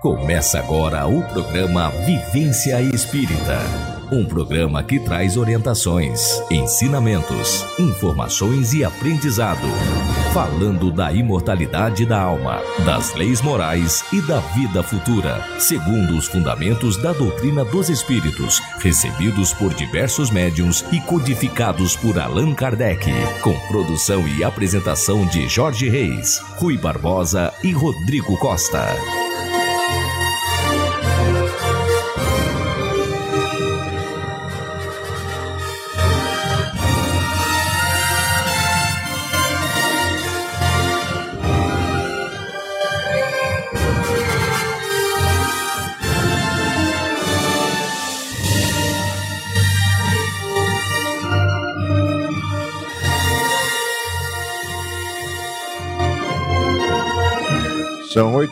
Começa agora o programa Vivência Espírita. Um programa que traz orientações, ensinamentos, informações e aprendizado. Falando da imortalidade da alma, das leis morais e da vida futura, segundo os fundamentos da doutrina dos espíritos, recebidos por diversos médiums e codificados por Allan Kardec. Com produção e apresentação de Jorge Reis, Rui Barbosa e Rodrigo Costa.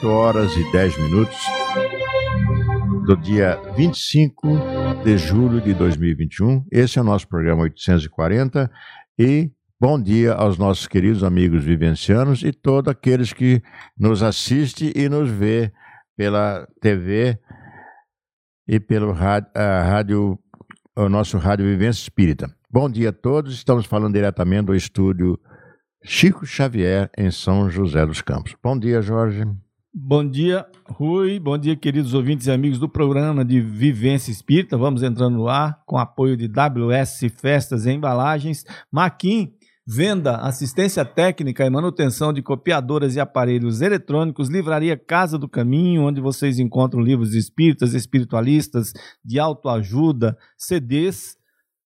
São 8 horas e 10 minutos do dia 25 de julho de 2021. Esse é o nosso programa 840 e bom dia aos nossos queridos amigos vivencianos e todos aqueles que nos assistem e nos vê pela TV e pelo rádio, rádio o nosso Rádio Vivência Espírita. Bom dia a todos, estamos falando diretamente do estúdio Chico Xavier, em São José dos Campos. Bom dia, Jorge. Bom dia, Rui. Bom dia, queridos ouvintes e amigos do programa de Vivência Espírita. Vamos entrando no ar com apoio de WS Festas e Embalagens, Maquin, venda, assistência técnica e manutenção de copiadoras e aparelhos eletrônicos, Livraria Casa do Caminho, onde vocês encontram livros espíritas, espiritualistas, de autoajuda, CDs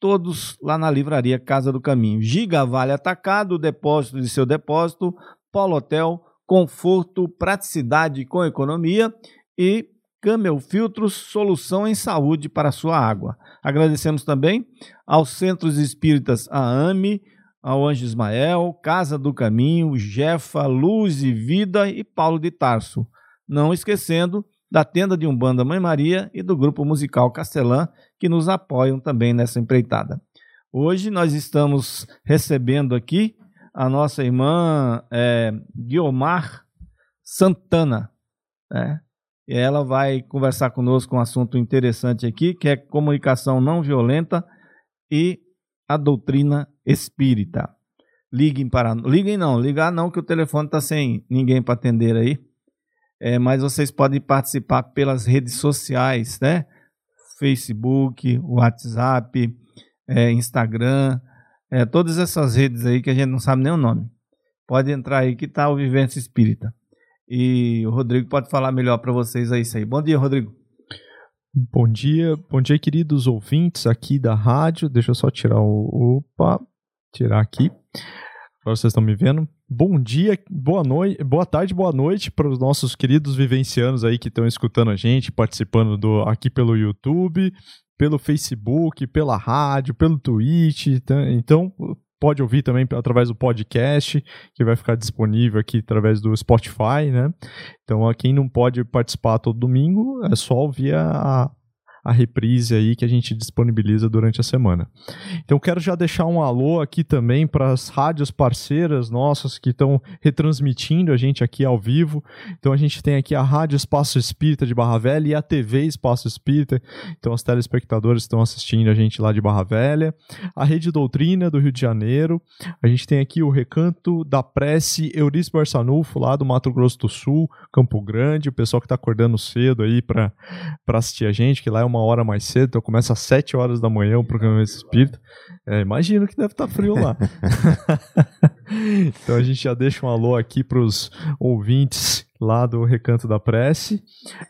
todos lá na livraria Casa do Caminho. Giga Vale Atacado, depósito de seu depósito, Polo Hotel, conforto, praticidade com economia e Camel Filtros, solução em saúde para a sua água. Agradecemos também aos Centros Espíritas AAME, ao Anjo Ismael, Casa do Caminho, Jefa, Luz e Vida e Paulo de Tarso. Não esquecendo da tenda de Umbanda Mãe Maria e do grupo musical Castelã, que nos apoiam também nessa empreitada. Hoje nós estamos recebendo aqui a nossa irmã é, Guiomar Santana, né? E ela vai conversar conosco um assunto interessante aqui, que é comunicação não violenta e a doutrina espírita. Liguem para. Liguem não, ligar não, que o telefone está sem ninguém para atender aí. É, mas vocês podem participar pelas redes sociais, né? Facebook, WhatsApp, é, Instagram, é, todas essas redes aí que a gente não sabe nem o nome. Pode entrar aí que está o Vivência Espírita. E o Rodrigo pode falar melhor para vocês aí isso aí. Bom dia, Rodrigo. Bom dia, bom dia, queridos ouvintes aqui da rádio. Deixa eu só tirar o. Opa, tirar aqui. Agora vocês estão me vendo. Bom dia, boa noite, boa tarde, boa noite para os nossos queridos vivencianos aí que estão escutando a gente, participando do aqui pelo YouTube, pelo Facebook, pela rádio, pelo Twitch. Tá? Então, pode ouvir também através do podcast, que vai ficar disponível aqui através do Spotify, né? Então, quem não pode participar todo domingo, é só ouvir a, a reprise aí que a gente disponibiliza durante a semana. Então quero já deixar um alô aqui também para as rádios parceiras nossas que estão retransmitindo a gente aqui ao vivo. Então a gente tem aqui a Rádio Espaço Espírita de Barra Velha e a TV Espaço Espírita. Então os telespectadores estão assistindo a gente lá de Barra Velha. A Rede Doutrina do Rio de Janeiro. A gente tem aqui o Recanto da Prece Eurício Barçanufo lá do Mato Grosso do Sul, Campo Grande. O pessoal que está acordando cedo aí para assistir a gente, que lá é uma uma hora mais cedo, então começa às 7 horas da manhã o programa Espírito. É, imagino que deve estar tá frio lá. então a gente já deixa um alô aqui para os ouvintes lá do Recanto da Prece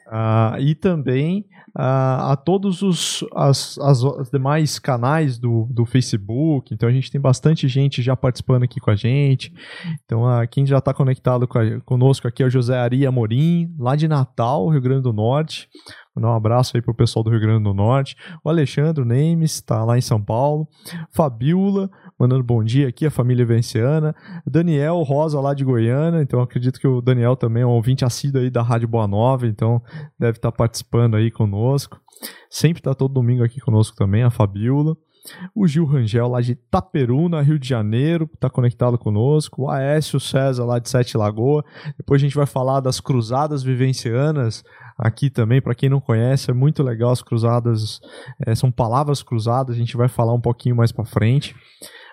uh, e também uh, a todos os as, as, demais canais do, do Facebook. Então a gente tem bastante gente já participando aqui com a gente. Então uh, quem já está conectado a, conosco aqui é o José Ari Amorim, lá de Natal, Rio Grande do Norte. Mandar um abraço aí pro pessoal do Rio Grande do Norte. O Alexandre Nemes está lá em São Paulo. Fabiola, mandando bom dia aqui, a família venciana. Daniel Rosa, lá de Goiânia. Então acredito que o Daniel também é um ouvinte assíduo aí da Rádio Boa Nova. Então deve estar tá participando aí conosco. Sempre está todo domingo aqui conosco também, a Fabiola. O Gil Rangel, lá de Itaperuna, Rio de Janeiro, está conectado conosco. O Aécio César, lá de Sete Lagoa. Depois a gente vai falar das cruzadas vivencianas aqui também. Para quem não conhece, é muito legal as cruzadas. É, são palavras cruzadas, a gente vai falar um pouquinho mais para frente.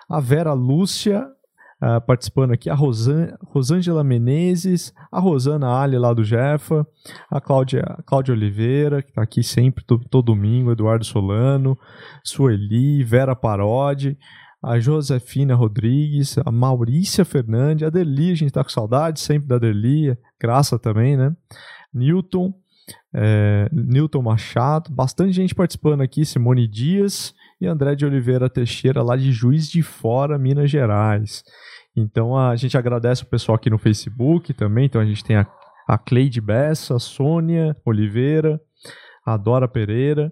A Vera Lúcia uh, participando aqui, a Rosan, Rosângela Menezes, a Rosana Ali lá do Jefa, a Cláudia, Cláudia Oliveira, que está aqui sempre, todo, todo domingo, Eduardo Solano, Sueli, Vera Parodi, a Josefina Rodrigues, a Maurícia Fernandes, a Deli, a gente está com saudade sempre da Deli, Graça também, né? Newton, é, Newton Machado, bastante gente participando aqui, Simone Dias e André de Oliveira Teixeira, lá de Juiz de Fora, Minas Gerais. Então a gente agradece o pessoal aqui no Facebook também. Então a gente tem a, a Cleide Bessa, a Sônia Oliveira, a Dora Pereira,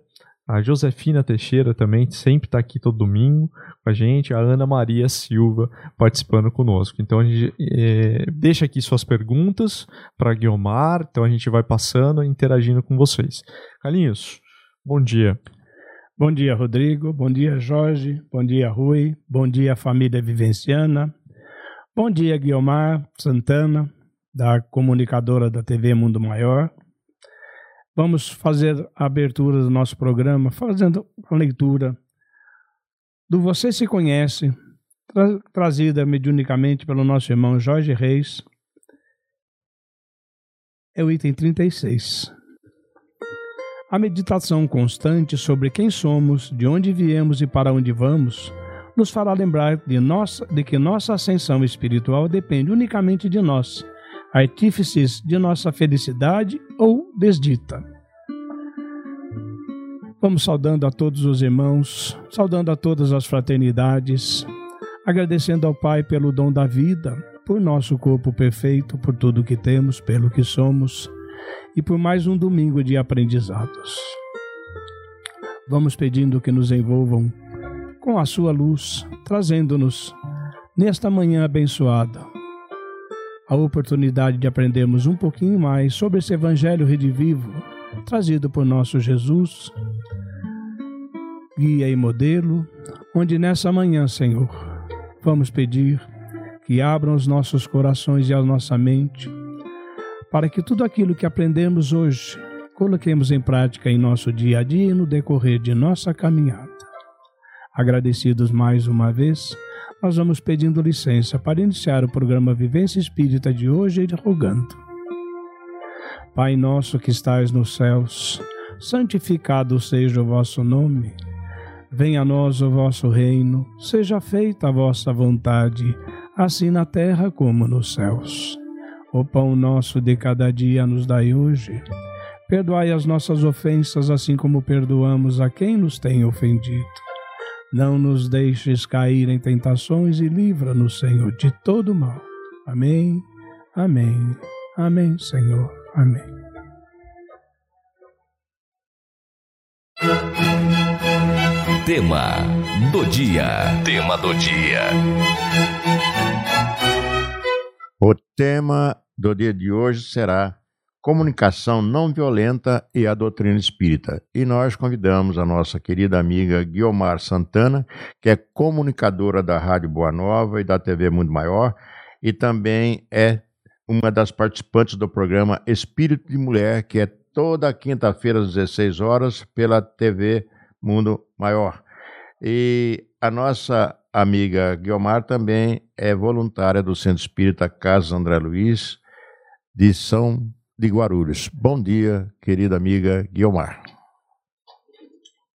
a Josefina Teixeira também, sempre está aqui todo domingo com a gente, a Ana Maria Silva participando conosco. Então a gente é, deixa aqui suas perguntas para Guiomar, então a gente vai passando, interagindo com vocês. Carlinhos, bom dia. Bom dia, Rodrigo. Bom dia, Jorge. Bom dia, Rui. Bom dia, família vivenciana. Bom dia, Guiomar Santana, da comunicadora da TV Mundo Maior. Vamos fazer a abertura do nosso programa fazendo a leitura do Você Se Conhece, tra trazida mediunicamente pelo nosso irmão Jorge Reis. É o item 36. A meditação constante sobre quem somos, de onde viemos e para onde vamos nos fará lembrar de, nossa, de que nossa ascensão espiritual depende unicamente de nós, artífices de nossa felicidade ou desdita. Vamos saudando a todos os irmãos, saudando a todas as fraternidades, agradecendo ao Pai pelo dom da vida, por nosso corpo perfeito, por tudo que temos, pelo que somos e por mais um domingo de aprendizados. Vamos pedindo que nos envolvam com a sua luz, trazendo-nos, nesta manhã abençoada, a oportunidade de aprendermos um pouquinho mais sobre esse Evangelho redivivo trazido por nosso Jesus, guia e modelo, onde nessa manhã, Senhor, vamos pedir que abram os nossos corações e a nossa mente, para que tudo aquilo que aprendemos hoje coloquemos em prática em nosso dia a dia e no decorrer de nossa caminhada. Agradecidos mais uma vez, nós vamos pedindo licença para iniciar o programa Vivência Espírita de hoje, rogando. Pai nosso que estais nos céus, santificado seja o vosso nome. Venha a nós o vosso reino, seja feita a vossa vontade, assim na terra como nos céus. O pão nosso de cada dia nos dai hoje. Perdoai as nossas ofensas, assim como perdoamos a quem nos tem ofendido não nos deixes cair em tentações e livra-nos, Senhor, de todo mal. Amém, amém, amém, Senhor, amém. Tema do dia. Tema do dia. O tema do dia de hoje será comunicação não violenta e a doutrina espírita. E nós convidamos a nossa querida amiga Guiomar Santana, que é comunicadora da Rádio Boa Nova e da TV Mundo Maior, e também é uma das participantes do programa Espírito de Mulher, que é toda quinta-feira às 16 horas pela TV Mundo Maior. E a nossa amiga Guiomar também é voluntária do Centro Espírita Casa André Luiz, de São de Guarulhos. Bom dia, querida amiga Guiomar.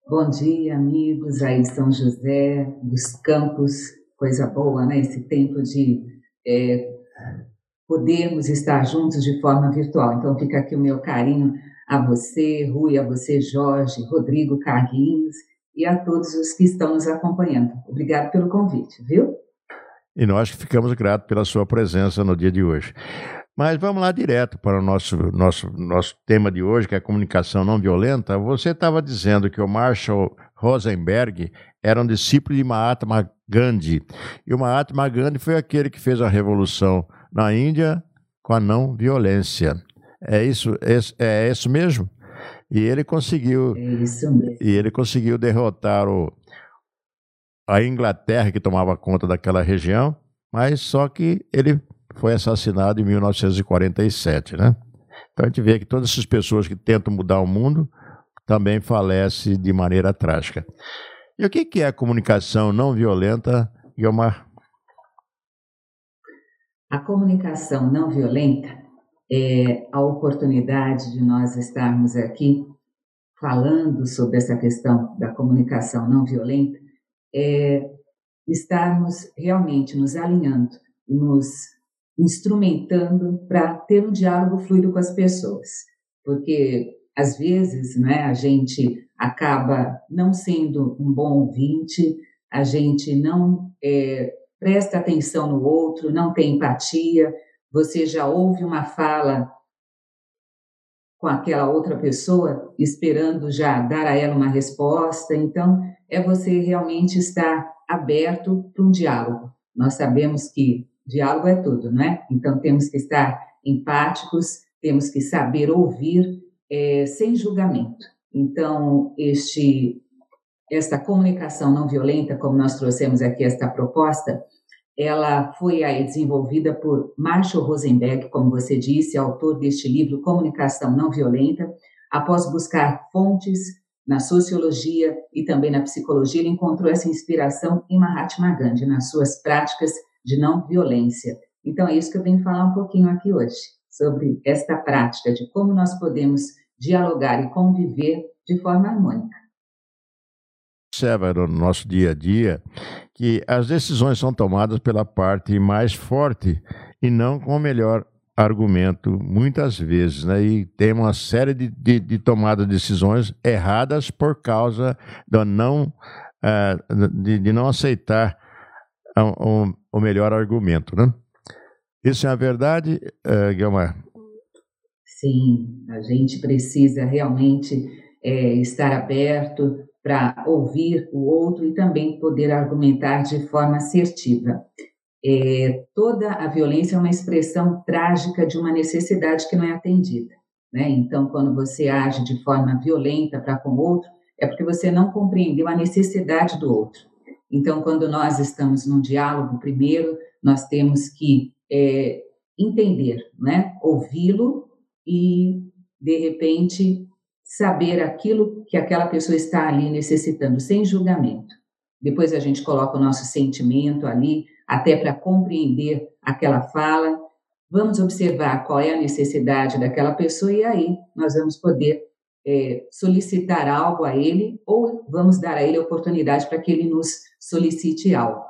Bom dia, amigos aí de São José, dos campos, coisa boa, né? Esse tempo de é, podermos estar juntos de forma virtual. Então fica aqui o meu carinho a você, Rui, a você, Jorge, Rodrigo, Carlinhos e a todos os que estão nos acompanhando. Obrigado pelo convite, viu? E nós que ficamos gratos pela sua presença no dia de hoje. Mas vamos lá direto para o nosso, nosso, nosso tema de hoje, que é a comunicação não violenta. Você estava dizendo que o Marshall Rosenberg era um discípulo de Mahatma Gandhi. E o Mahatma Gandhi foi aquele que fez a revolução na Índia com a não violência. É isso, é, é isso mesmo? E ele conseguiu. É isso mesmo. E ele conseguiu derrotar o, a Inglaterra que tomava conta daquela região, mas só que ele foi assassinado em 1947, né? Então a gente vê que todas essas pessoas que tentam mudar o mundo também falecem de maneira trágica. E o que é comunicação não violenta, Guilmar? A comunicação não violenta é a oportunidade de nós estarmos aqui falando sobre essa questão da comunicação não violenta, é estarmos realmente nos alinhando, nos instrumentando para ter um diálogo fluido com as pessoas. Porque, às vezes, né, a gente acaba não sendo um bom ouvinte, a gente não é, presta atenção no outro, não tem empatia, você já ouve uma fala com aquela outra pessoa, esperando já dar a ela uma resposta. Então, é você realmente estar aberto para um diálogo. Nós sabemos que diálogo é tudo, né? Então, temos que estar empáticos, temos que saber ouvir é, sem julgamento. Então, este, esta comunicação não violenta, como nós trouxemos aqui esta proposta, ela foi aí desenvolvida por Marshall Rosenberg, como você disse, autor deste livro Comunicação Não Violenta. Após buscar fontes na sociologia e também na psicologia, ele encontrou essa inspiração em Mahatma Gandhi, nas suas práticas de não violência. Então, é isso que eu venho falar um pouquinho aqui hoje, sobre esta prática de como nós podemos dialogar e conviver de forma harmônica observa no nosso dia a dia que as decisões são tomadas pela parte mais forte e não com o melhor argumento, muitas vezes, né? E tem uma série de, de, de tomadas de decisões erradas por causa do não, uh, de, de, não aceitar o, o, melhor argumento, né? Isso é a verdade, uh, Guilmar? Sim, a gente precisa realmente é, estar aberto para ouvir o outro e também poder argumentar de forma assertiva. É, toda a violência é uma expressão trágica de uma necessidade que não é atendida. Né? Então, quando você age de forma violenta para com o outro, é porque você não compreendeu a necessidade do outro. Então, quando nós estamos num diálogo, primeiro nós temos que é, entender, né? ouvi-lo e, de repente, saber aquilo que aquela pessoa está ali necessitando, sem julgamento. Depois a gente coloca o nosso sentimento ali, até para compreender aquela fala. Vamos observar qual é a necessidade daquela pessoa e aí nós vamos poder é, solicitar algo a ele ou vamos dar a ele a oportunidade para que ele nos solicite algo.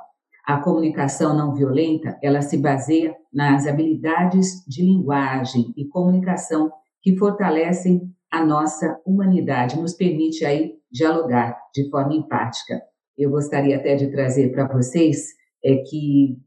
A comunicação não violenta, ela se baseia nas habilidades de linguagem e comunicação que fortalecem a nossa humanidade, nos permite aí dialogar de forma empática. Eu gostaria até de trazer para vocês é que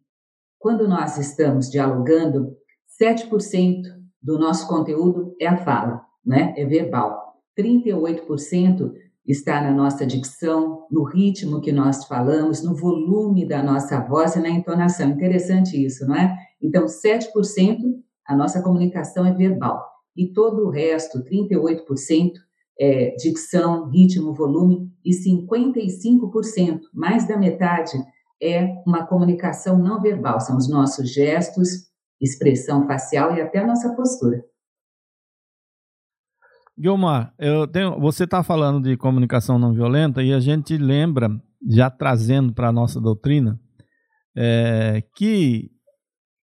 quando nós estamos dialogando, 7% do nosso conteúdo é a fala, né? É verbal. 38% está na nossa dicção, no ritmo que nós falamos, no volume da nossa voz e na entonação. Interessante isso, não é? Então, 7% a nossa comunicação é verbal e todo o resto, 38%, é dicção, ritmo, volume, e 55%, mais da metade, é uma comunicação não verbal, são os nossos gestos, expressão facial e até a nossa postura. Guilmar, eu tenho, você está falando de comunicação não violenta e a gente lembra, já trazendo para a nossa doutrina, é, que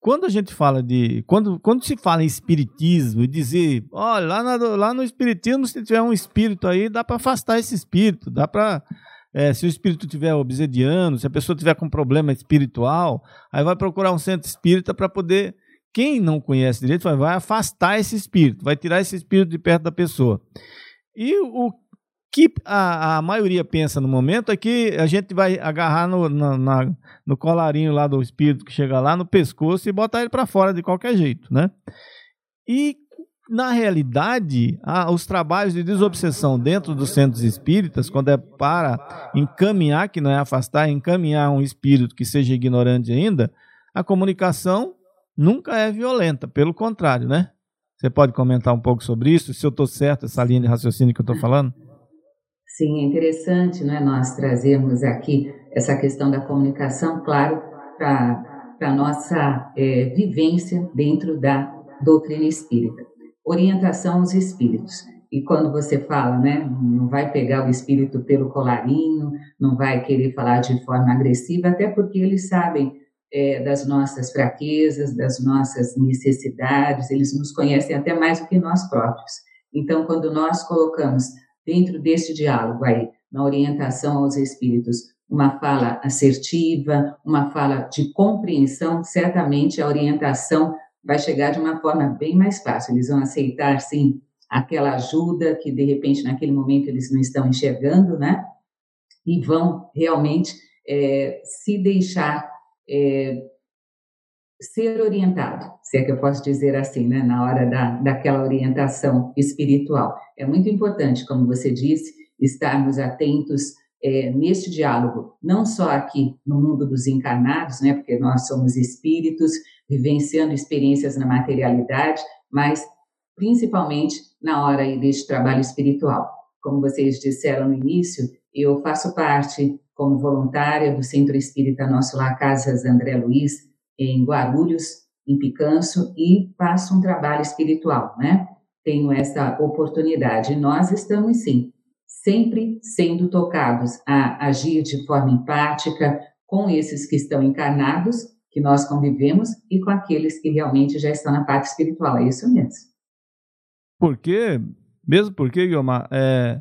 quando a gente fala de. Quando, quando se fala em espiritismo e dizer, olha, lá, na, lá no espiritismo, se tiver um espírito aí, dá para afastar esse espírito, dá para. É, se o espírito tiver obsediano, se a pessoa tiver com problema espiritual, aí vai procurar um centro espírita para poder. Quem não conhece direito vai, vai afastar esse espírito, vai tirar esse espírito de perto da pessoa. E o que a, a maioria pensa no momento é que a gente vai agarrar no, na, na, no colarinho lá do espírito que chega lá no pescoço e botar ele para fora de qualquer jeito, né? E na realidade, os trabalhos de desobsessão dentro dos centros espíritas, quando é para encaminhar, que não é afastar, é encaminhar um espírito que seja ignorante ainda, a comunicação nunca é violenta, pelo contrário, né? Você pode comentar um pouco sobre isso, se eu estou certo, essa linha de raciocínio que eu estou falando? Sim, é interessante né, nós trazermos aqui essa questão da comunicação, claro, para a nossa é, vivência dentro da doutrina espírita. Orientação aos espíritos. E quando você fala, né, não vai pegar o espírito pelo colarinho, não vai querer falar de forma agressiva, até porque eles sabem é, das nossas fraquezas, das nossas necessidades, eles nos conhecem até mais do que nós próprios. Então, quando nós colocamos dentro deste diálogo aí, na orientação aos espíritos, uma fala assertiva, uma fala de compreensão, certamente a orientação vai chegar de uma forma bem mais fácil. Eles vão aceitar, sim, aquela ajuda que de repente naquele momento eles não estão enxergando, né? E vão realmente é, se deixar é, ser orientado, se é que eu posso dizer assim, né? Na hora da, daquela orientação espiritual. É muito importante, como você disse, estarmos atentos é, neste diálogo, não só aqui no mundo dos encarnados, né? Porque nós somos espíritos vivenciando experiências na materialidade, mas principalmente na hora aí deste trabalho espiritual. Como vocês disseram no início, eu faço parte como voluntária do Centro Espírita Nosso Lá Casas André Luiz, em Guarulhos, em Picanço, e faço um trabalho espiritual, né? Tenho essa oportunidade. Nós estamos, sim, sempre sendo tocados a agir de forma empática com esses que estão encarnados, que nós convivemos, e com aqueles que realmente já estão na parte espiritual. É isso mesmo. Porque, mesmo porque, Guilherme, é,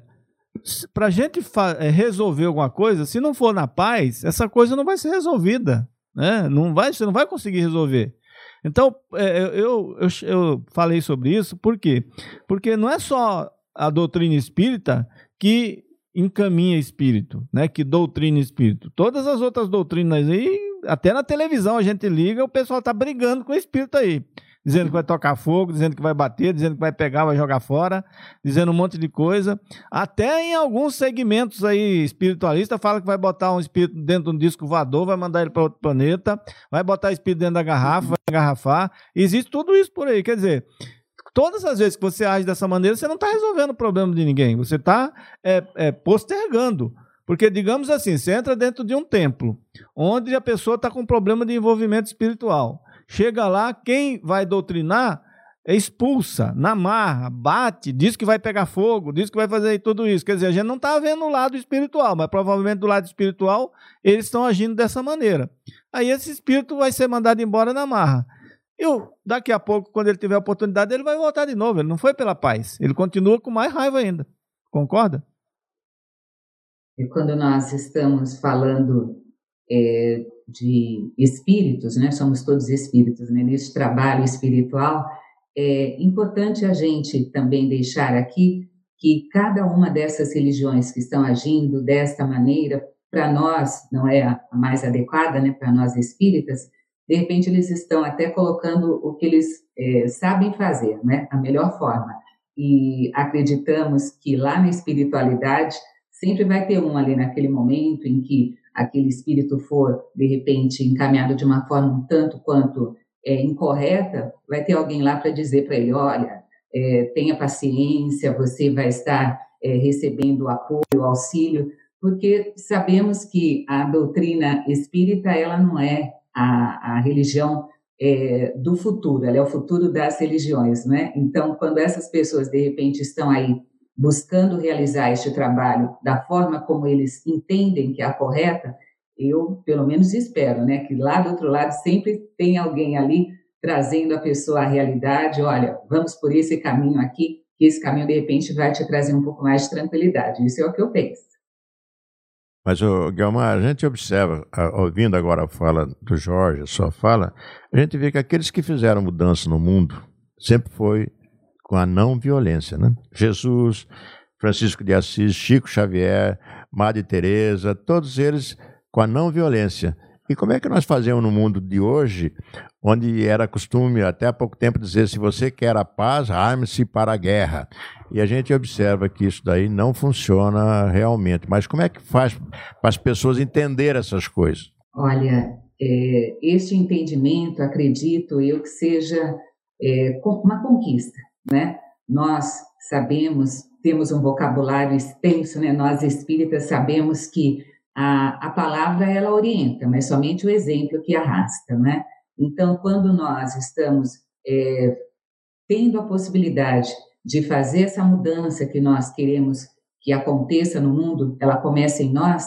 para a gente é, resolver alguma coisa, se não for na paz, essa coisa não vai ser resolvida. Né? Não vai, você não vai conseguir resolver. Então, é, eu, eu, eu falei sobre isso, por quê? Porque não é só a doutrina espírita que encaminha espírito, né? Que doutrina espírito. Todas as outras doutrinas aí, até na televisão a gente liga, o pessoal tá brigando com o espírito aí dizendo que vai tocar fogo, dizendo que vai bater, dizendo que vai pegar, vai jogar fora, dizendo um monte de coisa. Até em alguns segmentos aí espiritualistas fala que vai botar um espírito dentro de um disco voador, vai mandar ele para outro planeta, vai botar espírito dentro da garrafa, vai engarrafar. Existe tudo isso por aí. Quer dizer, todas as vezes que você age dessa maneira, você não está resolvendo o problema de ninguém, você está é, é, postergando. Porque, digamos assim, você entra dentro de um templo, onde a pessoa está com problema de envolvimento espiritual. Chega lá, quem vai doutrinar é expulsa, namarra, bate, diz que vai pegar fogo, diz que vai fazer tudo isso. Quer dizer, a gente não está vendo o lado espiritual, mas provavelmente do lado espiritual eles estão agindo dessa maneira. Aí esse espírito vai ser mandado embora na marra. E daqui a pouco, quando ele tiver oportunidade, ele vai voltar de novo. Ele não foi pela paz, ele continua com mais raiva ainda. Concorda? E quando nós estamos falando é, de espíritos, né? Somos todos espíritos, né? Nesse trabalho espiritual, é importante a gente também deixar aqui que cada uma dessas religiões que estão agindo desta maneira, para nós não é a mais adequada, né? Para nós espíritas, de repente eles estão até colocando o que eles é, sabem fazer, né? A melhor forma. E acreditamos que lá na espiritualidade sempre vai ter um ali naquele momento em que aquele espírito for, de repente, encaminhado de uma forma um tanto quanto é, incorreta, vai ter alguém lá para dizer para ele: olha, é, tenha paciência, você vai estar é, recebendo apoio, auxílio, porque sabemos que a doutrina espírita ela não é a, a religião é, do futuro, ela é o futuro das religiões, né? Então, quando essas pessoas de repente estão aí buscando realizar este trabalho da forma como eles entendem que é a correta, eu, pelo menos, espero, né, que lá do outro lado sempre tem alguém ali trazendo a pessoa à realidade, olha, vamos por esse caminho aqui, que esse caminho, de repente, vai te trazer um pouco mais de tranquilidade. Isso é o que eu penso. Mas, Guilmar, a gente observa, ouvindo agora a fala do Jorge, a sua fala, a gente vê que aqueles que fizeram mudança no mundo sempre foi com a não violência. Né? Jesus, Francisco de Assis, Chico Xavier, Madre Teresa, todos eles com a não violência. E como é que nós fazemos no mundo de hoje, onde era costume até há pouco tempo dizer se você quer a paz, arme-se para a guerra. E a gente observa que isso daí não funciona realmente. Mas como é que faz para as pessoas entenderem essas coisas? Olha, é, este entendimento, acredito eu, que seja é, uma conquista né? Nós sabemos, temos um vocabulário extenso, né? Nós espíritas sabemos que a, a palavra ela orienta, mas somente o exemplo que arrasta, né? Então, quando nós estamos é, tendo a possibilidade de fazer essa mudança que nós queremos que aconteça no mundo, ela começa em nós,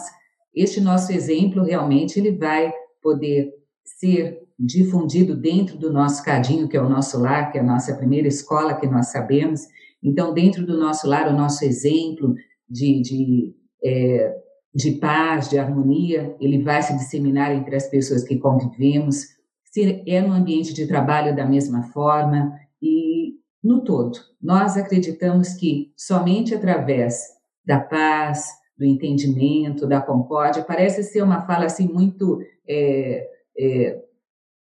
este nosso exemplo realmente ele vai poder ser difundido dentro do nosso cadinho, que é o nosso lar, que é a nossa primeira escola, que nós sabemos. Então, dentro do nosso lar, o nosso exemplo de, de, é, de paz, de harmonia, ele vai se disseminar entre as pessoas que convivemos. Se é no ambiente de trabalho da mesma forma e no todo. Nós acreditamos que somente através da paz, do entendimento, da concórdia, parece ser uma fala assim muito é, é,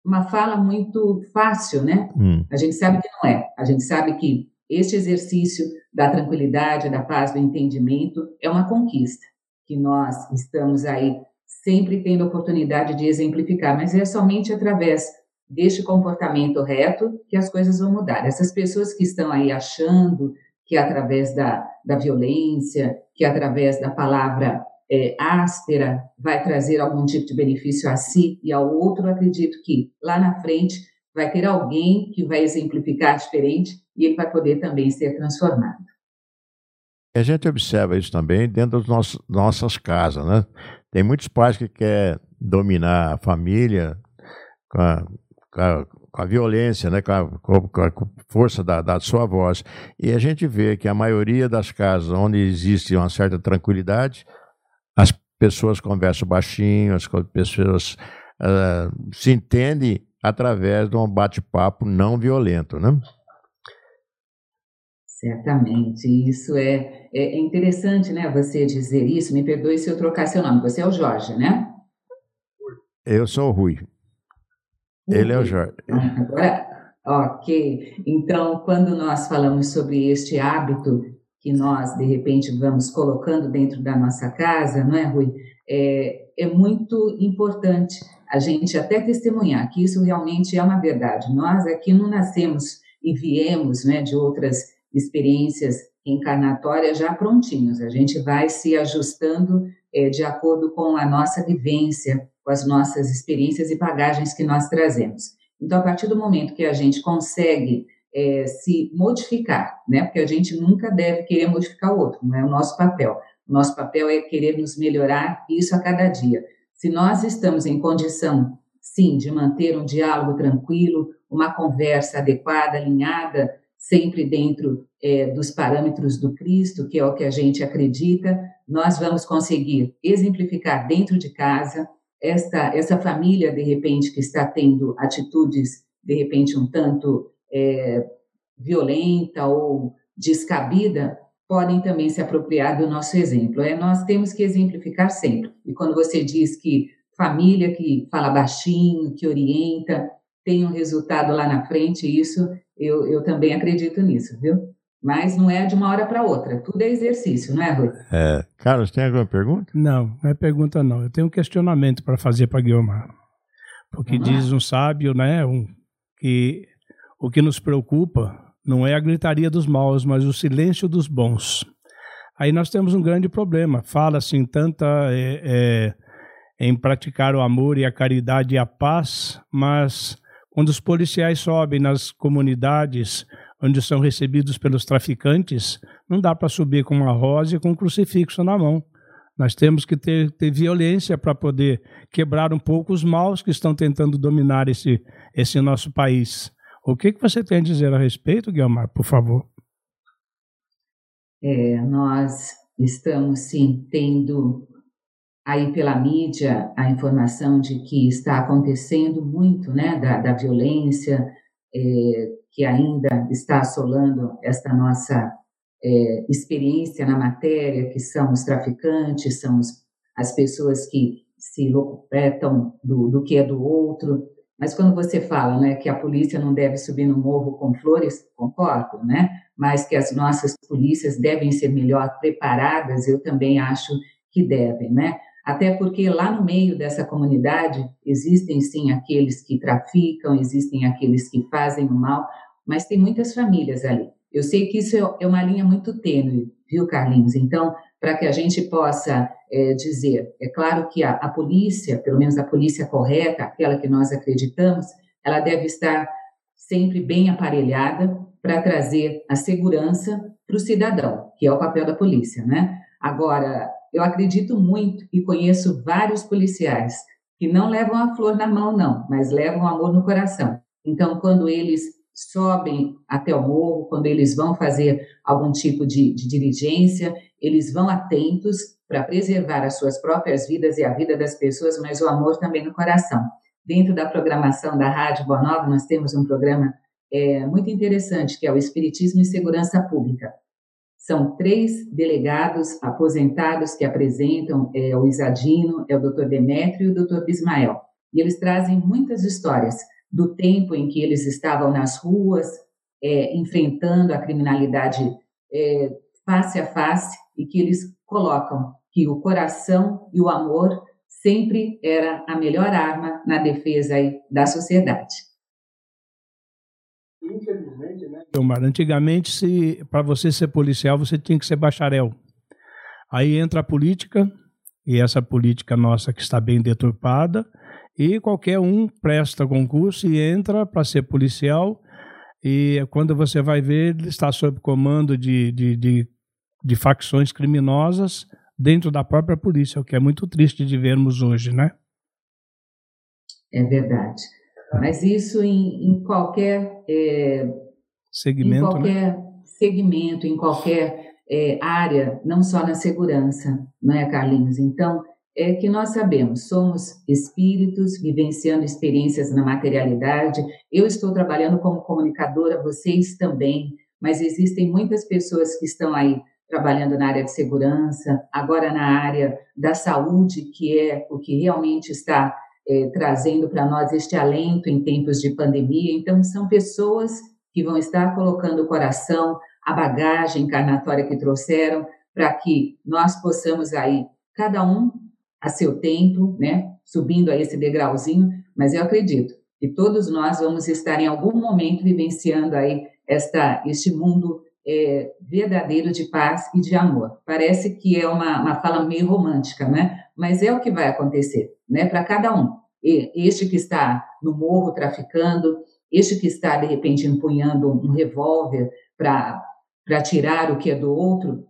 uma fala muito fácil, né? Hum. A gente sabe que não é. A gente sabe que este exercício da tranquilidade, da paz, do entendimento é uma conquista que nós estamos aí sempre tendo oportunidade de exemplificar, mas é somente através deste comportamento reto que as coisas vão mudar. Essas pessoas que estão aí achando que através da, da violência, que através da palavra é, áspera vai trazer algum tipo de benefício a si e ao outro, acredito que lá na frente vai ter alguém que vai exemplificar diferente e ele vai poder também ser transformado. A gente observa isso também dentro das nossas, casas, né? Tem muitos pais que querem dominar a família com a, com a, com a violência, né? Com a, com a força da, da, sua voz. E a gente vê que a maioria das casas onde existe uma certa tranquilidade, pessoas conversam baixinho, as pessoas uh, se entendem através de um bate-papo não violento, né? Certamente, isso é, é, é interessante, né? Você dizer isso. Me perdoe se eu trocar seu nome. Você é o Jorge, né? Eu sou o Rui. Ele é o Jorge. Agora, ok. Então, quando nós falamos sobre este hábito que nós, de repente, vamos colocando dentro da nossa casa, não é, Rui? É, é muito importante a gente até testemunhar que isso realmente é uma verdade. Nós aqui não nascemos e viemos né, de outras experiências encarnatórias já prontinhos. A gente vai se ajustando é, de acordo com a nossa vivência, com as nossas experiências e bagagens que nós trazemos. Então, a partir do momento que a gente consegue é, se modificar, né? Porque a gente nunca deve querer modificar o outro, não é o nosso papel. O nosso papel é querer nos melhorar, isso a cada dia. Se nós estamos em condição, sim, de manter um diálogo tranquilo, uma conversa adequada, alinhada, sempre dentro é, dos parâmetros do Cristo, que é o que a gente acredita, nós vamos conseguir exemplificar dentro de casa esta, essa família, de repente, que está tendo atitudes, de repente, um tanto é, violenta ou descabida podem também se apropriar do nosso exemplo. É, nós temos que exemplificar sempre. E quando você diz que família que fala baixinho, que orienta, tem um resultado lá na frente, isso eu, eu também acredito nisso, viu? Mas não é de uma hora para outra, tudo é exercício, não é, Rui? É. Carlos, tem alguma pergunta? Não, não é pergunta não. Eu tenho um questionamento para fazer para Guilherme. Porque diz um sábio, né, um, que o que nos preocupa não é a gritaria dos maus, mas o silêncio dos bons. Aí nós temos um grande problema. Fala-se em tanta é, é, em praticar o amor e a caridade e a paz, mas quando os policiais sobem nas comunidades onde são recebidos pelos traficantes, não dá para subir com uma rosa e com um crucifixo na mão. Nós temos que ter, ter violência para poder quebrar um pouco os maus que estão tentando dominar esse, esse nosso país. O que, que você tem a dizer a respeito, Guilmar, por favor? É, nós estamos, sim, tendo aí pela mídia a informação de que está acontecendo muito, né, da, da violência é, que ainda está assolando esta nossa é, experiência na matéria, que são os traficantes, são os, as pessoas que se locupetam do, do que é do outro, mas quando você fala né, que a polícia não deve subir no morro com flores, concordo, né? mas que as nossas polícias devem ser melhor preparadas, eu também acho que devem. Né? Até porque lá no meio dessa comunidade existem sim aqueles que traficam, existem aqueles que fazem o mal, mas tem muitas famílias ali. Eu sei que isso é uma linha muito tênue, viu, Carlinhos? Então, para que a gente possa é, dizer. É claro que a, a polícia, pelo menos a polícia correta, aquela que nós acreditamos, ela deve estar sempre bem aparelhada para trazer a segurança para o cidadão, que é o papel da polícia, né? Agora, eu acredito muito e conheço vários policiais que não levam a flor na mão, não, mas levam amor no coração. Então, quando eles sobem até o morro, quando eles vão fazer algum tipo de, de diligência, eles vão atentos para preservar as suas próprias vidas e a vida das pessoas, mas o amor também no coração. Dentro da programação da Rádio Boa Nova, nós temos um programa é, muito interessante, que é o Espiritismo e Segurança Pública. São três delegados aposentados que apresentam, é o Isadino, é o Dr. Demétrio e o Dr. Bismael. E eles trazem muitas histórias do tempo em que eles estavam nas ruas, é, enfrentando a criminalidade é, face a face, e que eles colocam que o coração e o amor sempre era a melhor arma na defesa da sociedade. Infelizmente, né? Antigamente, se para você ser policial, você tinha que ser bacharel. Aí entra a política, e essa política nossa que está bem deturpada, e qualquer um presta concurso e entra para ser policial, e quando você vai ver, ele está sob comando de, de, de, de facções criminosas dentro da própria polícia, o que é muito triste de vermos hoje, né? É verdade. Mas isso em, em qualquer é, segmento, em né? qualquer né? segmento, em qualquer é, área, não só na segurança, não é, Carlinhos? Então, é que nós sabemos, somos espíritos vivenciando experiências na materialidade. Eu estou trabalhando como comunicadora, vocês também, mas existem muitas pessoas que estão aí trabalhando na área de segurança, agora na área da saúde, que é o que realmente está é, trazendo para nós este alento em tempos de pandemia. Então, são pessoas que vão estar colocando o coração, a bagagem encarnatória que trouxeram, para que nós possamos aí, cada um a seu tempo, né, subindo a esse degrauzinho, mas eu acredito que todos nós vamos estar em algum momento vivenciando aí esta, este mundo é, verdadeiro de paz e de amor. Parece que é uma, uma fala meio romântica, né? Mas é o que vai acontecer, né? Para cada um. E, este que está no morro traficando, este que está, de repente, empunhando um revólver para tirar o que é do outro,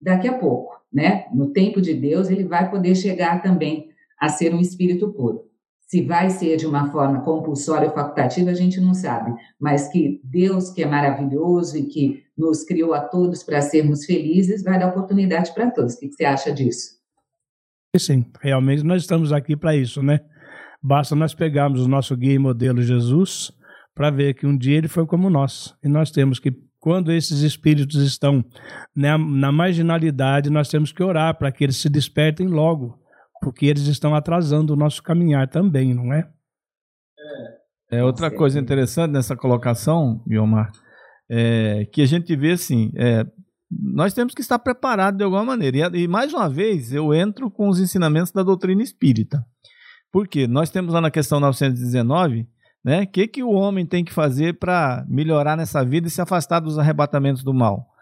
daqui a pouco, né? No tempo de Deus, ele vai poder chegar também a ser um espírito puro. Se vai ser de uma forma compulsória ou facultativa, a gente não sabe, mas que Deus, que é maravilhoso e que nos criou a todos para sermos felizes, vai dar oportunidade para todos. O que você acha disso? Sim, realmente nós estamos aqui para isso, né? Basta nós pegarmos o nosso guia e modelo Jesus para ver que um dia ele foi como nós. E nós temos que, quando esses espíritos estão na, na marginalidade, nós temos que orar para que eles se despertem logo porque eles estão atrasando o nosso caminhar também, não é? É outra coisa interessante nessa colocação, Guilmar, é que a gente vê assim, é, nós temos que estar preparados de alguma maneira. E, e, mais uma vez, eu entro com os ensinamentos da doutrina espírita. Por quê? Nós temos lá na questão 919, né? O que, que o homem tem que fazer para melhorar nessa vida e se afastar dos arrebatamentos do mal?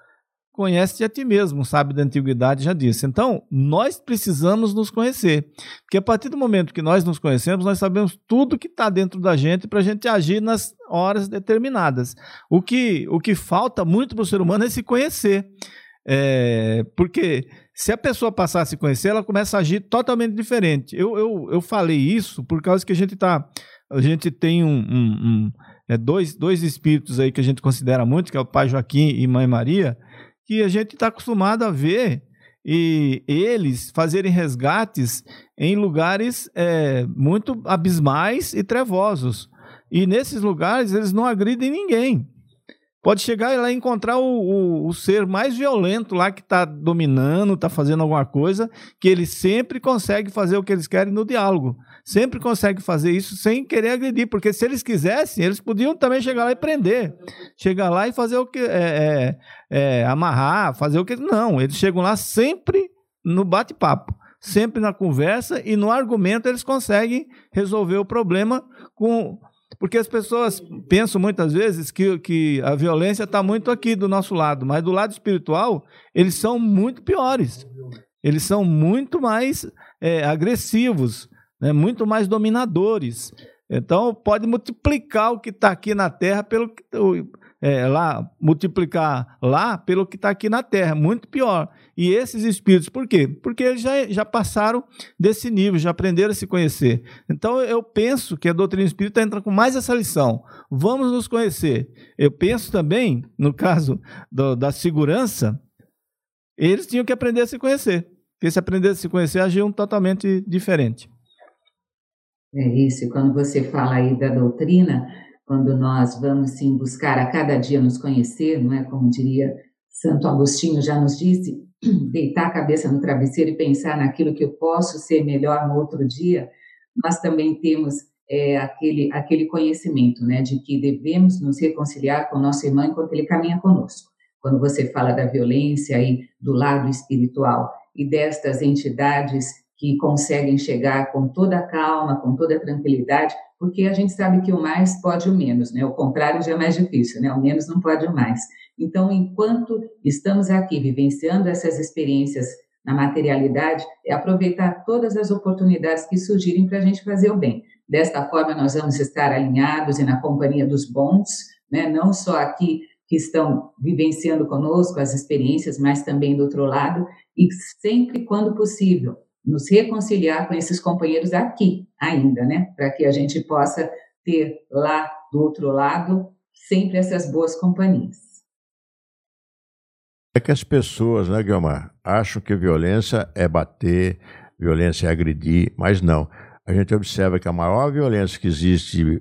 conhece a ti mesmo, sabe da antiguidade já disse. Então, nós precisamos nos conhecer. Porque a partir do momento que nós nos conhecemos, nós sabemos tudo que está dentro da gente para a gente agir nas horas determinadas. O que, o que falta muito para o ser humano é se conhecer. É, porque se a pessoa passar a se conhecer, ela começa a agir totalmente diferente. Eu, eu, eu falei isso por causa que a gente tá. A gente tem um, um, um é, dois, dois espíritos aí que a gente considera muito, que é o pai Joaquim e mãe Maria, que a gente está acostumado a ver e eles fazerem resgates em lugares é, muito abismais e trevosos. E nesses lugares eles não agridem ninguém. Pode chegar lá e encontrar o, o, o ser mais violento lá que está dominando, está fazendo alguma coisa, que ele sempre consegue fazer o que eles querem no diálogo sempre consegue fazer isso sem querer agredir, porque se eles quisessem, eles podiam também chegar lá e prender, chegar lá e fazer o que é, é, é, amarrar, fazer o que não, eles chegam lá sempre no bate-papo, sempre na conversa e no argumento eles conseguem resolver o problema com porque as pessoas pensam muitas vezes que, que a violência está muito aqui do nosso lado, mas do lado espiritual eles são muito piores. eles são muito mais é, agressivos, né? muito mais dominadores. Então, pode multiplicar o que está aqui na Terra pelo que, é, lá, multiplicar lá pelo que está aqui na Terra, muito pior. E esses espíritos, por quê? Porque eles já, já passaram desse nível, já aprenderam a se conhecer. Então eu penso que a doutrina espírita entra com mais essa lição. Vamos nos conhecer. Eu penso também, no caso do, da segurança, eles tinham que aprender a se conhecer. Porque se aprender a se conhecer, agiam totalmente diferente. É isso, quando você fala aí da doutrina, quando nós vamos sim buscar a cada dia nos conhecer, não é como diria Santo Agostinho já nos disse, deitar a cabeça no travesseiro e pensar naquilo que eu posso ser melhor no outro dia, nós também temos é, aquele, aquele conhecimento, né, de que devemos nos reconciliar com nosso irmão enquanto ele caminha conosco. Quando você fala da violência aí do lado espiritual e destas entidades que conseguem chegar com toda a calma, com toda a tranquilidade, porque a gente sabe que o mais pode o menos, né? O contrário já é mais difícil, né? O menos não pode o mais. Então, enquanto estamos aqui vivenciando essas experiências na materialidade, é aproveitar todas as oportunidades que surgirem para a gente fazer o bem. Desta forma, nós vamos estar alinhados e na companhia dos bons, né? Não só aqui que estão vivenciando conosco as experiências, mas também do outro lado, e sempre quando possível, nos reconciliar com esses companheiros aqui ainda, né? Para que a gente possa ter lá do outro lado sempre essas boas companhias. É que as pessoas, né, Guilmar, acham que violência é bater, violência é agredir, mas não. A gente observa que a maior violência que existe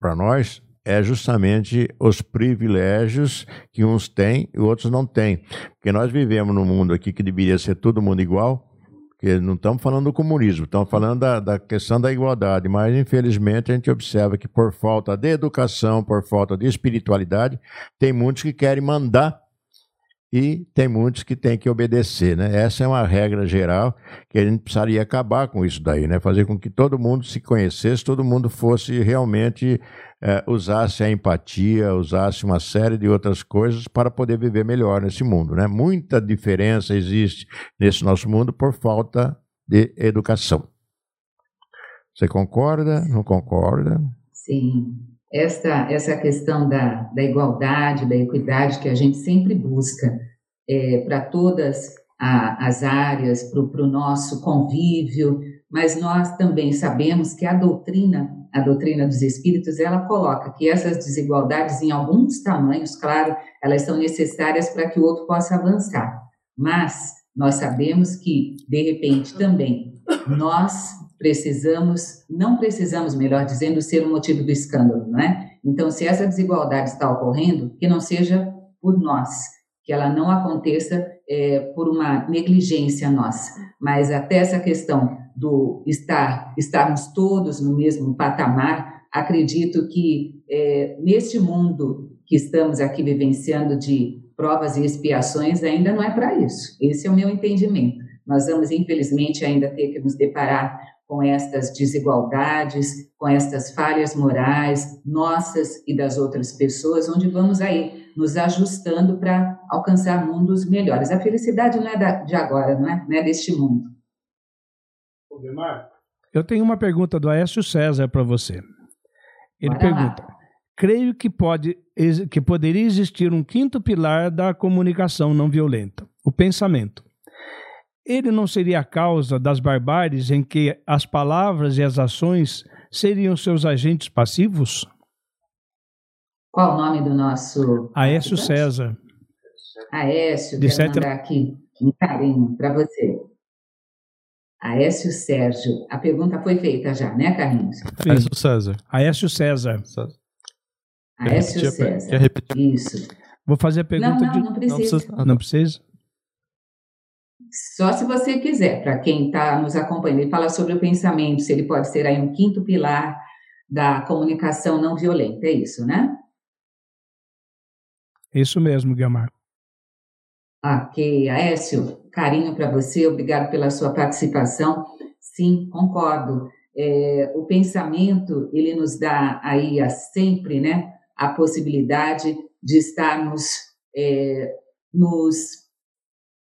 para nós é justamente os privilégios que uns têm e outros não têm. Porque nós vivemos num mundo aqui que deveria ser todo mundo igual, não estamos falando do comunismo, estamos falando da, da, questão da igualdade, mas infelizmente a gente observa que por falta de educação, por falta de espiritualidade, tem muitos que querem mandar e tem muitos que têm que obedecer, né? Essa é uma regra geral que a gente precisaria acabar com isso daí, né? Fazer com que todo mundo se conhecesse, todo mundo fosse realmente é, usasse a empatia, usasse uma série de outras coisas para poder viver melhor nesse mundo, né? Muita diferença existe nesse nosso mundo por falta de educação. Você concorda? Não concorda? Sim essa, essa questão da, da igualdade, da equidade que a gente sempre busca é, para todas a, as áreas, para o nosso convívio, mas nós também sabemos que a doutrina, a doutrina dos espíritos, ela coloca que essas desigualdades, em alguns tamanhos, claro, elas são necessárias para que o outro possa avançar, mas nós sabemos que, de repente, também nós precisamos, não precisamos, melhor dizendo, ser o motivo do escândalo, não é? Então, se essa desigualdade está ocorrendo, que não seja por nós, que ela não aconteça é, por uma negligência nossa, mas até essa questão do estar, estarmos todos no mesmo patamar, acredito que é, neste mundo que estamos aqui vivenciando de provas e expiações, ainda não é para isso. Esse é o meu entendimento. Nós vamos, infelizmente, ainda ter que nos deparar com estas desigualdades, com estas falhas morais nossas e das outras pessoas, onde vamos aí nos ajustando para alcançar mundos melhores. A felicidade não é de agora, não é, não é deste mundo. Eu tenho uma pergunta do Aécio César para você. Ele Bora pergunta: lá. creio que pode que poderia existir um quinto pilar da comunicação não violenta, o pensamento. Ele não seria a causa das barbáries em que as palavras e as ações seriam seus agentes passivos? Qual o nome do nosso. Aécio César. Aécio, de quero sete... mandar aqui um carinho para você. Aécio Sérgio. A pergunta foi feita já, né, Carlinhos? Sim. Aécio César. Aécio César. Aécio César. Quer repetir? Isso. Vou fazer a pergunta não, não, de. Não precisa. Não precisa. Não precisa? Só se você quiser, para quem está nos acompanhando, ele fala sobre o pensamento, se ele pode ser aí um quinto pilar da comunicação não violenta, é isso, né? Isso mesmo, Guilmar. Ok, Aécio, carinho para você, obrigado pela sua participação. Sim, concordo. É, o pensamento, ele nos dá aí a sempre, né, a possibilidade de estarmos é, nos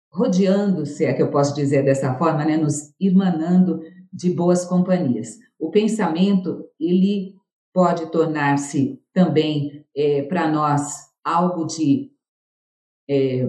rodeando, se é que eu posso dizer dessa forma, né, nos irmanando de boas companhias. O pensamento, ele pode tornar-se também é, para nós algo de é,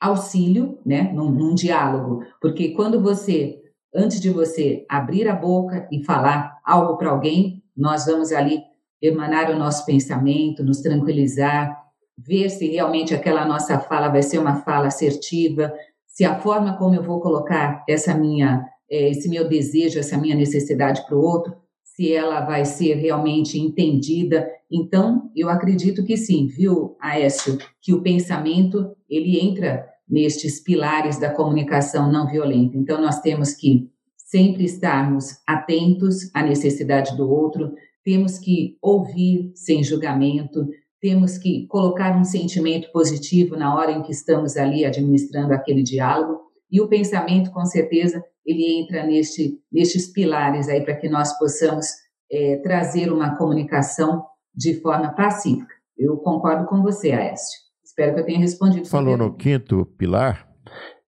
auxílio, né, num, num diálogo, porque quando você, antes de você abrir a boca e falar algo para alguém, nós vamos ali emanar o nosso pensamento, nos tranquilizar, ver se realmente aquela nossa fala vai ser uma fala assertiva, se a forma como eu vou colocar essa minha, é, esse meu desejo, essa minha necessidade para o outro, se ela vai ser realmente entendida. Então, eu acredito que sim, viu, Aécio, que o pensamento ele entra nestes pilares da comunicação não violenta. Então, nós temos que sempre estarmos atentos à necessidade do outro, temos que ouvir sem julgamento, temos que colocar um sentimento positivo na hora em que estamos ali administrando aquele diálogo, e o pensamento, com certeza, ele entra neste, nestes pilares aí para que nós possamos é, trazer uma comunicação de forma pacífica. Eu concordo com você, Aécio. Espero que eu tenha respondido. Falou no quinto pilar,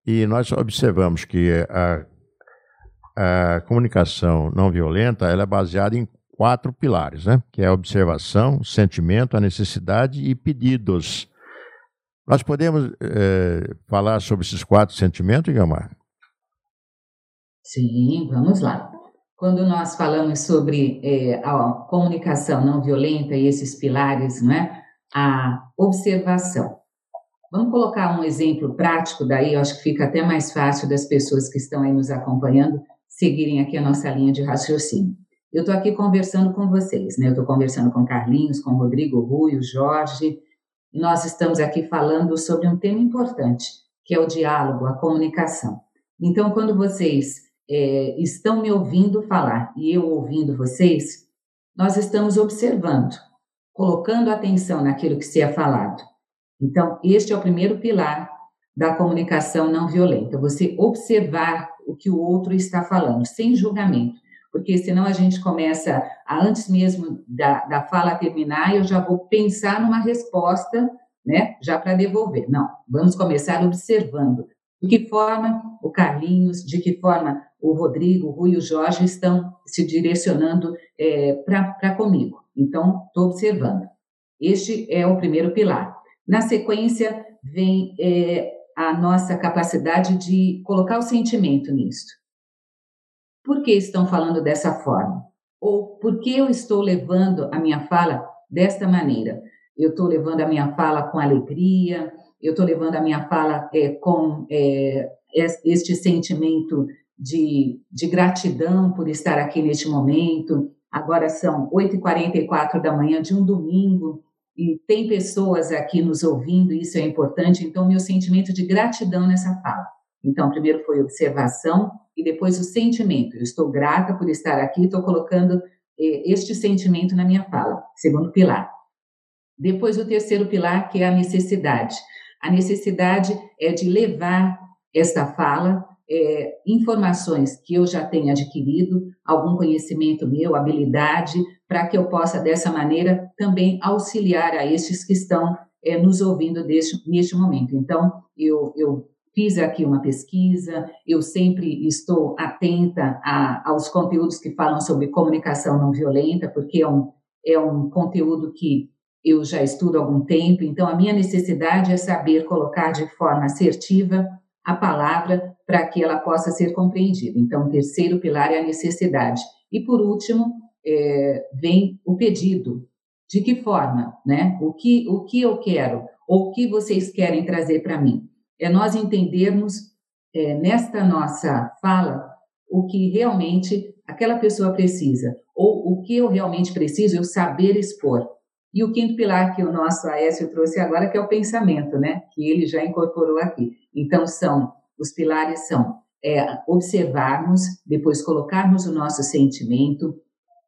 e nós observamos que a, a comunicação não violenta ela é baseada em quatro pilares, né? Que é a observação, sentimento, a necessidade e pedidos. Nós podemos é, falar sobre esses quatro sentimentos, Gamar? Sim, vamos lá. Quando nós falamos sobre é, a comunicação não violenta e esses pilares, não é? A observação. Vamos colocar um exemplo prático daí, eu acho que fica até mais fácil das pessoas que estão aí nos acompanhando seguirem aqui a nossa linha de raciocínio. Eu estou aqui conversando com vocês, né? Eu estou conversando com Carlinhos, com Rodrigo Rui, o Jorge, e nós estamos aqui falando sobre um tema importante, que é o diálogo, a comunicação. Então, quando vocês é, estão me ouvindo falar e eu ouvindo vocês, nós estamos observando, colocando atenção naquilo que se é falado. Então, este é o primeiro pilar da comunicação não violenta, você observar o que o outro está falando, sem julgamento porque senão a gente começa, antes mesmo da, da fala terminar, eu já vou pensar numa resposta, né, já para devolver. Não, vamos começar observando de que forma o Carlinhos, de que forma o Rodrigo, o Rui e o Jorge estão se direcionando é, para comigo. Então, estou observando. Este é o primeiro pilar. Na sequência, vem é, a nossa capacidade de colocar o sentimento nisso. Por que estão falando dessa forma? Ou por que eu estou levando a minha fala desta maneira? Eu estou levando a minha fala com alegria, eu estou levando a minha fala é, com é, este sentimento de, de gratidão por estar aqui neste momento. Agora são 8h44 da manhã de um domingo e tem pessoas aqui nos ouvindo, isso é importante. Então, meu sentimento de gratidão nessa fala. Então, primeiro foi observação, e depois o sentimento. Eu estou grata por estar aqui, estou colocando eh, este sentimento na minha fala. Segundo pilar. Depois o terceiro pilar, que é a necessidade. A necessidade é de levar esta fala, é, informações que eu já tenho adquirido, algum conhecimento meu, habilidade, para que eu possa, dessa maneira, também auxiliar a estes que estão é, nos ouvindo deste, neste momento. Então, eu, eu Fiz aqui uma pesquisa, eu sempre estou atenta a, aos conteúdos que falam sobre comunicação não violenta, porque é um, é um conteúdo que eu já estudo há algum tempo, então a minha necessidade é saber colocar de forma assertiva a palavra para que ela possa ser compreendida. Então, o terceiro pilar é a necessidade. E, por último, é, vem o pedido. De que forma? Né? O, que, o que eu quero? Ou o que vocês querem trazer para mim? é nós entendermos é, nesta nossa fala o que realmente aquela pessoa precisa, ou o que eu realmente preciso, eu saber expor. E o quinto pilar que o nosso Aécio trouxe agora, que é o pensamento, né? Que ele já incorporou aqui. Então, são, os pilares são é, observarmos, depois colocarmos o nosso sentimento,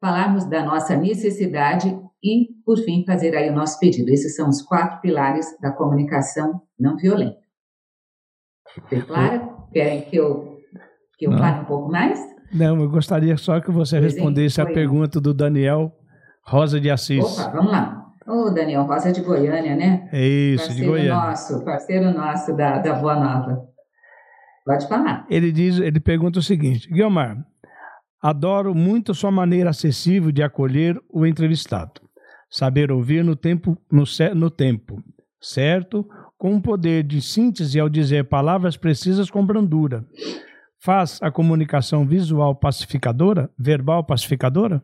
falarmos da nossa necessidade e, por fim, fazer aí o nosso pedido. Esses são os quatro pilares da comunicação não violenta. Clara, querem que eu, que eu fale um pouco mais? Não, eu gostaria só que você respondesse a pergunta do Daniel Rosa de Assis. Opa, vamos lá. Ô, oh, Daniel Rosa de Goiânia, né? É isso, parceiro de Goiânia. Nosso, parceiro nosso da, da Boa Nova. Pode falar. Ele diz, ele pergunta o seguinte: Guilmar, adoro muito sua maneira acessível de acolher o entrevistado. Saber ouvir no tempo, no, no tempo, certo? Com um poder de síntese ao dizer palavras precisas com brandura. Faz a comunicação visual pacificadora, verbal pacificadora?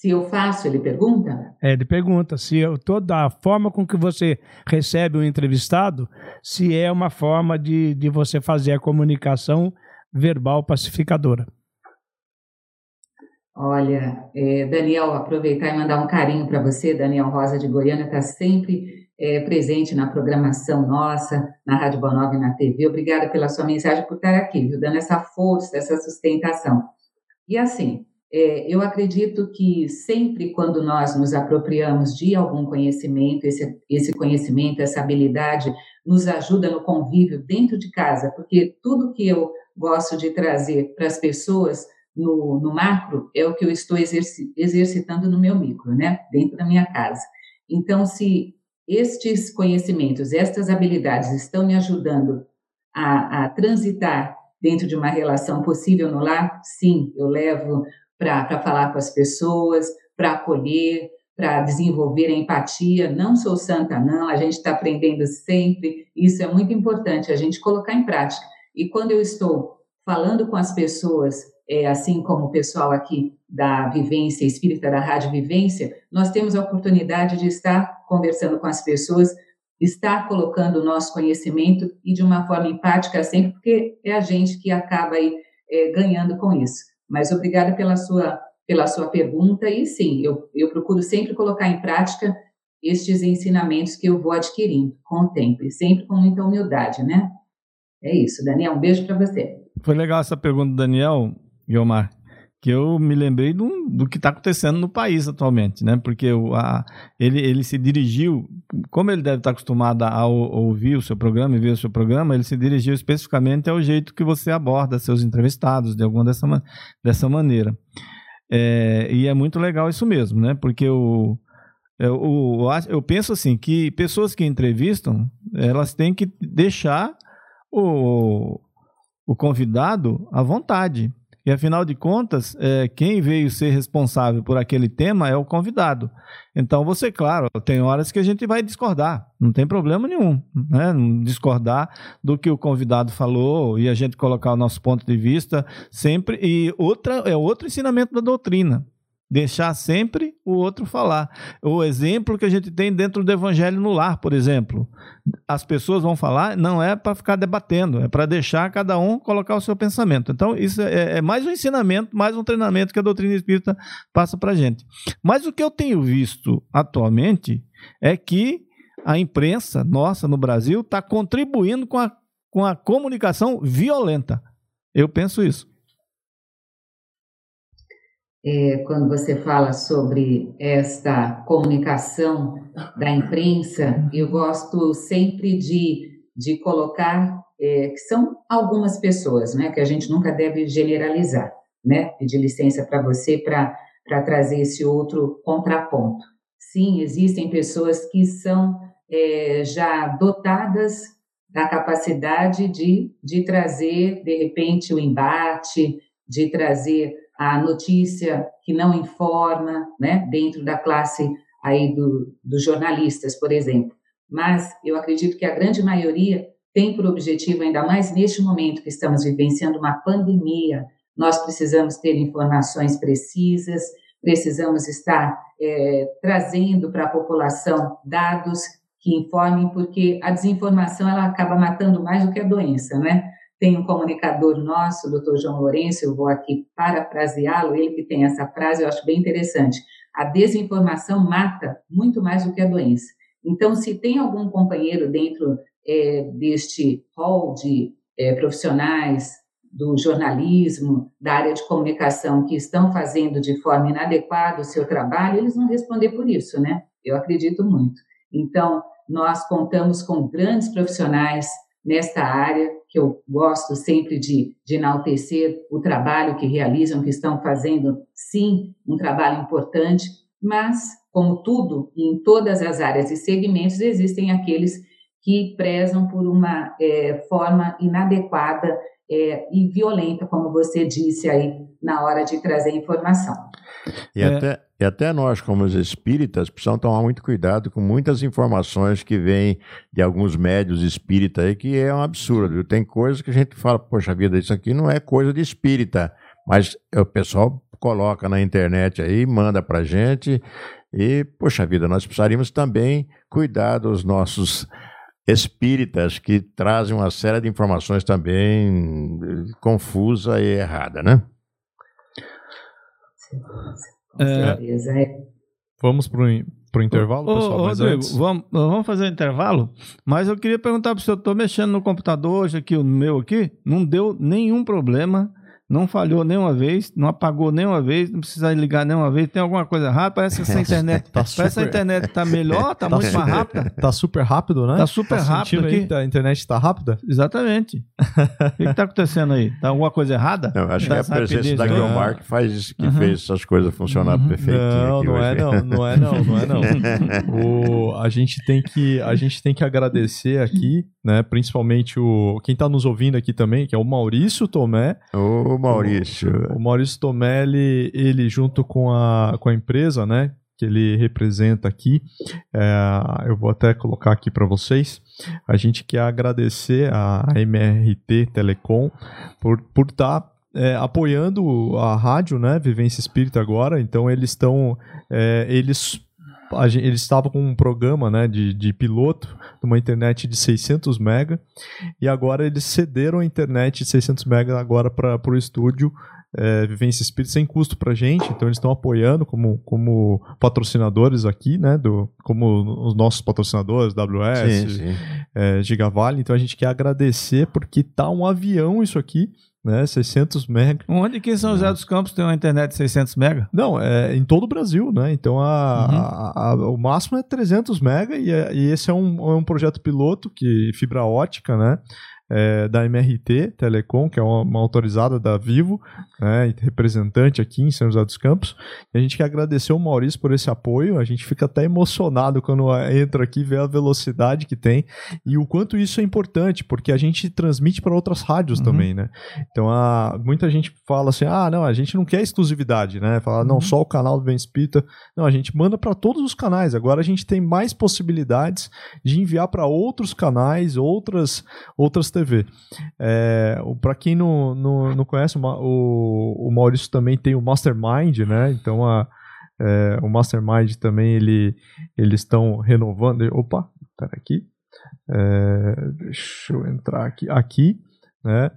Se eu faço, ele pergunta? É, ele pergunta se eu, toda a forma com que você recebe o entrevistado, se é uma forma de, de você fazer a comunicação verbal pacificadora. Olha, é, Daniel, aproveitar e mandar um carinho para você. Daniel Rosa de Goiânia está sempre é, presente na programação nossa, na Rádio Bonova e na TV. Obrigada pela sua mensagem, por estar aqui, viu? dando essa força, essa sustentação. E assim, é, eu acredito que sempre quando nós nos apropriamos de algum conhecimento, esse, esse conhecimento, essa habilidade, nos ajuda no convívio dentro de casa, porque tudo que eu gosto de trazer para as pessoas no, no, macro é o que eu estou exerci, exercitando no meu micro, né? Dentro da minha casa. Então, se estes conhecimentos, estas habilidades estão me ajudando a, a transitar dentro de uma relação possível no lar, sim, eu levo para falar com as pessoas, para acolher, para desenvolver a empatia. Não sou santa, não, a gente está aprendendo sempre. Isso é muito importante, a gente colocar em prática. E quando eu estou falando com as pessoas, é, assim como o pessoal aqui da Vivência Espírita, da Rádio Vivência, nós temos a oportunidade de estar conversando com as pessoas, estar colocando o nosso conhecimento e de uma forma empática sempre, porque é a gente que acaba aí é, ganhando com isso. Mas obrigada pela sua, pela sua pergunta. E sim, eu, eu procuro sempre colocar em prática estes ensinamentos que eu vou adquirindo com o tempo, e sempre com muita humildade, né? É isso, Daniel. Um beijo para você. Foi legal essa pergunta do Daniel, Guilmar, que eu me lembrei do, do que está acontecendo no país atualmente, né? Porque o, a, ele, ele se dirigiu, como ele deve estar acostumado a, ouvir o seu programa e ver o seu programa, ele se dirigiu especificamente ao jeito que você aborda seus entrevistados, de alguma dessa, dessa maneira. É, e é muito legal isso mesmo, né? Porque o, eu, é, eu penso assim que pessoas que entrevistam, elas têm que deixar o, o convidado à vontade. E afinal de contas, é, quem veio ser responsável por aquele tema é o convidado. Então você, claro, tem horas que a gente vai discordar, não tem problema nenhum, né? Discordar do que o convidado falou e a gente colocar o nosso ponto de vista sempre. E outra é outro ensinamento da doutrina. Deixar sempre o outro falar. O exemplo que a gente tem dentro do evangelho no lar, por exemplo. As pessoas vão falar, não é para ficar debatendo, é para deixar cada um colocar o seu pensamento. Então, isso é, é, mais um ensinamento, mais um treinamento que a doutrina espírita passa para a gente. Mas o que eu tenho visto atualmente é que a imprensa nossa no Brasil está contribuindo com a, com a comunicação violenta. Eu penso isso é, quando você fala sobre esta comunicação da imprensa, eu gosto sempre de, de colocar é, que são algumas pessoas, né, que a gente nunca deve generalizar, né, pedir licença para você para trazer esse outro contraponto. Sim, existem pessoas que são é, já dotadas da capacidade de, de trazer, de repente, o embate, de trazer a notícia que não informa, né, dentro da classe aí do, dos jornalistas, por exemplo. Mas eu acredito que a grande maioria tem por objetivo, ainda mais neste momento que estamos vivenciando uma pandemia, nós precisamos ter informações precisas, precisamos estar é, trazendo para a população dados que informem, porque a desinformação ela acaba matando mais do que a doença, né? Tem um comunicador nosso, o doutor João Lourenço, eu vou aqui parafraseá-lo, ele que tem essa frase, eu acho bem interessante. A desinformação mata muito mais do que a doença. Então, se tem algum companheiro dentro é, deste hall de é, profissionais do jornalismo, da área de comunicação, que estão fazendo de forma inadequada o seu trabalho, eles vão responder por isso, né? Eu acredito muito. Então, nós contamos com grandes profissionais nesta área, que eu gosto sempre de, de enaltecer o trabalho que realizam, que estão fazendo, sim, um trabalho importante, mas, como tudo, em todas as áreas e segmentos, existem aqueles que prezam por uma é, forma inadequada é, e violenta, como você disse aí na hora de trazer informação. E, é. até, e até nós, como os espíritas, precisamos tomar muito cuidado com muitas informações que vêm de alguns médios espíritas aí, que é um absurdo. Tem coisas que a gente fala, poxa vida, isso aqui não é coisa de espírita, mas o pessoal coloca na internet aí, manda para gente, e, poxa vida, nós precisaríamos também cuidar dos nossos espíritas que trazem uma série de informações também confusa e errada, né? É, vamos para o intervalo, ô, pessoal? Ô, mas Rodrigo, antes... vamos, vamos fazer o um intervalo? Mas eu queria perguntar para o senhor, estou mexendo no computador hoje aqui, o meu aqui, não deu nenhum problema não falhou nenhuma vez, não apagou nenhuma vez, não precisa ligar nenhuma vez. Tem alguma coisa errada? Parece que essa internet, tá super... parece que a internet tá melhor, tá, tá muito super, mais rápida. Tá super rápido, né? Tá super tá rápido aqui. a internet tá rápida? Exatamente. o que, que tá acontecendo aí? Tá alguma coisa errada? Não, acho tá que é a presença da Guilmar que faz isso, que uhum. fez essas coisas funcionar uhum. perfeitinho. Não, não é não, não é não, não é não. o, a gente tem que a gente tem que agradecer aqui, né? Principalmente o quem tá nos ouvindo aqui também, que é o Maurício Tomé. Ô, Maurício. O, o Maurício Tomelli, ele junto com a, com a empresa, né, que ele representa aqui, é, eu vou até colocar aqui para vocês. A gente quer agradecer a MRT Telecom por por estar tá, é, apoiando a rádio, né, Vivência Espírita agora. Então eles estão, é, eles Gente, eles estavam com um programa né, de, de piloto uma internet de 600 mega e agora eles cederam a internet de 600 mega agora para o estúdio é, Vivência Espírita sem custo para gente, então eles estão apoiando como, como patrocinadores aqui, né, do, como os nossos patrocinadores, WS, sim, sim. É, Gigavale, então a gente quer agradecer porque tá um avião isso aqui, né? 600 mega. Onde que em São José é. dos Campos tem uma internet de 600 mega? Não, é em todo o Brasil, né? Então a, uhum. a, a, o máximo é 300 mega e, é, e esse é um, é um projeto piloto que fibra ótica, né? É, da MRT Telecom, que é uma, uma autorizada da Vivo, né, representante aqui em São José dos Campos. E a gente quer agradecer o Maurício por esse apoio. A gente fica até emocionado quando entra aqui e vê a velocidade que tem e o quanto isso é importante, porque a gente transmite para outras rádios uhum. também, né? Então, a, muita gente fala assim: ah, não, a gente não quer exclusividade, né? Fala, não, uhum. só o canal do Ben Spita. Não, a gente manda para todos os canais. Agora a gente tem mais possibilidades de enviar para outros canais, outras, outras TV. É, para quem não, não, não conhece, o, o Maurício também tem o Mastermind, né? Então a, é, o Mastermind também ele, eles estão renovando. Opa, pera aqui. É, deixa eu entrar aqui. Aqui, né?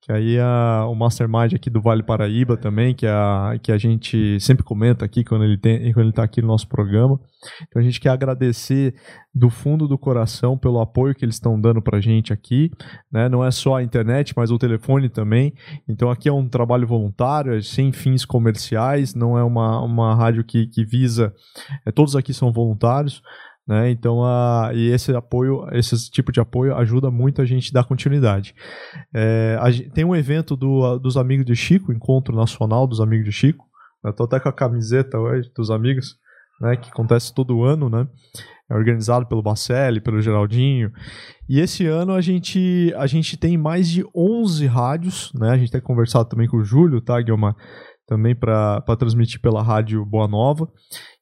Que aí a, o Mastermind aqui do Vale Paraíba também, que a, que a gente sempre comenta aqui quando ele tem quando ele está aqui no nosso programa. Então a gente quer agradecer do fundo do coração pelo apoio que eles estão dando para a gente aqui. Né? Não é só a internet, mas o telefone também. Então aqui é um trabalho voluntário, é sem fins comerciais, não é uma, uma rádio que, que visa. É, todos aqui são voluntários. Né? Então, a, e esse apoio, esse tipo de apoio ajuda muito a gente a dar continuidade. É, a, tem um evento do, dos amigos de Chico, encontro nacional dos amigos de Chico. Estou até com a camiseta dos amigos, né, que acontece todo ano, né? É organizado pelo Bacelli, pelo Geraldinho. E esse ano a gente, a gente tem mais de 11 rádios, né? A gente tem conversado também com o Júlio, tá, Guilherme? também para transmitir pela rádio Boa Nova,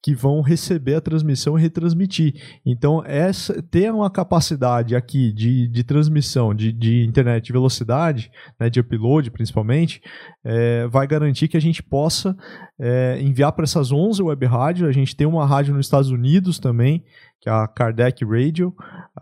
que vão receber a transmissão e retransmitir. Então, essa ter uma capacidade aqui de, de transmissão de, de internet de velocidade, né, de upload principalmente, é, vai garantir que a gente possa é, enviar para essas 11 web rádios. A gente tem uma rádio nos Estados Unidos também, que é a Kardec Radio,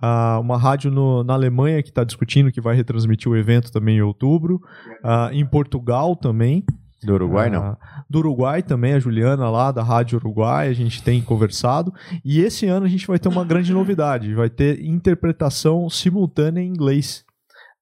uh, uma rádio no, na Alemanha que está discutindo que vai retransmitir o evento também em outubro, uh, em Portugal também. Do Uruguai, não? Ah, do Uruguai também, a Juliana lá da Rádio Uruguai, a gente tem conversado. E esse ano a gente vai ter uma grande novidade: vai ter interpretação simultânea em inglês.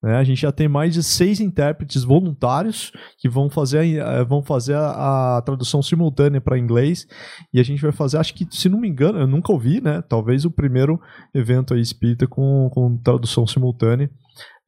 Né? A gente já tem mais de seis intérpretes voluntários que vão fazer, a, vão fazer a, a tradução simultânea para inglês. E a gente vai fazer, acho que, se não me engano, eu nunca ouvi, né? Talvez o primeiro evento aí espírita com, com tradução simultânea.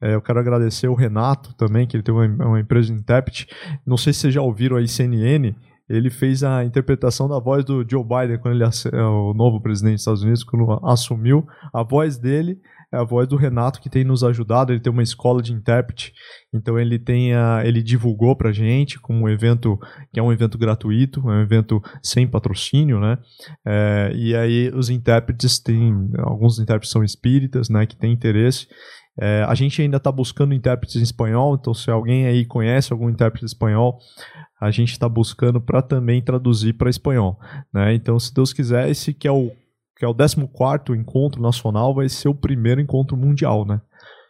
É, eu quero agradecer o Renato também, que ele tem uma, uma empresa de intérprete. Não sei se vocês já ouviram aí CNN. Ele fez a interpretação da voz do Joe Biden quando ele é o novo presidente dos Estados Unidos, quando assumiu. A voz dele é a voz do Renato que tem nos ajudado. Ele tem uma escola de intérprete, então ele tem a, ele divulgou pra gente como um evento que é um evento gratuito, é um evento sem patrocínio, né? É, e aí os intérpretes têm alguns intérpretes são espíritas, né? Que têm interesse. É, a gente ainda está buscando intérpretes em espanhol, então se alguém aí conhece algum intérprete espanhol, a gente está buscando para também traduzir para espanhol. Né? Então, se Deus quiser, esse que é o que é o 14 encontro nacional, vai ser o primeiro encontro mundial, né?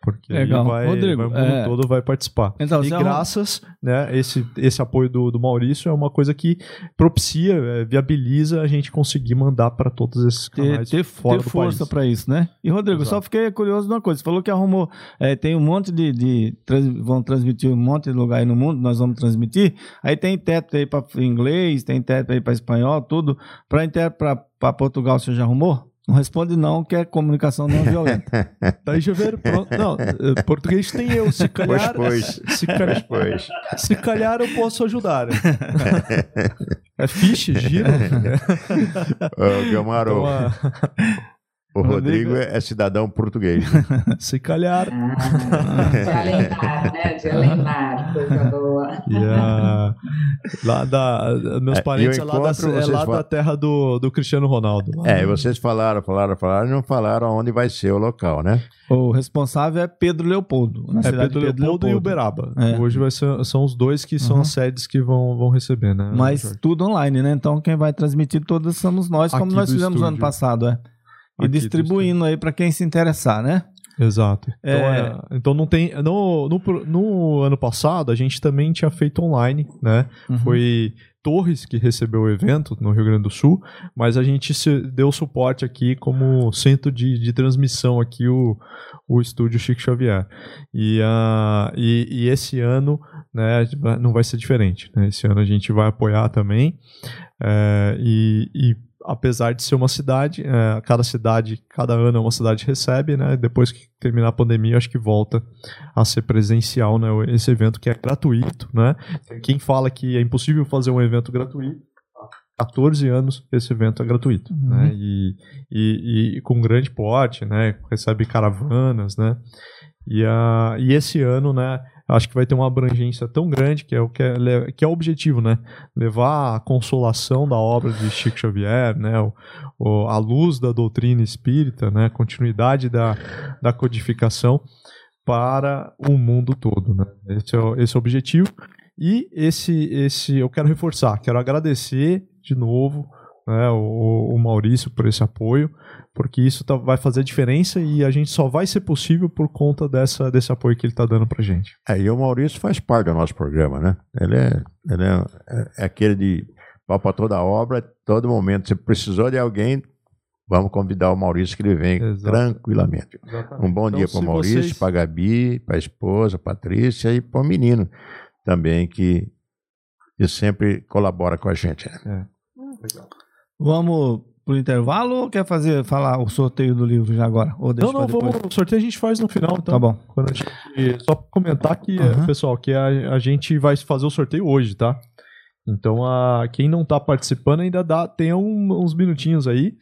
Porque Legal. vai, Rodrigo, vai, o mundo é... todo vai participar. Então, e você graças, né, esse, esse apoio do, do Maurício é uma coisa que propicia, é, viabiliza a gente conseguir mandar para todos esses canais ter, ter, fora ter do força para isso, né? E Rodrigo, Exato. só fiquei curioso de uma coisa. Você falou que arrumou, é, tem um monte de, de trans, vão transmitir um monte de lugar aí no mundo, nós vamos transmitir. Aí tem intérprete aí para inglês, tem intérprete aí para espanhol, tudo. Para para Portugal, você já arrumou? Não responde não, que é comunicação não violenta. Daí já veio, pronto. Não, eh, português tem eu. Se calhar, Pois, Se, calhar, Pois. se calhar eu posso ajudar. É fiche, gira. Ô, Guilmar, Então, o, ah, o Rodrigo- Rodrigo é cidadão português. se calhar. Ah, de Alemar, né? De Alemar, coisa boa. A- lá da, meus É, parentes é o lá, da, é lá falam- da terra do, do Cristiano Ronaldo. É, e vocês falaram, falaram, falaram, e não falaram onde vai ser o local, né? o responsável é Pedro Leopoldo, na É cidade Pedro de Leopoldo, e Uberaba. É. Hoje vai ser, são os dois que são Uhum. as sedes que vão, vão receber, né? Mas tudo online, né? Então quem vai transmitir todas somos nós, como Aqui nós fizemos estúdio. ano passado, é. E distribuindo aí para quem se interessar, né? Exato. Então, É. é, então não tem. No, no, no ano passado, a gente também tinha feito online, né? Uhum. Foi Torres que recebeu o evento no Rio Grande do Sul, mas a gente se- deu suporte aqui como centro de, de transmissão aqui, o, o estúdio Chico Xavier. E, ah, e, e esse ano né, não vai ser diferente. né? Esse ano a gente vai apoiar também. É, e, e apesar de ser uma cidade, é, cada cidade, cada ano é uma cidade recebe, né? Depois que terminar a pandemia, acho que volta a ser presencial, né? Esse evento que é gratuito, né? Quem fala que é impossível fazer um evento gratuito, há 14 anos esse evento é gratuito, Uhum. né? E, e, e com grande porte, né? Recebe caravanas, né? E, a, e esse ano, né? Acho que vai ter uma abrangência tão grande que é o que é, que é o objetivo, né? Levar a consolação da obra de Chico Xavier, né? O, o- a luz da doutrina espírita, né? A continuidade da, da codificação para o mundo todo, né? Esse é esse é o objetivo. E esse, esse eu quero reforçar, quero agradecer de novo né, o, o Maurício por esse apoio, porque isso tá- vai fazer diferença e a gente só vai ser possível por conta dessa, desse apoio que ele está dando pra gente. É, e o Maurício faz parte do nosso programa, né? Ele é, ele é, é- é aquele de pau para toda obra, todo momento. Se precisou de alguém, vamos convidar o Maurício que ele vem Exato. tranquilamente. Um bom Então, dia para o Maurício, vocês- para a Gabi, para a esposa, Patrícia e para o menino também que, que sempre colabora com a gente. né? Vamos pro intervalo ou quer fazer falar o sorteio do livro já agora? Ou Não, não, vamos, o sorteio a gente faz no final, então. Tá bom. Gente- só comentar que, eh, pessoal, que a, a gente vai fazer o sorteio hoje, tá? Então, a, quem não tá participando ainda dá, tem um- uns minutinhos aí,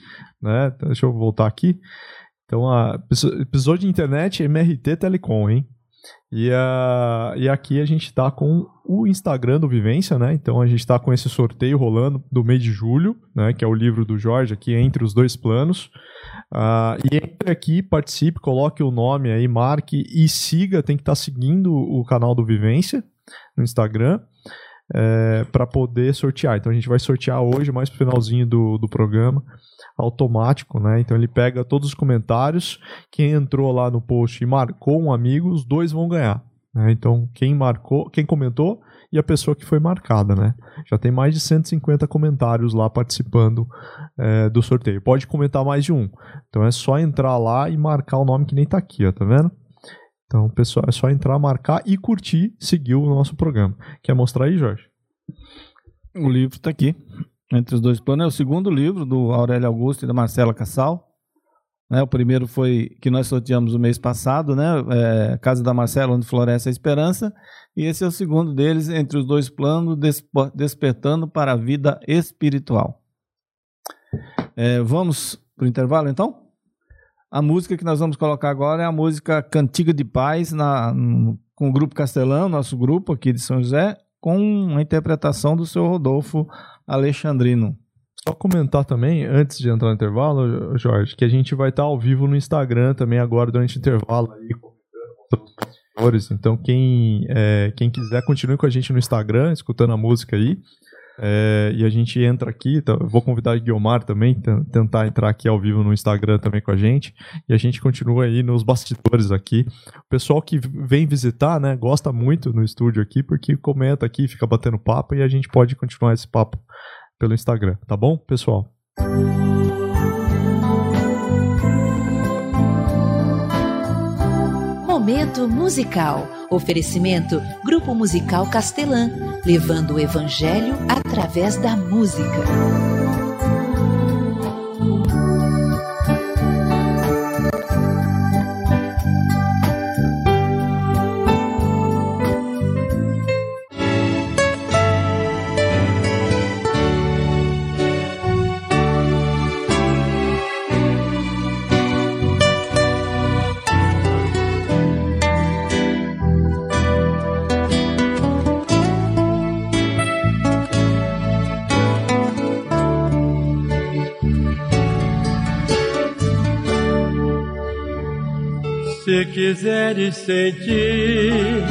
né? Então, Deixa eu voltar aqui. Então, a, episódio de internet MRT Telecom, hein? E, a, e aqui a gente tá com o Instagram do Vivência, né? Então a gente tá com esse sorteio rolando do mês de julho, né? Que é o livro do Jorge aqui, Entre os Dois Planos. Ah, e entre aqui, participe, coloque o nome aí, marque e siga, tem que estar seguindo o canal do Vivência no Instagram para poder sortear. Então a gente vai sortear hoje, mais pro finalzinho do, do programa, automático, né? Então ele pega todos os comentários, quem entrou lá no post e marcou um amigo, os dois vão ganhar. né? Então quem marcou, quem comentou e a pessoa que foi marcada, né? Já tem mais de 150 comentários lá participando é, do sorteio. Pode comentar mais de um. Então é só entrar lá e marcar o nome que nem tá aqui, ó, tá vendo? Então, pessoal, é só entrar, marcar e curtir, seguir o nosso programa. Quer mostrar aí, Jorge? O livro está aqui. Entre os dois planos. É o segundo livro do Aurélio Augusto e da Marcela Cassal. Né, o primeiro foi que nós sorteamos o mês passado, né? É, Casa da Marcela, onde floresce a esperança. E esse é o segundo deles, Entre os dois planos, Despertando para a Vida Espiritual. É, vamos para o intervalo, então? A música que nós vamos colocar agora é a música Cantiga de Paz, na, no, com o Grupo Castelão, nosso grupo aqui de São José, com a interpretação do seu Rodolfo Alexandrino. Só comentar também, antes de entrar no intervalo, Jorge, que a gente vai estar ao vivo no Instagram também agora durante o intervalo aí, então quem, é, quem quiser continue com a gente no Instagram, escutando a música aí. É, e a gente entra aqui, tá, vou convidar a Guiomar também, tentar entrar aqui ao vivo no Instagram também com a gente. E a gente continua aí nos bastidores aqui. O pessoal que vem visitar, né, gosta muito no estúdio aqui, porque comenta aqui, fica batendo papo e a gente pode continuar esse papo pelo Instagram, tá bom, pessoal? Momento musical. Oferecimento Grupo Musical Castelã, levando o evangelho através da música. Se quiseres sentir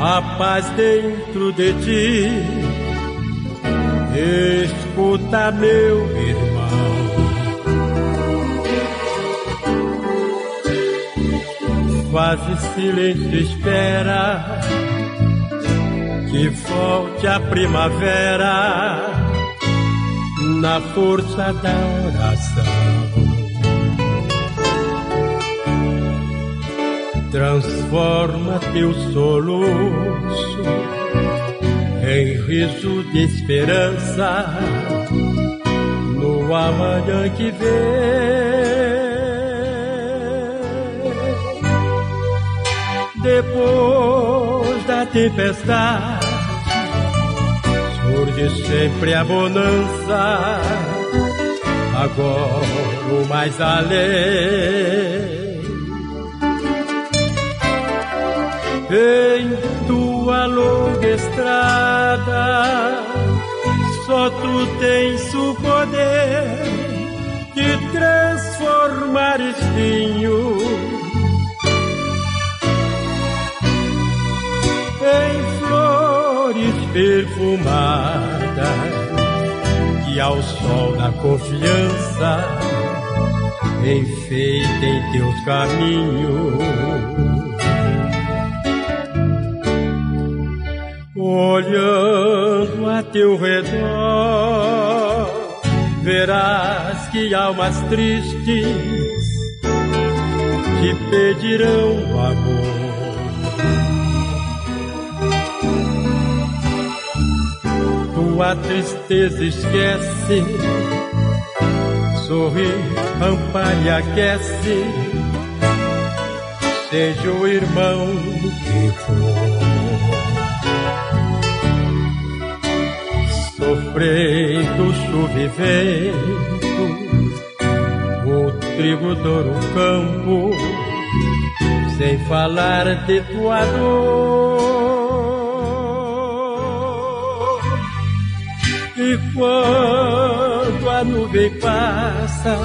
a paz dentro de ti, escuta, meu irmão. Quase silêncio espera que volte a primavera na força da oração. Transforma teu soluço em riso de esperança no amanhã que vem. Depois da tempestade surge sempre a bonança. Agora o mais além em tua longa estrada. Só tu tens o poder de transformar espinho em flores perfumadas que ao sol da confiança enfeitem teus caminhos. Olhando a teu redor, verás que almas tristes te pedirão amor. Tua tristeza esquece, sorri, ampara e aquece, seja o irmão que for. Sofrendo chuva e vento, o trigo dor o campo, sem falar de tua dor. E quando a nuvem passa,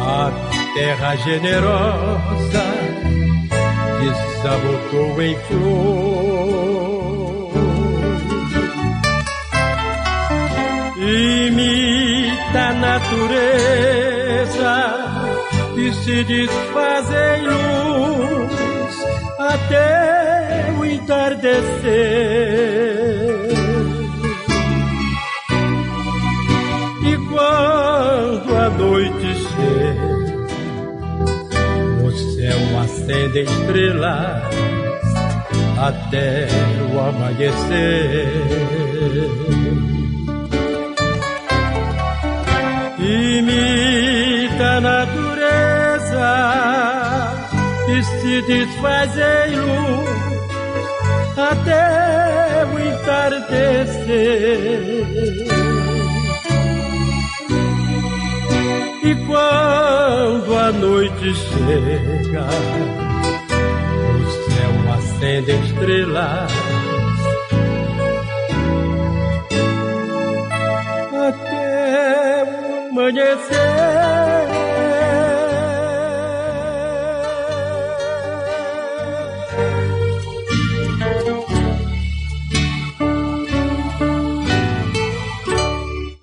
a terra generosa desabotou em flor. Imita a natureza que se desfaz em luz até o entardecer. E quando a noite chega, o céu acende estrelas até o amanhecer. Imita a natureza e se desfaz em luz até o entardecer. E quando a noite chega, no céu acendem estrelas. Amanhecer.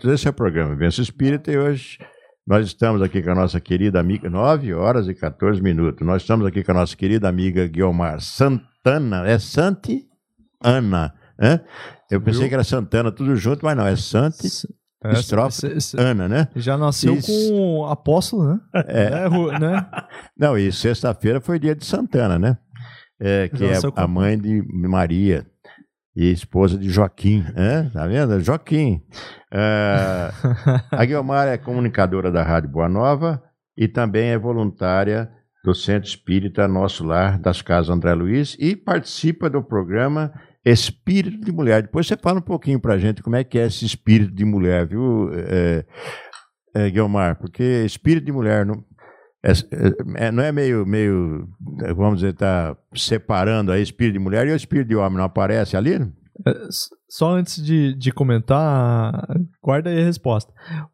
Esse é o programa Vivência Espírita e hoje nós estamos aqui com a nossa querida amiga, 9 horas e 14 minutos. Nós estamos aqui com a nossa querida amiga Guilmar Santana. É Santi Ana. Né? Eu pensei que era Santana tudo junto, mas não, é Santi É, Estrofe cê- Ana, né? Já nasceu Isso. com o apóstolo, né? É. Né, né? Não, e sexta-feira foi dia de Santana, né? É, que é com- a mãe de Maria e esposa de Joaquim, né? Tá vendo? Joaquim. É, a Guilmar é comunicadora da Rádio Boa Nova e também é voluntária do Centro Espírita Nosso Lar das Casas André Luiz e participa do programa Espírito de Mulher. Depois você fala um pouquinho pra gente como é que é esse espírito de mulher, viu, é, é, Guilmar? Porque espírito de mulher não, é- é- é- não é meio, meio, vamos dizer, tá separando aí espírito de mulher e o espírito de homem não aparece ali? S- Só antes de, de comentar, guarda aí a resposta.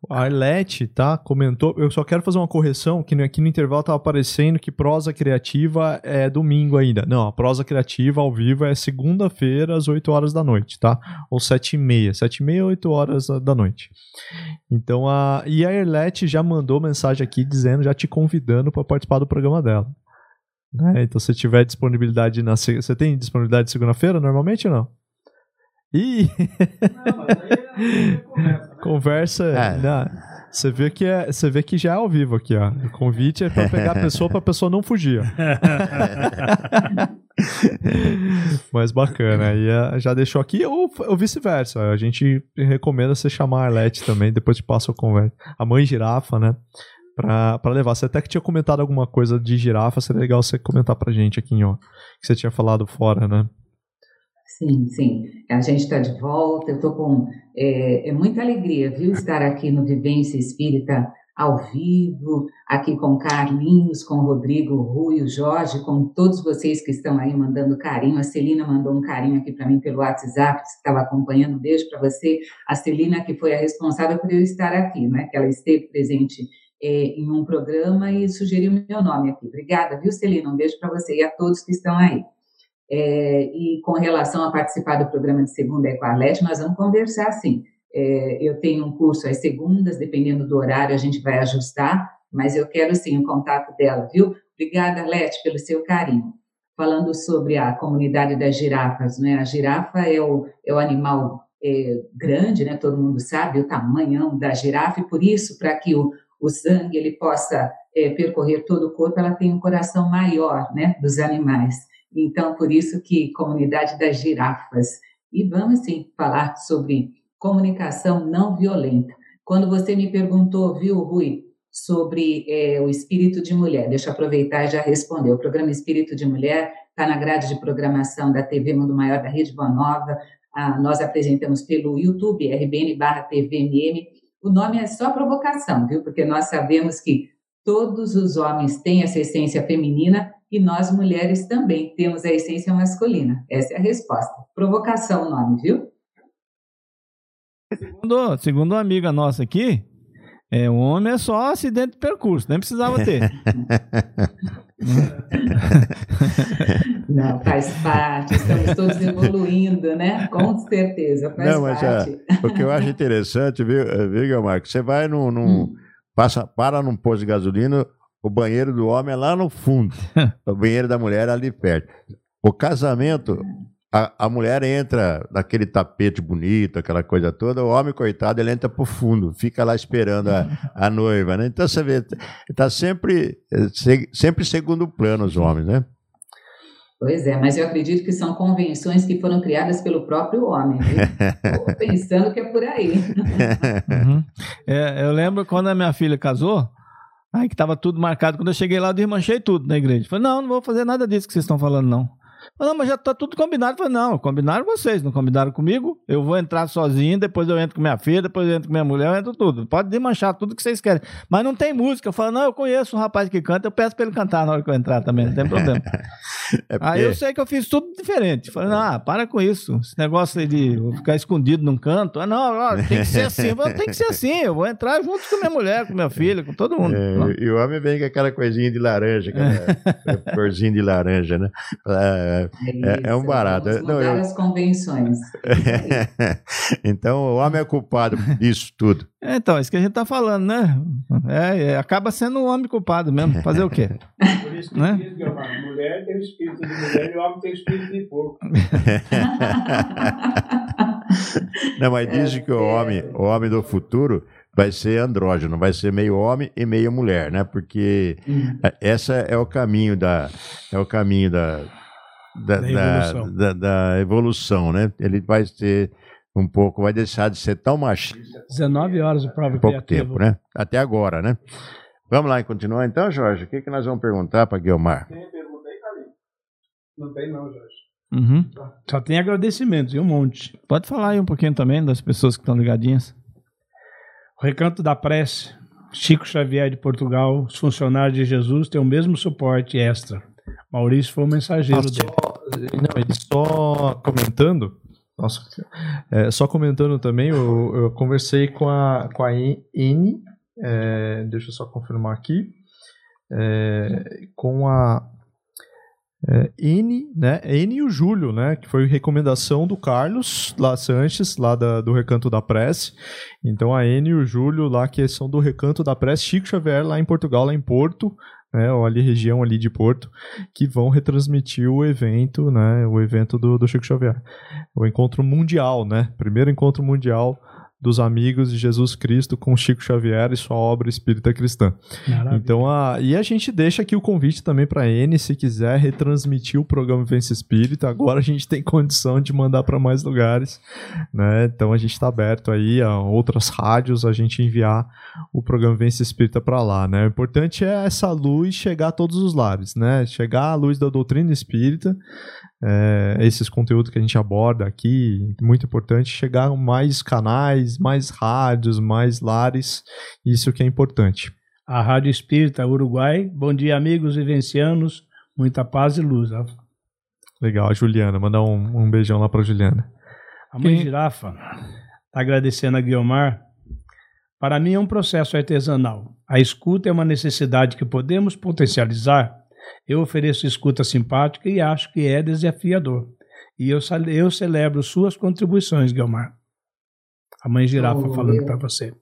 A Arlete, tá, comentou, eu só quero fazer uma correção, que aqui no intervalo tava aparecendo que prosa criativa é domingo ainda. Não, a prosa criativa ao vivo é segunda-feira às 8 horas da noite, tá? Ou 7 e meia, 7 e meia, 8 horas da noite. Então, a, e a Arlete já mandou mensagem aqui dizendo, já te convidando para participar do programa dela. Né? Então, se tiver disponibilidade na... Você tem disponibilidade de segunda-feira normalmente ou não? Ih! Conversa. É. né? Você vê que é, você vê que já é ao vivo aqui, ó. O convite é pra pegar a pessoa pra pessoa não fugir. ó. Mas bacana. Aí eh, já deixou aqui ou, ou vice-versa. A gente recomenda você chamar a Arlete também, depois te passa o conversa. A mãe girafa, né? Pra, pra levar. Você até que tinha comentado alguma coisa de girafa, seria legal você comentar pra gente aqui, ó. Que você tinha falado fora, né? Sim, sim. A gente está de volta. Eu estou com é, é muita alegria, viu, estar aqui no Vivência Espírita ao vivo, aqui com Carlinhos, com Rodrigo, Rui, Jorge, com todos vocês que estão aí mandando carinho. A Celina mandou um carinho aqui para mim pelo WhatsApp, que estava acompanhando. Um beijo para você. A Celina, que foi a responsável por eu estar aqui, né? Que ela esteve presente é, em um programa e sugeriu meu nome aqui. Obrigada, viu, Celina? Um beijo para você e a todos que estão aí. É, e com relação a participar do programa de segunda e Arlete, nós vamos conversar sim. É, eu tenho um curso às segundas, dependendo do horário, a gente vai ajustar, mas eu quero sim o contato dela, viu? Obrigada, Arlete, pelo seu carinho. Falando sobre a comunidade das girafas, né? A girafa é o, é o animal é, grande, né? Todo mundo sabe o tamanhão da girafa, e por isso, para que o, o sangue ele possa é, percorrer todo o corpo, ela tem um coração maior, né? Dos animais. Então, por isso que comunidade das girafas. E vamos sim falar sobre comunicação não violenta. Quando você me perguntou, viu, Rui, sobre é, o espírito de mulher, deixa eu aproveitar e já responder. O programa Espírito de Mulher está na grade de programação da TV Mundo Maior da Rede Boa Nova. Ah, nós apresentamos pelo YouTube, RBN barra TVMM. O nome é só provocação, viu? Porque nós sabemos que todos os homens têm essa essência feminina e nós mulheres também temos a essência masculina. Essa é a resposta. Provocação o nome, viu? Segundo, segundo uma amiga nossa aqui, é, o homem é só acidente de percurso, nem precisava ter. Não, faz parte, estamos todos evoluindo, né? Com certeza, faz Não, mas, parte. O que eu acho interessante, viu, viu que você vai num, num- Hum. Passa, para num posto de gasolina, o banheiro do homem é lá no fundo, o banheiro da mulher é ali perto. O casamento, a, a mulher entra naquele tapete bonito, aquela coisa toda, o homem, coitado, ele entra pro fundo, fica lá esperando a, a noiva, né? Então você vê, tá sempre, eh, se- sempre segundo plano os homens, né? Pois é, mas eu acredito que são convenções que foram criadas pelo próprio homem. viu? Tô pensando que é por aí. Uhum. É, eu lembro quando a minha filha casou, aí que tava tudo marcado. Quando eu cheguei lá, eu desmanchei tudo na igreja. Falei, não, não vou fazer nada disso que vocês estão falando, não. Falei, não, mas já tá tudo combinado. Falei, não, combinaram vocês, não combinaram comigo? Eu vou entrar sozinho, depois eu entro com minha filha, depois eu entro com minha mulher, eu entro tudo. Pode desmanchar tudo que vocês querem. Mas não tem música. Eu falo, não, eu conheço um rapaz que canta, eu peço pra ele cantar na hora que eu entrar também, não tem problema. é porque... Aí eu sei que eu fiz tudo diferente. Falei, não, para com isso. Esse negócio de ficar escondido num canto. Ah, não, ó, tem que ser assim. Falei, tem que ser assim. Eu vou entrar junto com minha mulher, com minha filha, com todo mundo. É, e o homem vem com aquela coisinha de laranja, aquela corzinha de laranja, né? É, é, é um barato. Vamos não, eu... as convenções. então, o homem é culpado disso tudo. É, então, é isso que a gente está falando, né? É, é, acaba sendo o homem culpado mesmo. Fazer o quê? Que né? diz, mulher tem o espírito de mulher e o homem tem o espírito de porco. Não, mas dizem que o homem, o homem do futuro vai ser andrógeno, vai ser meio homem e meio mulher, né? Porque hum. essa é o caminho da é o caminho da da, da, evolução. Da, da, evolução, né? Ele vai ser um pouco, vai deixar de ser tão machista. 19 horas o prova pouco tempo, né? Até agora, né? Vamos lá e continuar então, Jorge. O que, que nós vamos perguntar para Guilmar? Tem pergunta aí, Carlinhos? Não tem não, Jorge. Uhum. Só tem agradecimentos e um monte. Pode falar aí um pouquinho também das pessoas que estão ligadinhas. O Recanto da Prece, Chico Xavier de Portugal, os funcionários de Jesus têm o mesmo suporte extra. Maurício foi o mensageiro ah, dele. Não, ele só comentando. Nossa, é, só comentando também, eu, eu, conversei com a, com a N, é, deixa eu só confirmar aqui, é, com a é, N, né? N e o Júlio, né? Que foi recomendação do Carlos lá Sanches, lá da, do Recanto da Prece. Então a N e o Júlio lá que são do Recanto da Prece, Chico Xavier lá em Portugal, lá em Porto, né? Ou ali região ali de Porto, que vão retransmitir o evento, né? O evento do, do Chico Xavier, o encontro mundial, né? Primeiro encontro mundial dos amigos de Jesus Cristo com Chico Xavier e sua obra espírita cristã. Maravilha. Então, a, e a gente deixa aqui o convite também para a N, se quiser retransmitir o programa Vence Espírita. Agora a gente tem condição de mandar para mais lugares, né? Então a gente está aberto aí a outras rádios, a gente enviar o programa Vence Espírita para lá, né? O importante é essa luz chegar a todos os lares, né? Chegar à luz da doutrina espírita é, esses conteúdos que a gente aborda aqui, muito importante, chegar a mais canais, mais rádios, mais lares, isso que é importante. A Rádio Espírita Uruguai, bom dia amigos vivencianos, muita paz e luz. Legal, a Juliana, mandar um, um beijão lá para Juliana. A mãe Quem... Girafa está agradecendo a Guiomar. Para mim é um processo artesanal. A escuta é uma necessidade que podemos potencializar eu ofereço escuta simpática e acho que é desafiador. E eu, eu celebro suas contribuições, Guilmar. A mãe girafa oh, falando para você.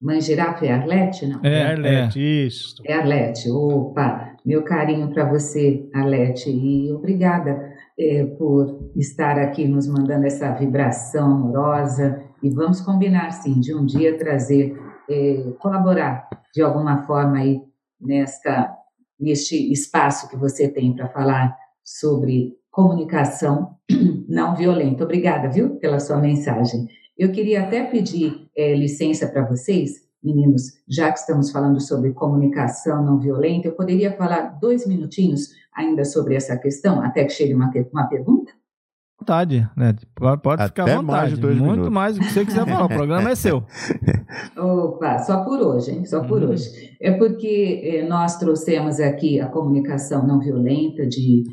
Mãe girafa é Arlete, não? É, Arlete, é. isso. É Arlete. Opa, meu carinho para você, Arlete. E obrigada é, por estar aqui nos mandando essa vibração amorosa. E vamos combinar, sim, de um dia trazer, é, colaborar de alguma forma aí nesta neste espaço que você tem para falar sobre comunicação não violenta. Obrigada, viu, pela sua mensagem. Eu queria até pedir é, licença para vocês, meninos, já que estamos falando sobre comunicação não violenta, eu poderia falar dois minutinhos ainda sobre essa questão, até que chegue uma, uma pergunta? Vontade, né? Pode, pode ficar à vontade. Mais Muito minutos. mais do que você quiser falar. O programa é seu. Opa, só por hoje, hein? Só por uhum. hoje. É porque eh, nós trouxemos aqui a comunicação não violenta de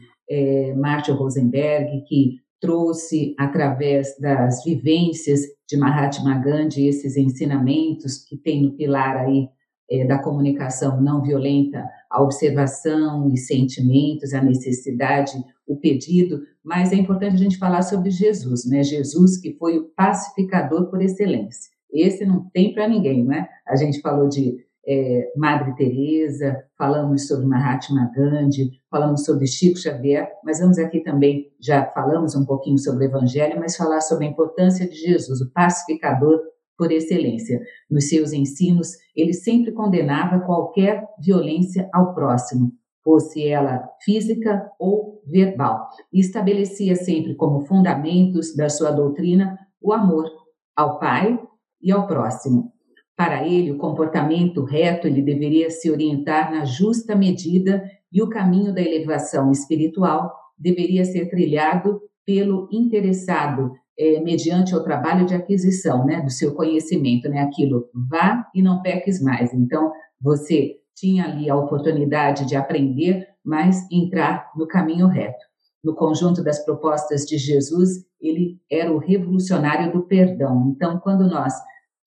Martin Rosenberg, que trouxe através das vivências de Mahatma Gandhi esses ensinamentos que tem no pilar aí eh, da comunicação não violenta, a observação e sentimentos, a necessidade, o pedido, mas é importante a gente falar sobre Jesus, né? Jesus que foi o pacificador por excelência. Esse não tem para ninguém, né? A gente falou de é, Madre Teresa, falamos sobre Mahatma Gandhi, falamos sobre Chico Xavier, mas vamos aqui também, já falamos um pouquinho sobre o Evangelho, mas falar sobre a importância de Jesus, o pacificador por excelência. Nos seus ensinos, ele sempre condenava qualquer violência ao próximo, fosse ela física ou verbal, e estabelecia sempre como fundamentos da sua doutrina o amor ao Pai e ao próximo. Para ele, o comportamento reto ele deveria se orientar na justa medida e o caminho da elevação espiritual deveria ser trilhado pelo interessado, é, mediante o trabalho de aquisição né, do seu conhecimento, né, aquilo, vá e não peques mais. Então, você tinha ali a oportunidade de aprender, mas entrar no caminho reto. No conjunto das propostas de Jesus, ele era o revolucionário do perdão. Então, quando nós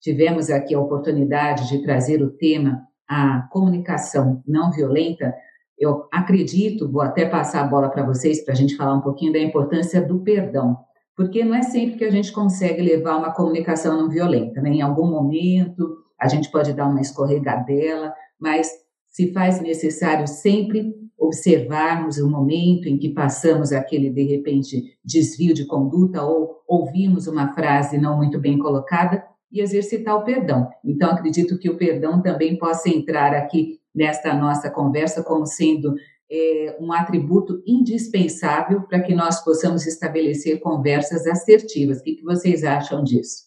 tivemos aqui a oportunidade de trazer o tema a comunicação não violenta, eu acredito, vou até passar a bola para vocês para a gente falar um pouquinho da importância do perdão, porque não é sempre que a gente consegue levar uma comunicação não violenta, né? Em algum momento a gente pode dar uma escorregadela, mas se faz necessário sempre observarmos o momento em que passamos aquele, de repente, desvio de conduta ou ouvimos uma frase não muito bem colocada e exercitar o perdão. Então, acredito que o perdão também possa entrar aqui nesta nossa conversa como sendo é, um atributo indispensável para que nós possamos estabelecer conversas assertivas. O que, que vocês acham disso?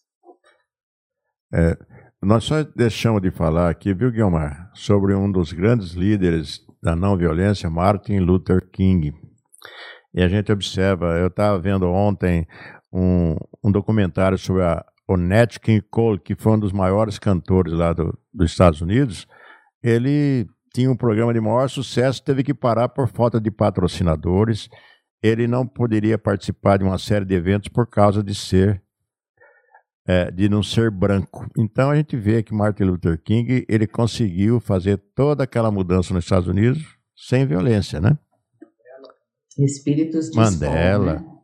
É, nós só deixamos de falar aqui, viu, Guilmar, sobre um dos grandes líderes da não violência, Martin Luther King. E a gente observa, eu estava vendo ontem um, um documentário sobre a, o Nat King Cole, que foi um dos maiores cantores lá do, dos Estados Unidos, ele tinha um programa de maior sucesso, teve que parar por falta de patrocinadores. Ele não poderia participar de uma série de eventos por causa de ser é, de não ser branco. Então a gente vê que Martin Luther King ele conseguiu fazer toda aquela mudança nos Estados Unidos sem violência, né? Espíritos de Mandela. Sol, né?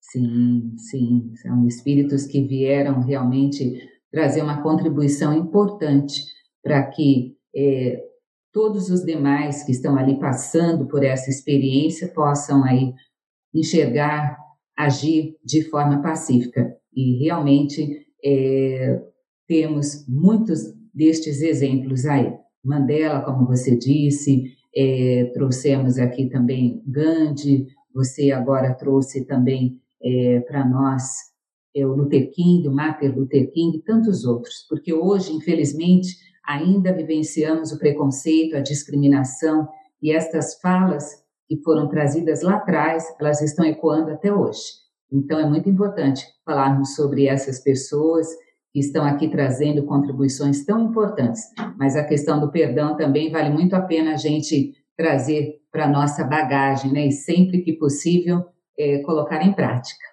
Sim, sim, são espíritos que vieram realmente trazer uma contribuição importante para que é, todos os demais que estão ali passando por essa experiência possam aí enxergar, agir de forma pacífica. E realmente é, temos muitos destes exemplos aí. Mandela, como você disse, é, trouxemos aqui também Gandhi, você agora trouxe também é, para nós é, o Luther King, o Martin Luther King e tantos outros, porque hoje, infelizmente, ainda vivenciamos o preconceito, a discriminação e estas falas que foram trazidas lá atrás, elas estão ecoando até hoje. Então, é muito importante falarmos sobre essas pessoas que estão aqui trazendo contribuições tão importantes, mas a questão do perdão também vale muito a pena a gente trazer para nossa bagagem, né? E sempre que possível, é, colocar em prática.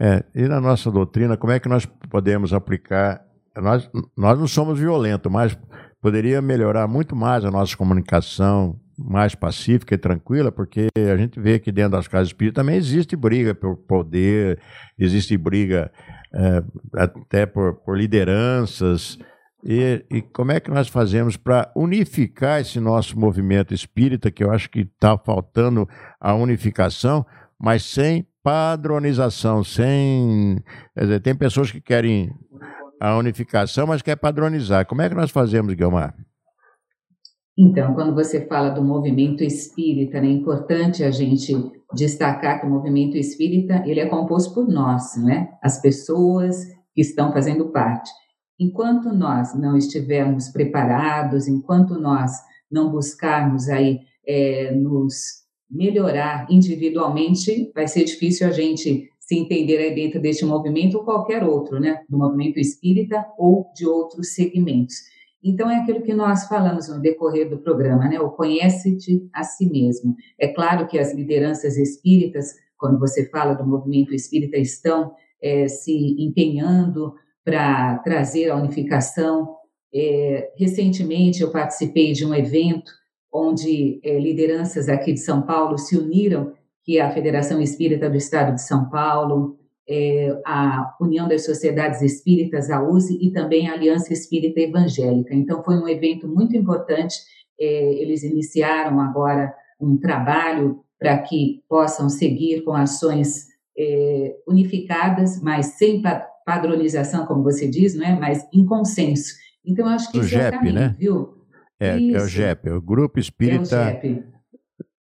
É, e na nossa doutrina, como é que nós podemos aplicar? Nós, nós não somos violentos, mas poderia melhorar muito mais a nossa comunicação, mais pacífica e tranquila, porque a gente vê que dentro das casas espíritas também existe briga por poder, existe briga é, até por, por lideranças. E, e, como é que nós fazemos para unificar esse nosso movimento espírita, que eu acho que está faltando a unificação, mas sem padronização, sem. Dizer, tem pessoas que querem a unificação, mas quer padronizar. Como é que nós fazemos, Guilmar? Então, quando você fala do movimento espírita, né, é importante a gente destacar que o movimento espírita ele é composto por nós, não é? As pessoas que estão fazendo parte. Enquanto nós não estivermos preparados, enquanto nós não buscarmos aí é, nos melhorar individualmente, vai ser difícil a gente se entender aí dentro deste movimento ou qualquer outro, né? Do movimento espírita ou de outros segmentos. Então, é aquilo que nós falamos no decorrer do programa, né? O conhece-te a si mesmo. É claro que as lideranças espíritas, quando você fala do movimento espírita, estão é, se empenhando para trazer a unificação. É, recentemente eu participei de um evento onde é, lideranças aqui de São Paulo se uniram, que é a Federação Espírita do Estado de São Paulo, é, a União das Sociedades Espíritas, a USE, e também a Aliança Espírita Evangélica. Então, foi um evento muito importante. É, eles iniciaram agora um trabalho para que possam seguir com ações é, unificadas, mas sem padronização, como você diz, não é? mas em consenso. Então, acho que o isso GEP, é o caminho, né? viu? É, é o GEP, é o Grupo Espírita é o GEP.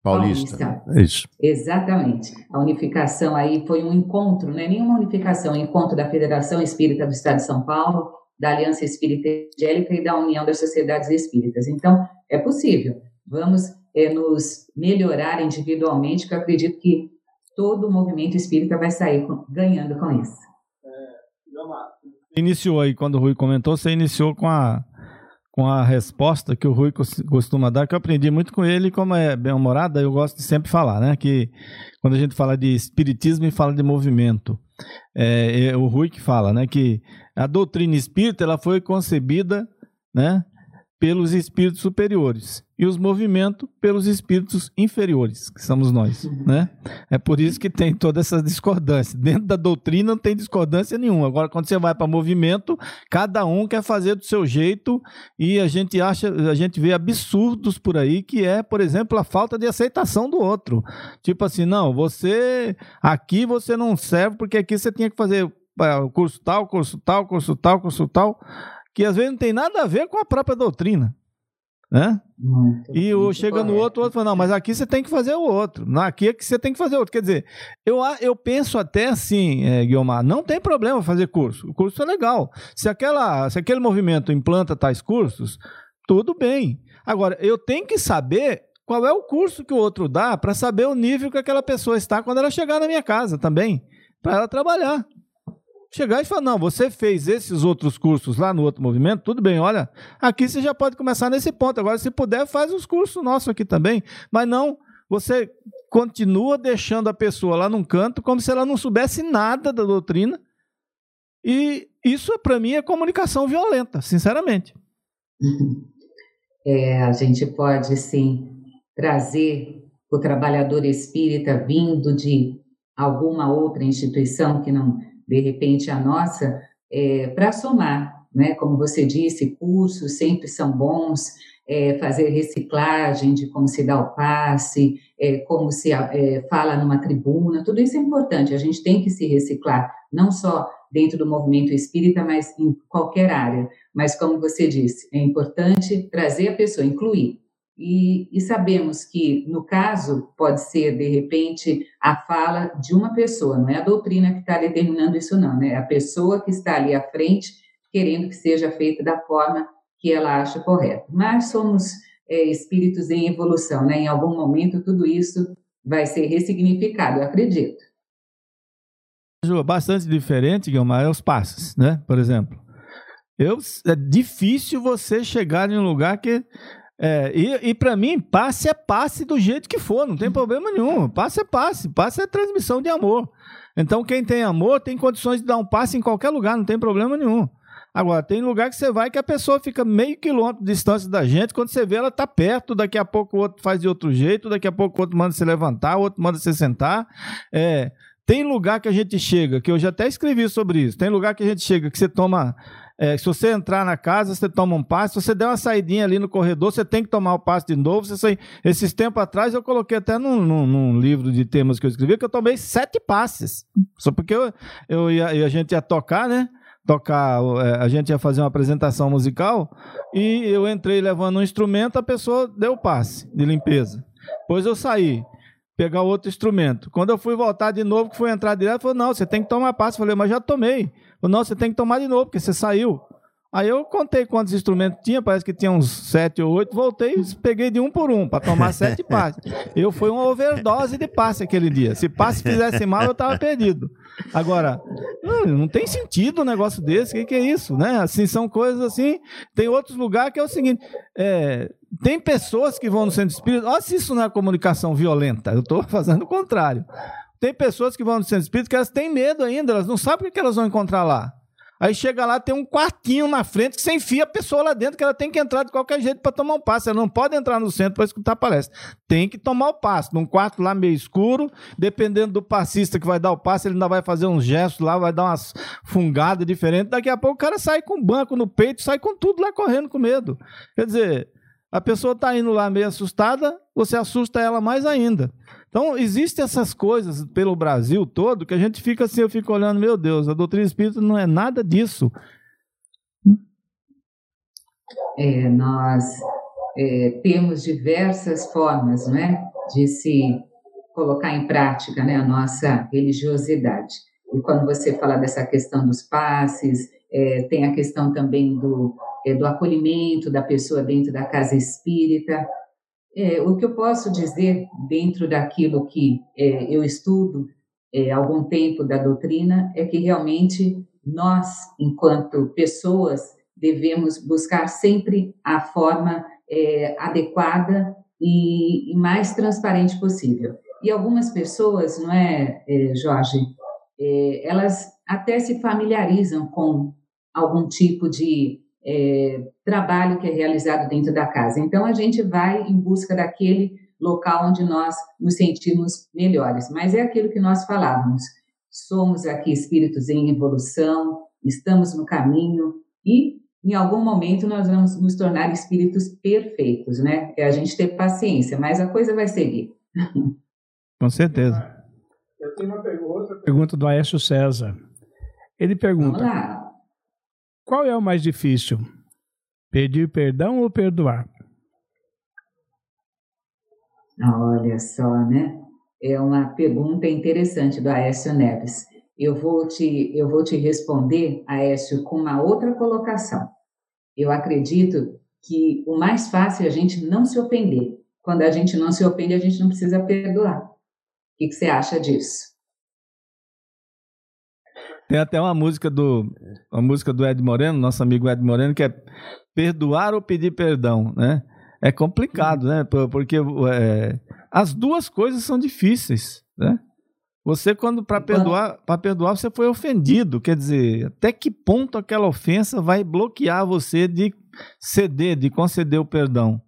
Paulista. Paulista. Isso. Exatamente. A unificação aí foi um encontro, não é nenhuma unificação, é um encontro da Federação Espírita do Estado de São Paulo, da Aliança Espírita Evangélica e da União das Sociedades Espíritas. Então, é possível. Vamos é, nos melhorar individualmente, que eu acredito que todo o movimento espírita vai sair com, ganhando com isso. Iniciou aí, quando o Rui comentou, você iniciou com a, com a resposta que o Rui costuma dar, que eu aprendi muito com ele, como é bem-humorado, eu gosto de sempre falar, né? Que quando a gente fala de espiritismo e fala de movimento, é, é o Rui que fala, né? Que a doutrina espírita ela foi concebida, né? Pelos espíritos superiores e os movimentos pelos espíritos inferiores, que somos nós, né? É por isso que tem toda essa discordância. Dentro da doutrina não tem discordância nenhuma. Agora, quando você vai para movimento, cada um quer fazer do seu jeito e a gente acha, a gente vê absurdos por aí que é, por exemplo, a falta de aceitação do outro. Tipo assim, não, você aqui você não serve porque aqui você tinha que fazer é, o curso tal, curso tal, curso tal, curso tal que às vezes não tem nada a ver com a própria doutrina. Né? Muito, e o, chega no outro, o outro fala, não, mas aqui você tem que fazer o outro. Aqui é que você tem que fazer outro. Quer dizer, eu, eu penso até assim, é, Guilmar, não tem problema fazer curso. O curso é legal. Se, aquela, se aquele movimento implanta tais cursos, tudo bem. Agora, eu tenho que saber qual é o curso que o outro dá para saber o nível que aquela pessoa está quando ela chegar na minha casa também, para ela trabalhar chegar e falar: não, você fez esses outros cursos lá no outro movimento, tudo bem, olha, aqui você já pode começar nesse ponto. Agora, se puder, faz os cursos nossos aqui também. Mas não, você continua deixando a pessoa lá num canto como se ela não soubesse nada da doutrina. E isso, para mim, é comunicação violenta, sinceramente. É, a gente pode, sim, trazer o trabalhador espírita vindo de alguma outra instituição que não de repente a nossa, é, para somar, né? Como você disse, cursos sempre são bons, é, fazer reciclagem de como se dá o passe, é, como se é, fala numa tribuna, tudo isso é importante. A gente tem que se reciclar, não só dentro do movimento espírita, mas em qualquer área. Mas, como você disse, é importante trazer a pessoa, incluir. E, e, sabemos que, no caso, pode ser, de repente, a fala de uma pessoa, não é a doutrina que está determinando isso, não, né? É a pessoa que está ali à frente querendo que seja feita da forma que ela acha correta. Mas somos é, espíritos em evolução, né? Em algum momento, tudo isso vai ser ressignificado, eu acredito. Bastante diferente, Guilmar, é os passos, né? Por exemplo. Eu, é difícil você chegar em um lugar que é, e, e para mim, passe é passe do jeito que for, não tem problema nenhum. Passe é passe, passe é transmissão de amor. Então, quem tem amor tem condições de dar um passe em qualquer lugar, não tem problema nenhum. Agora, tem lugar que você vai que a pessoa fica meio quilômetro de distância da gente, quando você vê ela tá perto, daqui a pouco o outro faz de outro jeito, daqui a pouco o outro manda se levantar, o outro manda se sentar. É, tem lugar que a gente chega, que eu já até escrevi sobre isso, tem lugar que a gente chega que você toma é, se você entrar na casa, você toma um passe. Se você der uma saidinha ali no corredor, você tem que tomar o passe de novo. Você Esses tempos atrás, eu coloquei até num, num, num, livro de temas que eu escrevi, que eu tomei sete passes. Só porque eu, eu ia, a gente ia tocar, né? Tocar, é, a gente ia fazer uma apresentação musical e eu entrei levando um instrumento, a pessoa deu passe de limpeza. Depois eu saí pegar outro instrumento. Quando eu fui voltar de novo, que foi entrar direto, falou: não, você tem que tomar passe. Eu falei, mas já tomei. Não, você tem que tomar de novo, porque você saiu. Aí eu contei quantos instrumentos tinha, parece que tinha uns sete ou oito, voltei e peguei de um por um, para tomar sete passes. Eu fui uma overdose de passe aquele dia. Se passe fizesse mal, eu estava perdido. Agora, não, não, tem sentido um negócio desse, o que, que, é isso, né? Assim, são coisas assim. Tem outros lugares que é o seguinte, é, tem pessoas que vão no centro espírita, olha se isso não é comunicação violenta, eu estou fazendo o contrário. Tem pessoas que vão no centro espírita que elas têm medo ainda, elas não sabem o que elas vão encontrar lá. Aí chega lá, tem um quartinho na frente que você enfia a pessoa lá dentro, que ela tem que entrar de qualquer jeito para tomar um passe. Ela não pode entrar no centro para escutar a palestra. Tem que tomar o passe. Num quarto lá meio escuro, dependendo do passista que vai dar o passe, ele ainda vai fazer uns gestos lá, vai dar umas fungadas diferentes. Daqui a pouco o cara sai com o banco no peito, sai com tudo lá correndo com medo. Quer dizer, a pessoa está indo lá meio assustada, você assusta ela mais ainda. Então, existem essas coisas pelo Brasil todo que a gente fica assim, eu fico olhando, meu Deus, a doutrina espírita não é nada disso. É, nós é, temos diversas formas né, de se colocar em prática né, a nossa religiosidade. E quando você fala dessa questão dos passes, é, tem a questão também do, é, do acolhimento da pessoa dentro da casa espírita, É, o que eu posso dizer dentro daquilo que é, eu estudo é, algum tempo da doutrina é que realmente nós, enquanto pessoas, devemos buscar sempre a forma é, adequada e, e, mais transparente possível. E algumas pessoas, não é, Jorge, elas até se familiarizam com algum tipo de é, trabalho que é realizado dentro da casa. Então, a gente vai em busca daquele local onde nós nos sentimos melhores. Mas é aquilo que nós falávamos. Somos aqui espíritos em evolução, estamos no caminho e em algum momento nós vamos nos tornar espíritos perfeitos, né? É a gente ter paciência, mas a coisa vai seguir. Com certeza. Eu tenho uma pergunta, pergunta do Aécio César. Ele pergunta: qual é o mais difícil? Pedir perdão ou perdoar? Olha só, né? É uma pergunta interessante do Aécio Neves. Eu vou te, eu vou te responder, Aécio, com uma outra colocação. Eu acredito que o mais fácil é a gente não se ofender. Quando a gente não se ofende, a gente não precisa perdoar. O que, que você acha disso? Tem até uma música do uma música do Ed Moreno, nosso amigo Ed Moreno, que é perdoar ou pedir perdão, né? É complicado, né? Porque é, as duas coisas são difíceis, né? Você quando para perdoar, para perdoar você foi ofendido, quer dizer, até que ponto aquela ofensa vai bloquear você de ceder, de conceder o perdão,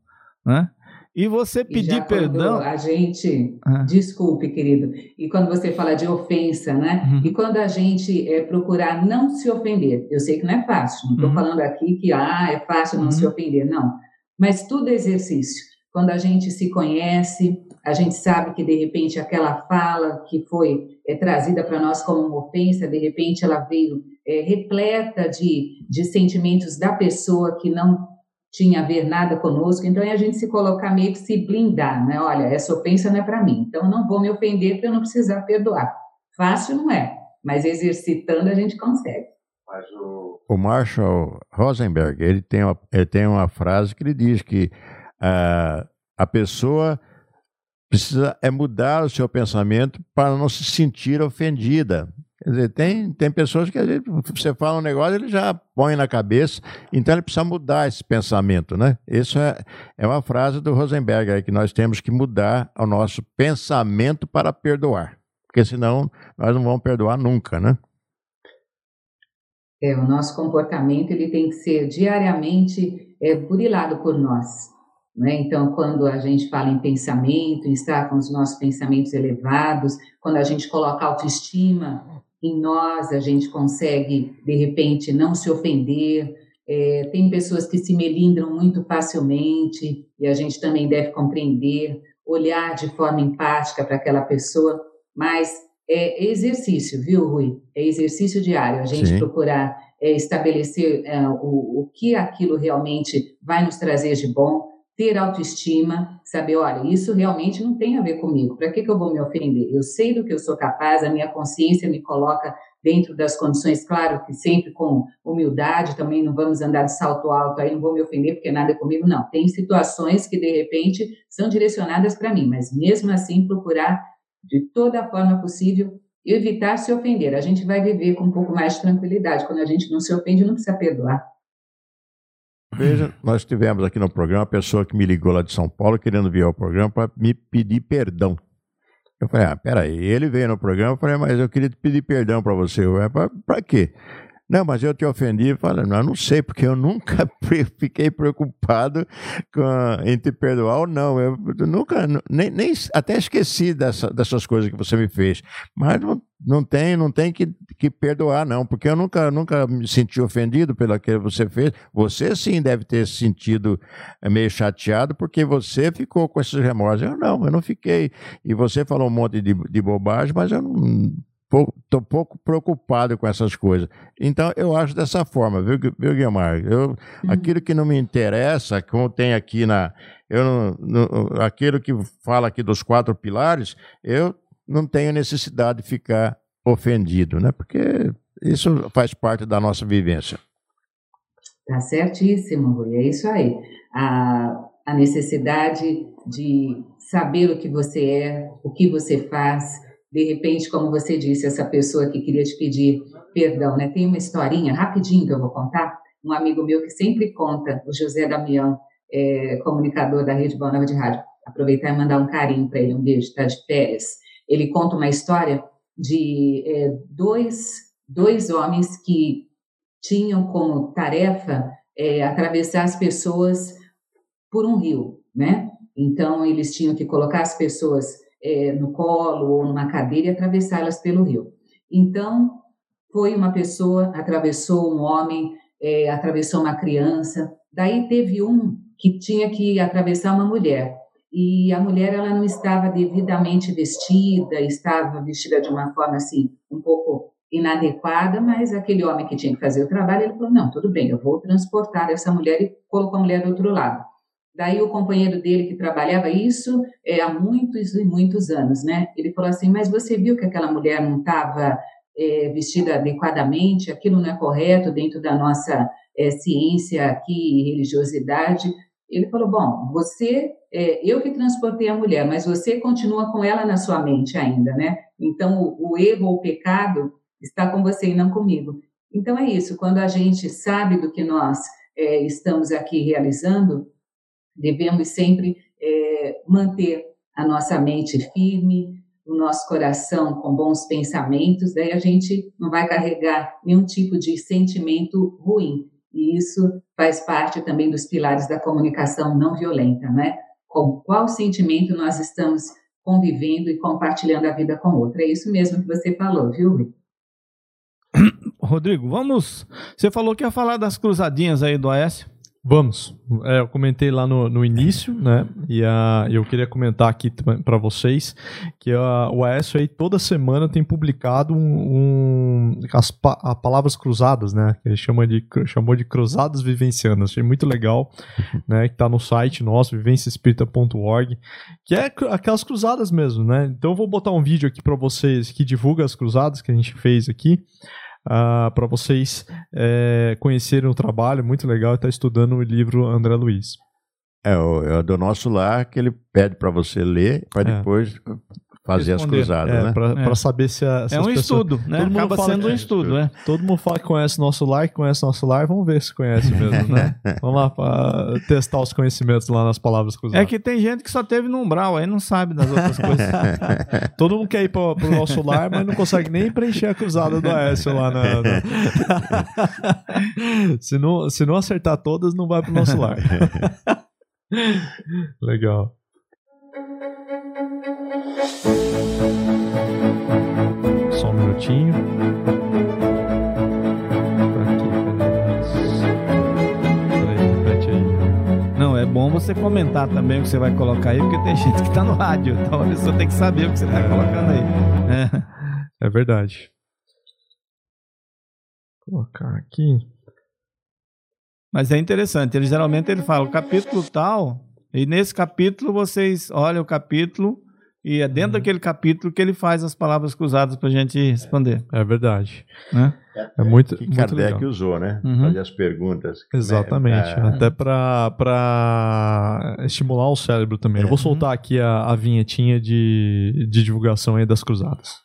né? E você pedir e perdão. A gente. Ah. Desculpe, querido. E quando você fala de ofensa, né? Uhum. E quando a gente é, procurar não se ofender. Eu sei que não é fácil. Não estou uhum. falando aqui que ah, é fácil não uhum. se ofender. Não. Mas tudo é exercício. Quando a gente se conhece, a gente sabe que de repente aquela fala que foi é, trazida para nós como uma ofensa, de repente ela veio é, repleta de, de sentimentos da pessoa que não tinha a ver nada conosco, então é a gente se colocar meio que se blindar, né? Olha, essa ofensa não é para mim, então eu não vou me ofender para eu não precisar perdoar. Fácil não é, mas exercitando a gente consegue. Mas o, o Marshall Rosenberg, ele tem, uma, ele tem uma frase que ele diz que uh, a pessoa precisa é mudar o seu pensamento para não se sentir ofendida. Quer dizer, tem, tem pessoas que gente, você fala um negócio, ele já põe na cabeça, então ele precisa mudar esse pensamento, né? Isso é, é uma frase do Rosenberg aí, que nós temos que mudar o nosso pensamento para perdoar, porque senão nós não vamos perdoar nunca, né? É, o nosso comportamento ele tem que ser diariamente é, burilado por nós. Né? Então, quando a gente fala em pensamento, em estar com os nossos pensamentos elevados, quando a gente coloca autoestima em nós, a gente consegue, de repente, não se ofender. É, tem pessoas que se melindram muito facilmente e a gente também deve compreender, olhar de forma empática para aquela pessoa, mas é exercício, viu, Rui? É exercício diário, a gente Sim. procurar é, estabelecer é, o, o que aquilo realmente vai nos trazer de bom, ter autoestima, saber, olha, isso realmente não tem a ver comigo, para que, que eu vou me ofender? Eu sei do que eu sou capaz, a minha consciência me coloca dentro das condições, claro que sempre com humildade, também não vamos andar de salto alto aí, não vou me ofender porque nada é comigo, não. Tem situações que, de repente, são direcionadas para mim, mas mesmo assim procurar, de toda a forma possível, evitar se ofender. A gente vai viver com um pouco mais de tranquilidade. Quando a gente não se ofende, não precisa perdoar. Veja, nós tivemos aqui no programa uma pessoa que me ligou lá de São Paulo querendo vir ao programa para me pedir perdão. Eu falei, ah, peraí, ele veio no programa, eu falei, mas eu queria pedir perdão para você. Para quê? Não, mas eu te ofendi. Falei, não, não sei, porque eu nunca fiquei preocupado com, em te perdoar ou não. Eu, eu nunca, nem, nem, até esqueci dessa, dessas coisas que você me fez. Mas não, não tem, não tem que, que perdoar, não, porque eu nunca, nunca me senti ofendido pelo que você fez. Você sim deve ter se sentido eh, meio chateado, porque você ficou com esses remorsos. Eu não, eu não fiquei. E você falou um monte de, de bobagem, mas eu não Estou pouco preocupado com essas coisas. Então, eu acho dessa forma, viu, viu Guilherme? Eu, uhum. Aquilo que não me interessa, como tem aqui na. Eu não, aquilo que fala aqui dos quatro pilares, eu não tenho necessidade de ficar ofendido, né? Porque isso faz parte da nossa vivência. Tá certíssimo, Rui. É isso aí. Ah, a necessidade de saber o que você é, o que você faz. De repente, como você disse, essa pessoa que queria te pedir perdão, né? Tem uma historinha rapidinho que eu vou contar. Um amigo meu que sempre conta, o José Damião, é, comunicador da Rede Boa de Rádio. Aproveitar e mandar um carinho para ele, um beijo, está de férias. Ele conta uma história de é, dois, dois homens que tinham como tarefa é, atravessar as pessoas por um rio, né? Então, eles tinham que colocar as pessoas é, no colo ou numa cadeira e atravessá-las pelo rio. Então, foi uma pessoa, atravessou um homem, é, atravessou uma criança. Daí teve um que tinha que atravessar uma mulher. E a mulher ela não estava devidamente vestida, estava vestida de uma forma assim, um pouco inadequada, mas aquele homem que tinha que fazer o trabalho, ele falou: "Não, tudo bem, eu vou transportar essa mulher" e colocou a mulher do outro lado. Daí o companheiro dele que trabalhava isso é, há muitos e muitos anos, né? Ele falou assim: "Mas você viu que aquela mulher não estava é, vestida adequadamente? Aquilo não é correto dentro da nossa é, ciência aqui, religiosidade?" Ele falou: Bom, você, é, eu que transportei a mulher, mas você continua com ela na sua mente ainda, né? Então, o, o erro ou o pecado está com você e não comigo. Então, é isso. Quando a gente sabe do que nós é, estamos aqui realizando, devemos sempre é, manter a nossa mente firme, o nosso coração com bons pensamentos, daí a gente não vai carregar nenhum tipo de sentimento ruim. E isso faz parte também dos pilares da comunicação não violenta, né? Com qual sentimento nós estamos convivendo e compartilhando a vida com outra. É isso mesmo que você falou, viu? Rodrigo, vamos. Você falou que ia falar das cruzadinhas aí do Aécio. Vamos. É, eu comentei lá no, no início, né? E a, eu queria comentar aqui para vocês que a, o AESO aí toda semana tem publicado um, um as pa, a palavras cruzadas, né? Que ele chama de, chamou de cruzadas vivencianas. Achei muito legal, né? Que tá no site nosso, vivenciaespírita.org, que é aquelas cruzadas mesmo, né? Então eu vou botar um vídeo aqui para vocês que divulga as cruzadas que a gente fez aqui uh, ah, para vocês é, conhecerem o trabalho. Muito legal estar tá estudando o livro André Luiz. É o, é do nosso lar que ele pede para você ler, para é. depois fazer Responder. as cruzadas, é, né? Para é. saber se, a, se É um pessoas... estudo, né? Todo Acaba sendo um é, estudo, né? Todo mundo fala que conhece nosso lar, que conhece nosso lar, vamos ver se conhece mesmo, né? vamos lá para testar os conhecimentos lá nas palavras cruzadas. É que tem gente que só teve no umbral, aí não sabe das outras coisas. Todo mundo quer ir para o nosso lar, mas não consegue nem preencher a cruzada do Aécio lá na... na... se, não, se não acertar todas, não vai para o nosso lar. Legal. Minutinho. Não, é bom você comentar também o que você vai colocar aí, porque tem gente que está no rádio, então a pessoa tem que saber o que você está é, colocando aí. É. é verdade. Vou colocar aqui. Mas é interessante, ele geralmente ele fala o capítulo tal, e nesse capítulo vocês olham o capítulo e é dentro uhum. daquele capítulo que ele faz as palavras cruzadas para a gente responder. É verdade. Né? É, é muito, que muito Kardec legal. usou, né? Uhum. Fazer as perguntas. Exatamente. É, Até para estimular o cérebro também. É. Eu vou soltar uhum. aqui a, a vinhetinha de, de divulgação aí das cruzadas.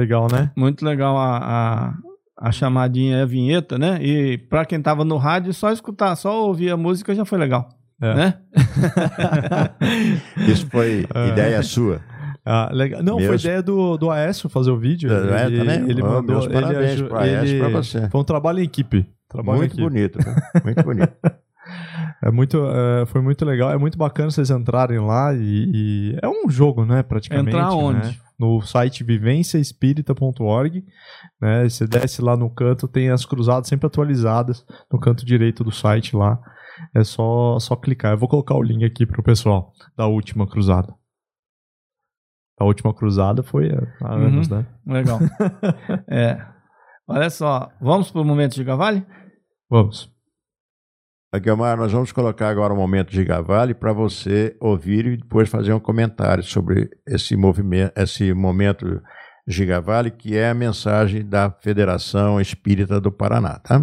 Legal, né? Muito legal a, a, a chamadinha, a vinheta, né? E para quem tava no rádio, só escutar, só ouvir a música já foi legal. É. Né? Isso foi ideia sua. Ah, legal. Não, foi Meus- ideia do, do Aécio fazer o vídeo. Aécio ele, também? ele Oh, mandou. meus ele parabéns pro Aécio, ele- pra você. Foi um trabalho em equipe. Trabalho em Muito equipe. bonito, cara. muito bonito. É muito, é, foi muito legal. É muito bacana vocês entrarem lá e, e é um jogo, né, praticamente. Entrar né? onde? No site vivenciaespírita.org, né? Você desce lá no canto, tem as cruzadas sempre atualizadas no canto direito do site lá. É só só clicar. Eu vou colocar o link aqui pro pessoal da última cruzada. A última cruzada foi há Uhum. anos, né? Legal. é. Olha só, vamos pro momento de Gavale? Vamos. Aguilmar, nós vamos colocar agora um momento de Gavale para você ouvir e depois fazer um comentário sobre esse movimento, esse momento de Gavale, que é a mensagem da Federação Espírita do Paraná, tá?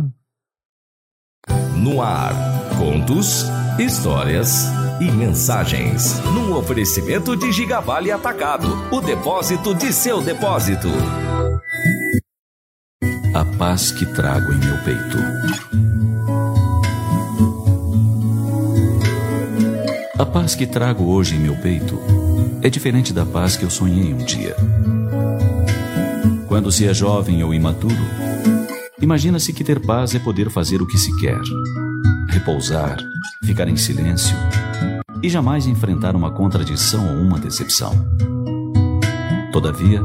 No ar, contos, histórias e mensagens. Num oferecimento de Gigavale Atacado, o depósito de seu depósito. A paz que trago em meu peito. A paz que trago hoje em meu peito é diferente da paz que eu sonhei um dia. Quando se é jovem ou imaturo, imagina-se que ter paz é poder fazer o que se quer, repousar, ficar em silêncio e jamais enfrentar uma contradição ou uma decepção. Todavia,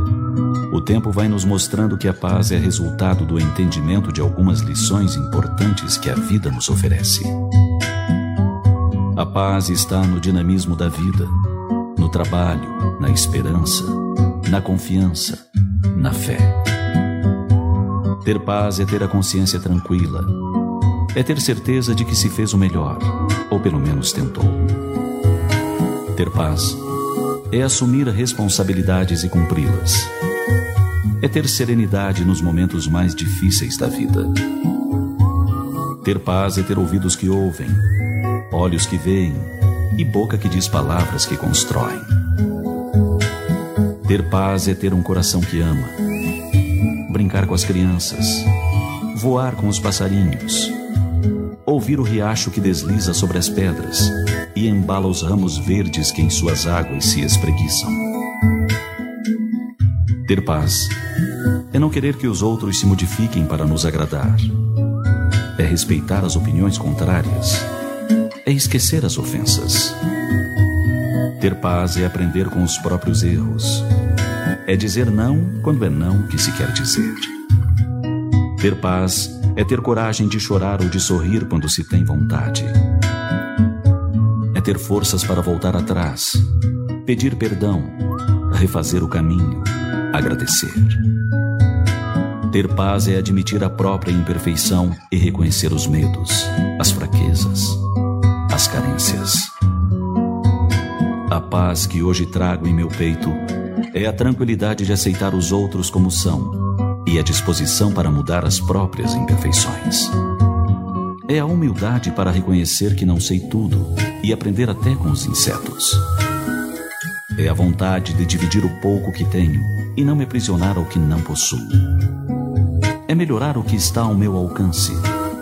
o tempo vai nos mostrando que a paz é resultado do entendimento de algumas lições importantes que a vida nos oferece. A paz está no dinamismo da vida, no trabalho, na esperança, na confiança, na fé. Ter paz é ter a consciência tranquila, é ter certeza de que se fez o melhor, ou pelo menos tentou. Ter paz é assumir responsabilidades e cumpri-las. É ter serenidade nos momentos mais difíceis da vida. Ter paz é ter ouvidos que ouvem, olhos que veem e boca que diz palavras que constroem. Ter paz é ter um coração que ama, brincar com as crianças, voar com os passarinhos, ouvir o riacho que desliza sobre as pedras e embala os ramos verdes que em suas águas se espreguiçam. Ter paz é não querer que os outros se modifiquem para nos agradar. É respeitar as opiniões contrárias. É esquecer as ofensas. Ter paz é aprender com os próprios erros. É dizer não quando é não que se quer dizer. Ter paz é ter coragem de chorar ou de sorrir quando se tem vontade. É ter forças para voltar atrás, pedir perdão, refazer o caminho, agradecer. Ter paz é admitir a própria imperfeição e reconhecer os medos, as fraquezas, as carências. A paz que hoje trago em meu peito é a tranquilidade de aceitar os outros como são e a disposição para mudar as próprias imperfeições. É a humildade para reconhecer que não sei tudo e aprender até com os insetos. É a vontade de dividir o pouco que tenho e não me aprisionar ao que não possuo. É melhorar o que está ao meu alcance,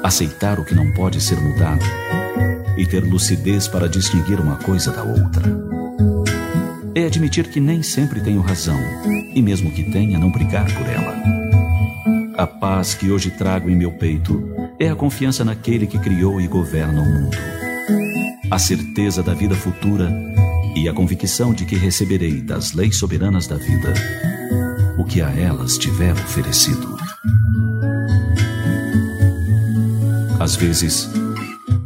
aceitar o que não pode ser mudado e ter lucidez para distinguir uma coisa da outra. É admitir que nem sempre tenho razão e, mesmo que tenha, não brigar por ela. A paz que hoje trago em meu peito é a confiança naquele que criou e governa o mundo. A certeza da vida futura e a convicção de que receberei das leis soberanas da vida o que a elas tiver oferecido. Às vezes,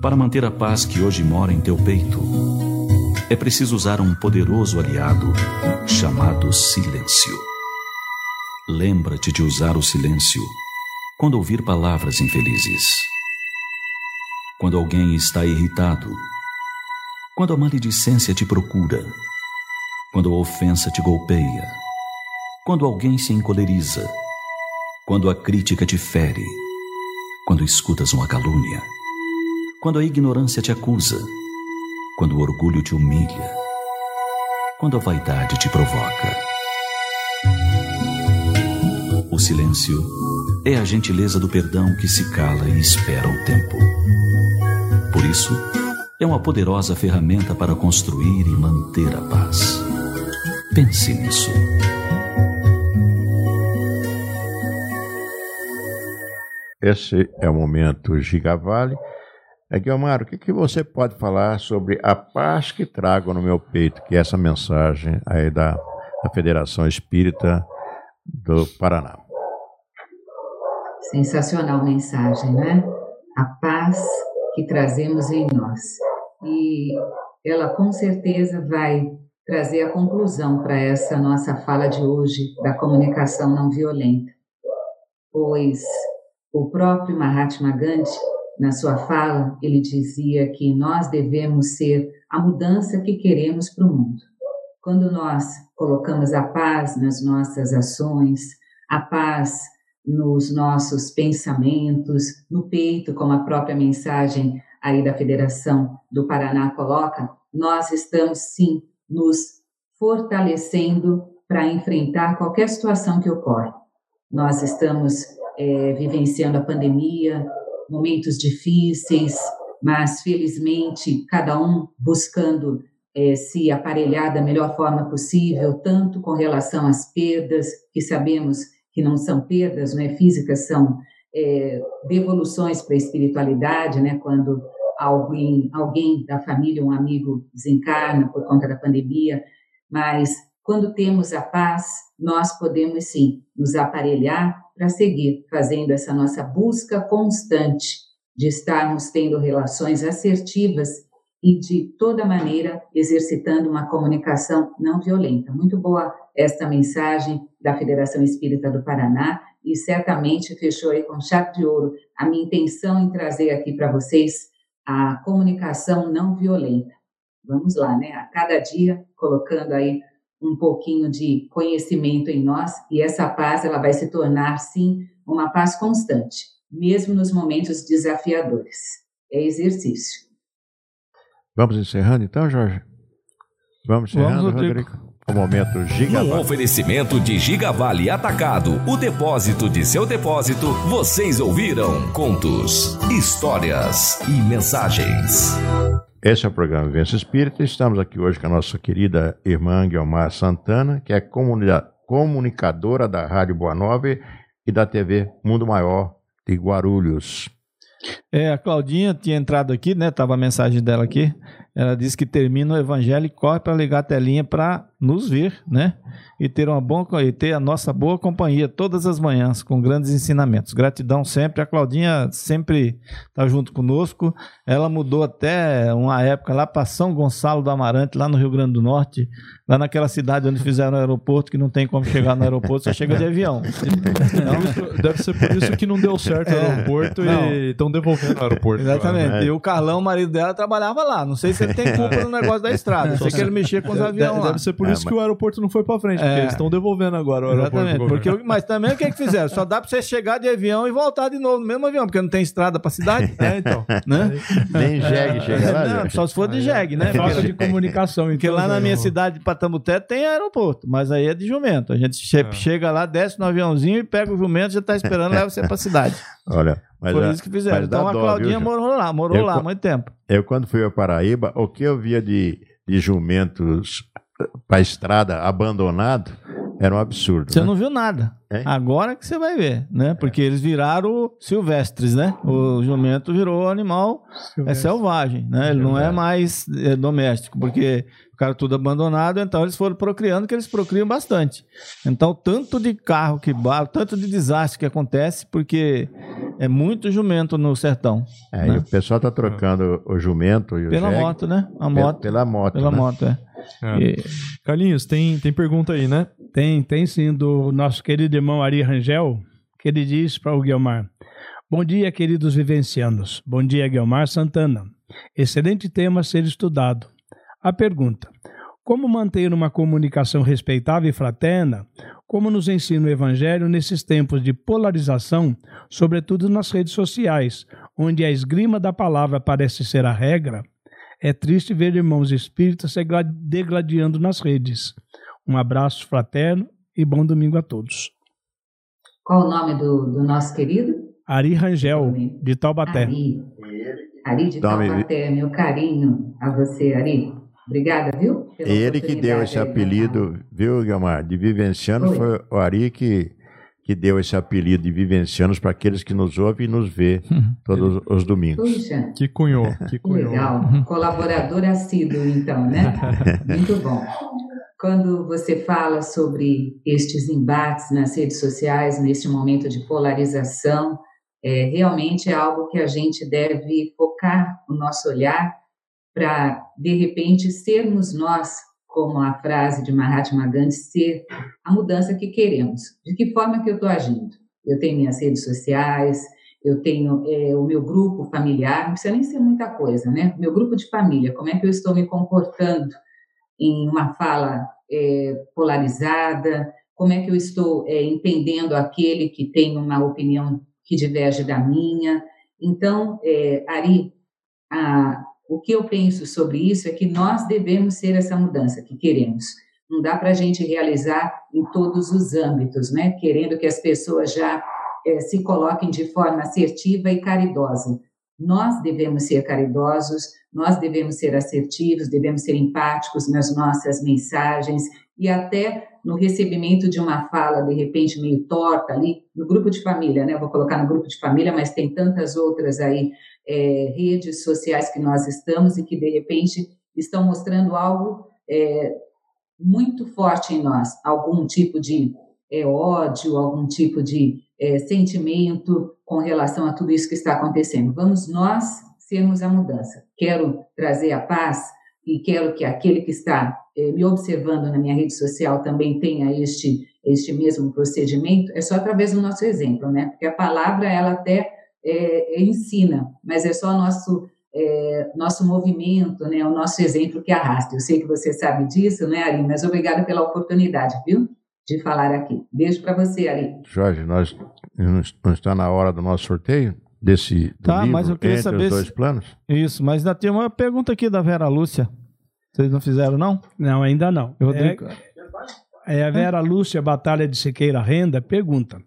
para manter a paz que hoje mora em teu peito, é preciso usar um poderoso aliado chamado silêncio. Lembra-te de usar o silêncio quando ouvir palavras infelizes. Quando alguém está irritado. Quando a maledicência te procura. Quando a ofensa te golpeia. Quando alguém se encoleriza. Quando a crítica te fere. Quando escutas uma calúnia. Quando a ignorância te acusa. Quando o orgulho te humilha. Quando a vaidade te provoca. O silêncio é a gentileza do perdão que se cala e espera o tempo. Por isso, é uma poderosa ferramenta para construir e manter a paz. Pense nisso. Esse é o momento Gigavale. É, Guilmar, o que, que você pode falar sobre a paz que trago no meu peito, que é essa mensagem aí da, da Federação Espírita do Paraná? Sensacional mensagem, né? A paz que trazemos em nós. E ela com certeza vai trazer a conclusão para essa nossa fala de hoje da comunicação não violenta. Pois o próprio Mahatma Gandhi, na sua fala, ele dizia que nós devemos ser a mudança que queremos para o mundo. Quando nós colocamos a paz nas nossas ações, a paz nos nossos pensamentos, no peito, como a própria mensagem aí da Federação do Paraná coloca, nós estamos sim nos fortalecendo para enfrentar qualquer situação que ocorre. Nós estamos é, vivenciando a pandemia, momentos difíceis, mas felizmente cada um buscando é, se aparelhar da melhor forma possível, tanto com relação às perdas, que sabemos que não são perdas né, físicas, são é, devoluções para a espiritualidade, né, quando alguém, alguém da família, um amigo desencarna por conta da pandemia, mas quando temos a paz, nós podemos sim nos aparelhar para seguir fazendo essa nossa busca constante de estarmos tendo relações assertivas e de toda maneira exercitando uma comunicação não violenta. Muito boa esta mensagem da Federação Espírita do Paraná e certamente fechou aí com chave de ouro a minha intenção em trazer aqui para vocês a comunicação não violenta. Vamos lá, né? A cada dia colocando aí um pouquinho de conhecimento em nós e essa paz ela vai se tornar sim uma paz constante, mesmo nos momentos desafiadores. É exercício. Vamos encerrando então, Jorge? Vamos encerrando, Vamos, Rodrigo. Rodrigo. O momento Gigavale. Um oferecimento de Gigavale Atacado, o depósito de seu depósito. Vocês ouviram contos, histórias e mensagens. Esse é o programa Vivência Espírita. Estamos aqui hoje com a nossa querida irmã Guilmar Santana, que é comunicadora da Rádio Boa Nova e da TV Mundo Maior de Guarulhos. É, a Claudinha tinha entrado aqui, né? Tava a mensagem dela aqui. Ela disse que termina o evangelho e corre para ligar a telinha para nos ver, né? E ter uma boa e ter a nossa boa companhia todas as manhãs com grandes ensinamentos. Gratidão sempre. A Claudinha sempre está junto conosco. Ela mudou até uma época lá para São Gonçalo do Amarante, lá no Rio Grande do Norte, lá naquela cidade onde fizeram o aeroporto que não tem como chegar no aeroporto, só chega de avião. Então, deve ser por isso que não deu certo o é. aeroporto é, e estão devolvendo o aeroporto. Exatamente. E o Carlão, o marido dela, trabalhava lá. Não sei se ele tem culpa no negócio da estrada. Sei que ele mexia com os aviões Deve ser por é, isso mas... que o aeroporto não foi para frente, porque é. eles estão devolvendo agora o aeroporto. Porque, mas também o que, é que fizeram? Só dá para você chegar de avião e voltar de novo no mesmo avião, porque não tem estrada para cidade. É, então. Né? Nem jegue chega lá. Não, só se for de jegue, né? Falta de comunicação. Porque então, lá na minha cidade de Patamuté tem aeroporto, mas aí é de jumento. A gente é. chega lá, desce no aviãozinho e pega o jumento, já está esperando, leva você para cidade. Olha, mas Foi isso que fizeram. Então a Claudinha viu, morou lá, morou eu, lá há muito tempo. Eu, quando fui a Paraíba, o que eu via de, de jumentos para a estrada abandonado era um absurdo. Você né? não viu nada. É? Agora que você vai ver, né? Porque eles viraram silvestres, né? O jumento virou animal é selvagem, né? Ele não é mais é, doméstico, porque ficaram tudo abandonado, então eles foram procriando, que eles procriam bastante. Então, tanto de carro que bate, tanto de desastre que acontece, porque é muito jumento no sertão. É, né? e o pessoal está trocando o jumento e o Pela jegue, moto, né? A moto. Pela moto. Pela né? moto, é. É. E... Carlinhos, tem, tem pergunta aí, né? Tem, tem sim, do nosso querido irmão Ari Rangel, que ele diz para o Guilmar. Bom dia, queridos vivencianos. Bom dia, Guilmar Santana. Excelente tema a ser estudado. A pergunta: como manter uma comunicação respeitável e fraterna, como nos ensina o Evangelho nesses tempos de polarização, sobretudo nas redes sociais, onde a esgrima da palavra parece ser a regra? É triste ver irmãos espíritas se degladiando nas redes. Um abraço fraterno e bom domingo a todos. Qual o nome do, do nosso querido? Ari Rangel, de Taubaté. Ari. Ari de Taubaté, meu carinho a você, Ari. Obrigada, viu? pela Ele que deu esse apelido, viu, Guilmar? De Vivenciano Oi. foi o Ari que, que deu esse apelido de Vivencianos para aqueles que nos ouvem e nos vê todos os domingos. Puxa, Que cunhou, que cunhou. legal. Colaborador assíduo, então, né? Muito bom. Quando você fala sobre estes embates nas redes sociais, neste momento de polarização, é, realmente é algo que a gente deve focar o nosso olhar para, de repente, sermos nós, como a frase de Mahatma Gandhi, ser a mudança que queremos. De que forma que eu estou agindo? Eu tenho minhas redes sociais, eu tenho é, o meu grupo familiar, não precisa nem ser muita coisa, né? Meu grupo de família, como é que eu estou me comportando em uma fala é, polarizada? Como é que eu estou é, entendendo aquele que tem uma opinião que diverge da minha? Então, é, Ari, a, o que eu penso sobre isso é que nós devemos ser essa mudança que queremos. Não dá para a gente realizar em todos os âmbitos, né? Querendo que as pessoas já eh, se coloquem de forma assertiva e caridosa. Nós devemos ser caridosos, nós devemos ser assertivos, devemos ser empáticos nas nossas mensagens e até no recebimento de uma fala, de repente, meio torta ali, no grupo de família, né? Vou colocar no grupo de família, mas tem tantas outras aí, eh, redes sociais que nós estamos e que, de repente, estão mostrando algo eh, muito forte em nós, algum tipo de é, ódio, algum tipo de é, sentimento com relação a tudo isso que está acontecendo. Vamos nós sermos a mudança. Quero trazer a paz e quero que aquele que está é, me observando na minha rede social também tenha este este mesmo procedimento. É só através do nosso exemplo, né? Porque a palavra ela até é, ensina, mas é só nosso é, nosso movimento, né, o nosso exemplo que arrasta. Eu sei que você sabe disso, né, Ari? Mas obrigada pela oportunidade, viu, de falar aqui. Beijo para você, Ari. Jorge, nós não está na hora do nosso sorteio desse do Tá, livro, mas eu queria entre saber os dois se- planos? Isso, mas ainda tem uma pergunta aqui da Vera Lúcia. Vocês não fizeram, não? Não, ainda não. Rodrigo. É, é a Vera Lúcia Batalha de Siqueira Renda pergunta: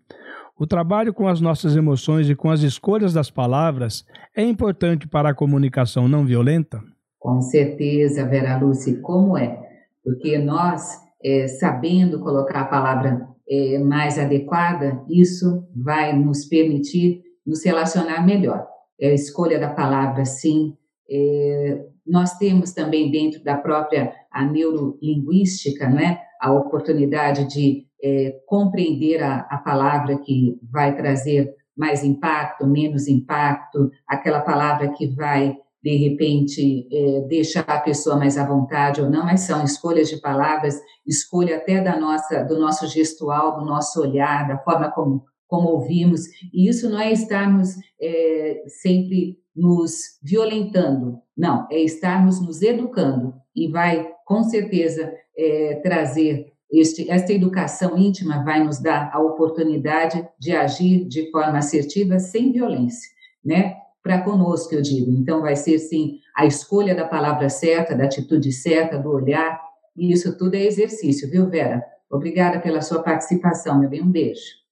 O trabalho com as nossas emoções e com as escolhas das palavras é importante para a comunicação não violenta? Com certeza, Vera Lúcia, como é? Porque nós, é, sabendo colocar a palavra é, mais adequada, isso vai nos permitir nos relacionar melhor. É a escolha da palavra, sim. É, nós temos também dentro da própria a neurolinguística, né, a oportunidade de é, compreender a, a palavra que vai trazer mais impacto, menos impacto, aquela palavra que vai de repente é, deixar a pessoa mais à vontade ou não, mas são escolhas de palavras, escolha até da nossa, do nosso gestual, do nosso olhar, da forma como, como ouvimos. E isso não é estarmos é, sempre nos violentando, não, é estarmos nos educando e vai com certeza é, trazer este, esta educação íntima vai nos dar a oportunidade de agir de forma assertiva sem violência, né? Para conosco, eu digo. Então, vai ser sim a escolha da palavra certa, da atitude certa, do olhar, e isso tudo é exercício, viu, Vera? Obrigada pela sua participação, meu bem. Um beijo.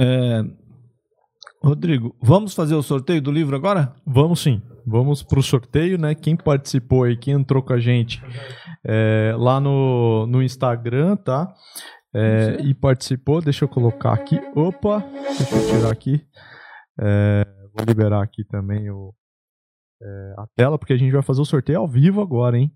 É, Rodrigo, vamos fazer o sorteio do livro agora? Vamos sim. Vamos pro sorteio, né? Quem participou aí, quem entrou com a gente é, lá no, no Instagram, tá? É, e participou, deixa eu colocar aqui. Opa, deixa eu tirar aqui. É, vou liberar aqui também o, é, a tela, porque a gente vai fazer o sorteio ao vivo agora, hein?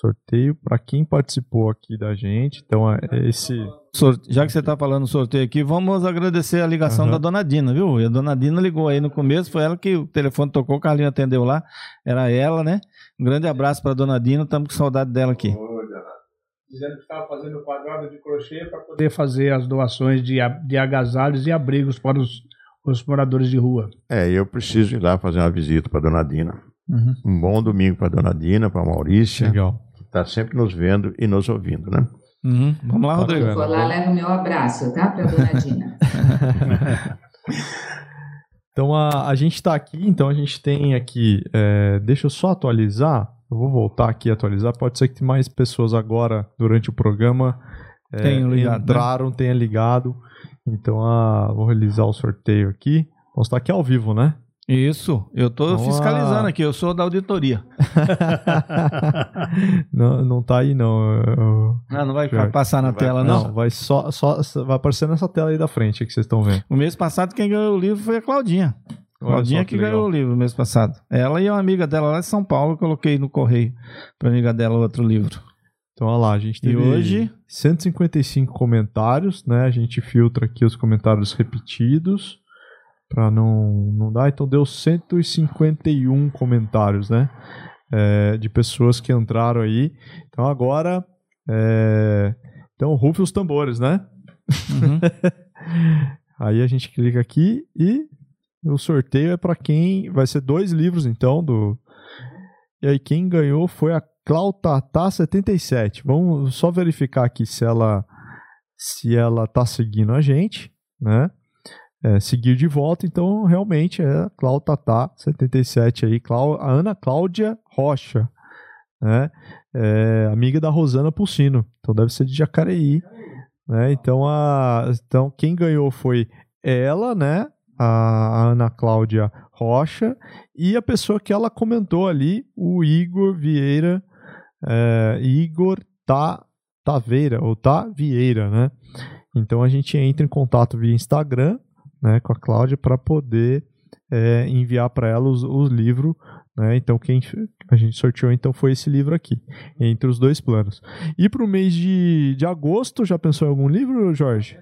Sorteio para quem participou aqui da gente. Então, é esse. Sor- Já que você está falando sorteio aqui, vamos agradecer a ligação Aham. da Dona Dina, viu? E a Dona Dina ligou aí no começo, foi ela que o telefone tocou, o Carlinho atendeu lá, era ela, né? Um grande abraço para a Dona Dina, estamos com saudade dela aqui. Dizendo que estava fazendo quadrado de crochê para poder fazer as doações de, a- de agasalhos e abrigos para os, os moradores de rua. É, eu preciso ir lá fazer uma visita para Dona Dina. Uhum. Um bom domingo para Dona Dina, para Maurícia. Legal. Está sempre nos vendo e nos ouvindo, né? Uhum. Vamos lá, Rodrigo. Eu vou lá, levo meu abraço, tá? Para dona Dina. Então a, a gente está aqui, então a gente tem aqui. é, deixa eu só atualizar. Eu vou voltar aqui e atualizar. Pode ser que mais pessoas agora, durante o programa, é, Tenham ligado, né? entraram, tenha ligado. Então, ah, vou realizar o sorteio aqui. Vamos estar aqui ao vivo, né? Isso, eu tô Então, fiscalizando aqui, eu sou da auditoria. não, não tá aí, não. eu- Ah, não vai Jorge. passar na Não vai tela, Não, não? vai só, só vai aparecer nessa tela aí da frente que vocês estão vendo. O mês passado quem ganhou o livro foi a Claudinha. Olha Claudinha que, legal. ganhou o livro no mês passado. Ela e uma amiga dela lá de São Paulo, eu coloquei no correio pra amiga dela outro livro. Então, olha lá, a gente E teve hoje? 155 comentários, né? A gente filtra aqui os comentários repetidos para não, não dar. Então, deu 151 comentários, né? É, de pessoas que entraram aí. Então, agora. É... Então, rufe os tambores, né? Uhum. Aí a gente clica aqui e o sorteio é para quem. Vai ser dois livros, então, do. E aí, quem ganhou foi a Clautatá 77. Vamos só verificar aqui se ela se ela tá seguindo a gente, né? É, seguir de volta, então realmente é a Clautatá 77 aí, Clau, a Ana Cláudia Rocha, né? É, amiga da Rosana Pulsino, então deve ser de Jacareí, né? Então, a, então quem ganhou foi ela, né? A, a Ana Cláudia Rocha e a pessoa que ela comentou ali, o Igor Vieira, é, Igor Ta, Taveira, ou Ta Vieira, né? Então a gente entra em contato via Instagram, né, com a Cláudia para poder é, enviar para ela os, os livros, né? Então quem a gente sorteou então foi esse livro aqui, entre os dois planos. E para o mês de, de agosto, já pensou em algum livro, Jorge?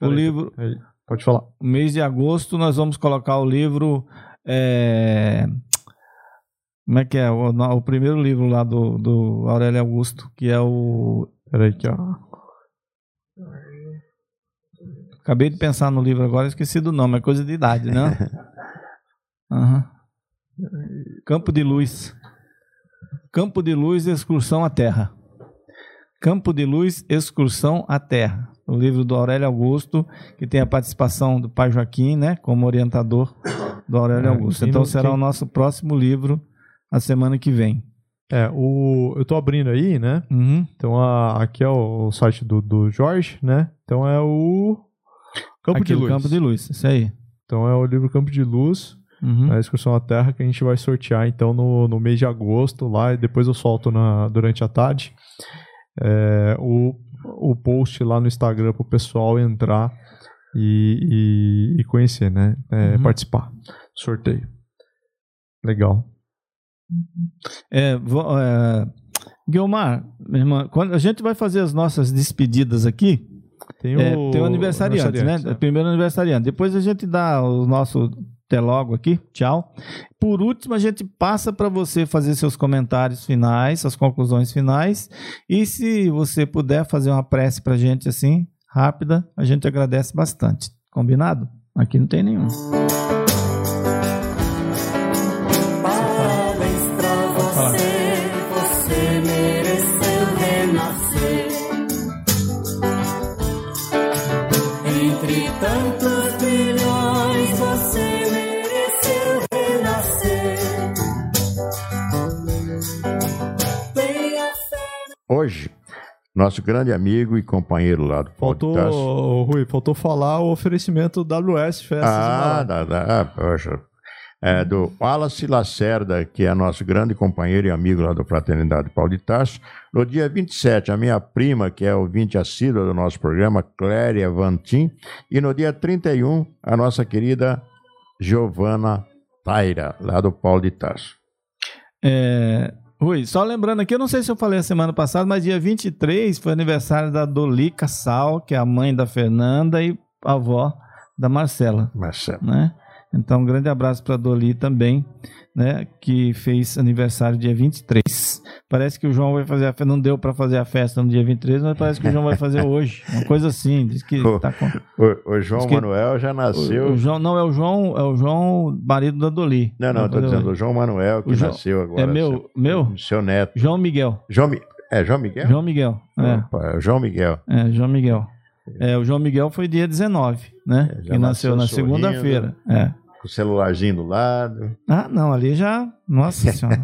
O livro, Aí, pode falar. no mês de agosto, nós vamos colocar o livro. é, Como é que é? O, o primeiro livro lá do, do Aurélio Augusto, que é o. Peraí que ó. Acabei de pensar no livro agora, esqueci do nome, é coisa de idade, né? Aham. Campo de Luz. Campo de Luz, Excursão à Terra. Campo de Luz, Excursão à Terra. O livro do Aurélio Augusto, que tem a participação do pai Joaquim, né, como orientador do Aurélio É, Augusto. Então será o nosso próximo livro a semana que vem. É, o, eu tô abrindo aí, né? Uhum. Então a- aqui é o, o site do, do Jorge, né? Então é o Campo Aqui de Luz. Campo de Luz, isso aí. Então é o livro Campo de Luz, Uhum. a excursão à Terra que a gente vai sortear então no, no mês de agosto lá e depois eu solto na, durante a tarde é, o, o post lá no Instagram pro pessoal entrar e, e, e conhecer, né? É, Uhum. Participar. Sorteio. Legal. É, vo- é, Guilmar, minha irmã, quando a gente vai fazer as nossas despedidas aqui, Tem é, o, tem o aniversariante, né? aniversariante, Primeiro aniversariante. Depois a gente dá o nosso até logo aqui, tchau. Por último, a gente passa para você fazer seus comentários finais, suas conclusões finais. E se você puder fazer uma prece para a gente assim, rápida, a gente agradece bastante. Combinado? Aqui não tem nenhum. Hoje, nosso grande amigo e companheiro lá do Faltou, podcast. Rui, faltou falar o oferecimento WS Festas e Ah, dá, dá, ah, poxa. É, do Wallace Lacerda, que é nosso grande companheiro e amigo lá do Fraternidade Paulo de Tarso. No dia 27, a minha prima, que é ouvinte assídua do nosso programa, Cléria Vantin. E no dia 31, a nossa querida Giovana Taira, lá do Paulo de Tarso. É, Rui, só lembrando aqui, eu não sei se eu falei a semana passada, mas dia 23 foi aniversário da Doli Cassal, que é a mãe da Fernanda e a avó da Marcela, Marcelo. né? Então, um grande abraço para a Doli também, né? Que fez aniversário dia 23. Parece que o João vai fazer a festa, não deu para fazer a festa no dia 23, mas parece que o João vai fazer hoje. Uma coisa assim, diz que Ô, tá com... O, o João Manuel já nasceu. O, o João, não, é o João, é o João, marido da Doli. Não, não, estou dizendo o hoje. João Manuel, que O João- nasceu agora. É meu, meu? Seu, seu neto. João Miguel. João, é João Miguel? João Miguel. É. Opa, é o João Miguel. É, João Miguel. É, o João Miguel foi dia 19, né? É, que nasceu nasceu na segunda-feira. É. Com o celularzinho do lado. Ah, não, ali já. Nossa Senhora.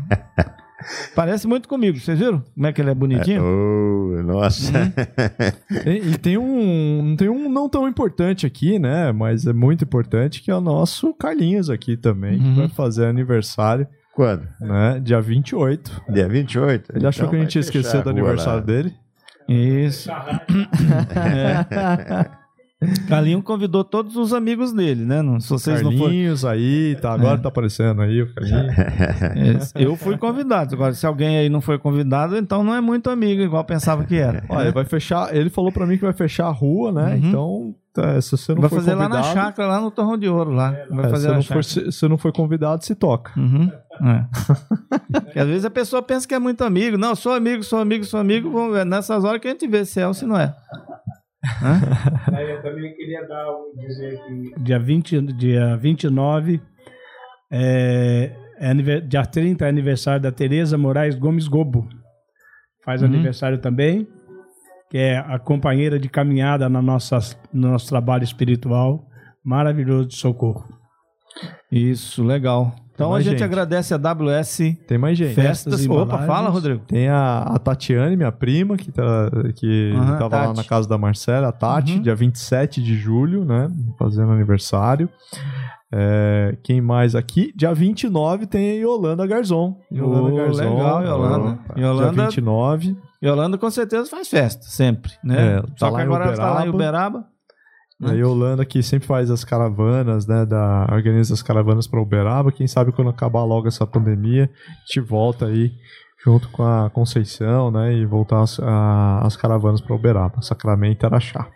Parece muito comigo, vocês viram? Como é que ele é bonitinho? Oh, nossa. E, e tem um, tem um não tão importante aqui, né? Mas é muito importante, que é o nosso Carlinhos aqui também, que Uhum. vai fazer aniversário, Quando? né? Dia 28. Dia 28? Ele achou Então que a gente ia esquecer a do aniversário lá. dele. Isso. É. Calinho convidou todos os amigos dele, né? Não, se vocês não forem. Carlinhos aí, tá, agora É. tá aparecendo aí o Carlinhos. É, Eu fui convidado. Agora, se alguém aí não foi convidado, então não é muito amigo, igual pensava que era. Olha, vai fechar. Ele falou pra mim que vai fechar a rua, né? Uhum. Então, tá, se você não vai for fazer lá na chácara, lá no Torrão de Ouro, lá. Vai é, fazer se, não for, se, se não for convidado, se toca. Uhum, é. Porque às vezes a pessoa pensa que é muito amigo. Não, sou amigo, sou amigo, sou amigo. Vamos ver. Nessas horas que a gente vê se é ou se não é. Eu também queria dar um, dizer que dia, 20, dia 29 é, é dia 30 é aniversário da Tereza Moraes Gomes Gobo. Faz Uhum. aniversário também, que é a companheira de caminhada na nossa, no nosso trabalho espiritual maravilhoso de socorro. Isso, legal. Então a gente, gente. agradece a WS Tem mais gente. Festas. e Opa, fala, Rodrigo. Tem a, a Tatiane, minha prima, que, tá, que Aham, tava lá Tati. na casa da Marcela, a Tati, Uhum. dia 27 de julho, né? Fazendo aniversário. É, quem mais aqui? Dia 29 tem a Yolanda Garzon. Yolanda Ô, legal, Yolanda. Opa. Yolanda- Dia 29. Yolanda com certeza faz festa, sempre, né? É, tá Só lá que agora ela está lá em Uberaba. Uberaba. A Yolanda que sempre faz as caravanas, né? Da, organiza as caravanas para Uberaba. Quem sabe quando acabar logo essa pandemia, a gente volta aí junto com a Conceição, né? E voltar as, a- as caravanas para Uberaba, Sacramento e Araxá.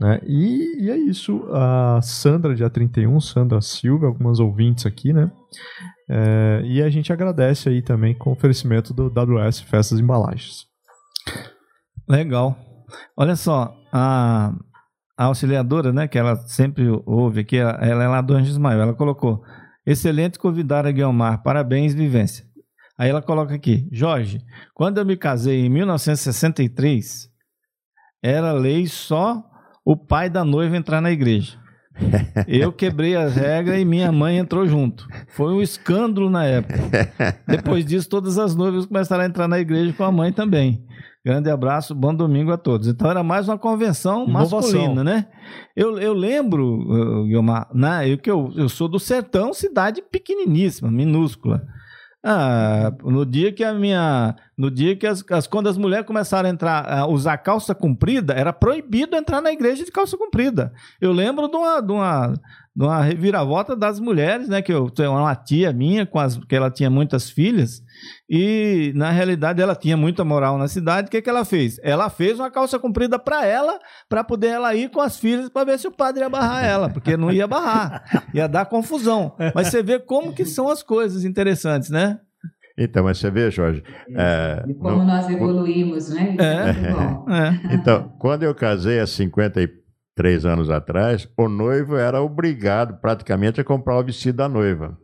Né? E, e é isso. A Sandra, dia 31, Sandra Silva, algumas ouvintes aqui, né? É, e a gente agradece aí também com o oferecimento do WS Festas e Embalagens. Legal. Olha só, a, a auxiliadora, né, que ela sempre ouve aqui, ela ela é lá do Anjo Ismael, ela colocou, excelente convidar a Guilmar, parabéns, vivência. Aí ela coloca aqui, Jorge, quando eu me casei em 1963, era lei só o pai da noiva entrar na igreja. Eu quebrei as regras e minha mãe entrou junto. Foi um escândalo na época. Depois disso, todas as noivas começaram a entrar na igreja com a mãe também. Grande abraço, bom domingo a todos. Então era mais uma convenção Inovação. masculina, né? Eu, eu lembro, uh, Guilmar, na, eu, que eu, eu sou do sertão, cidade pequeniníssima, minúscula. Ah, no dia que a minha. No dia que as, as- quando as mulheres começaram a entrar, a usar calça comprida, era proibido entrar na igreja de calça comprida. Eu lembro de uma, de uma, de uma reviravolta das mulheres, né? Que eu tenho uma tia minha, com as, que ela tinha muitas filhas, e na realidade ela tinha muita moral na cidade. O que, que ela fez? Ela fez uma calça comprida para ela, para poder ela ir com as filhas para ver se o padre ia barrar ela, porque não ia barrar, ia dar confusão. Mas você vê como que são as coisas interessantes, né? Então, mas você vê, Jorge. é, E como no- nós evoluímos, né? Isso É. é muito bom. É. Então, quando eu casei há 53 anos atrás, o noivo era obrigado praticamente a comprar o vestido da noiva.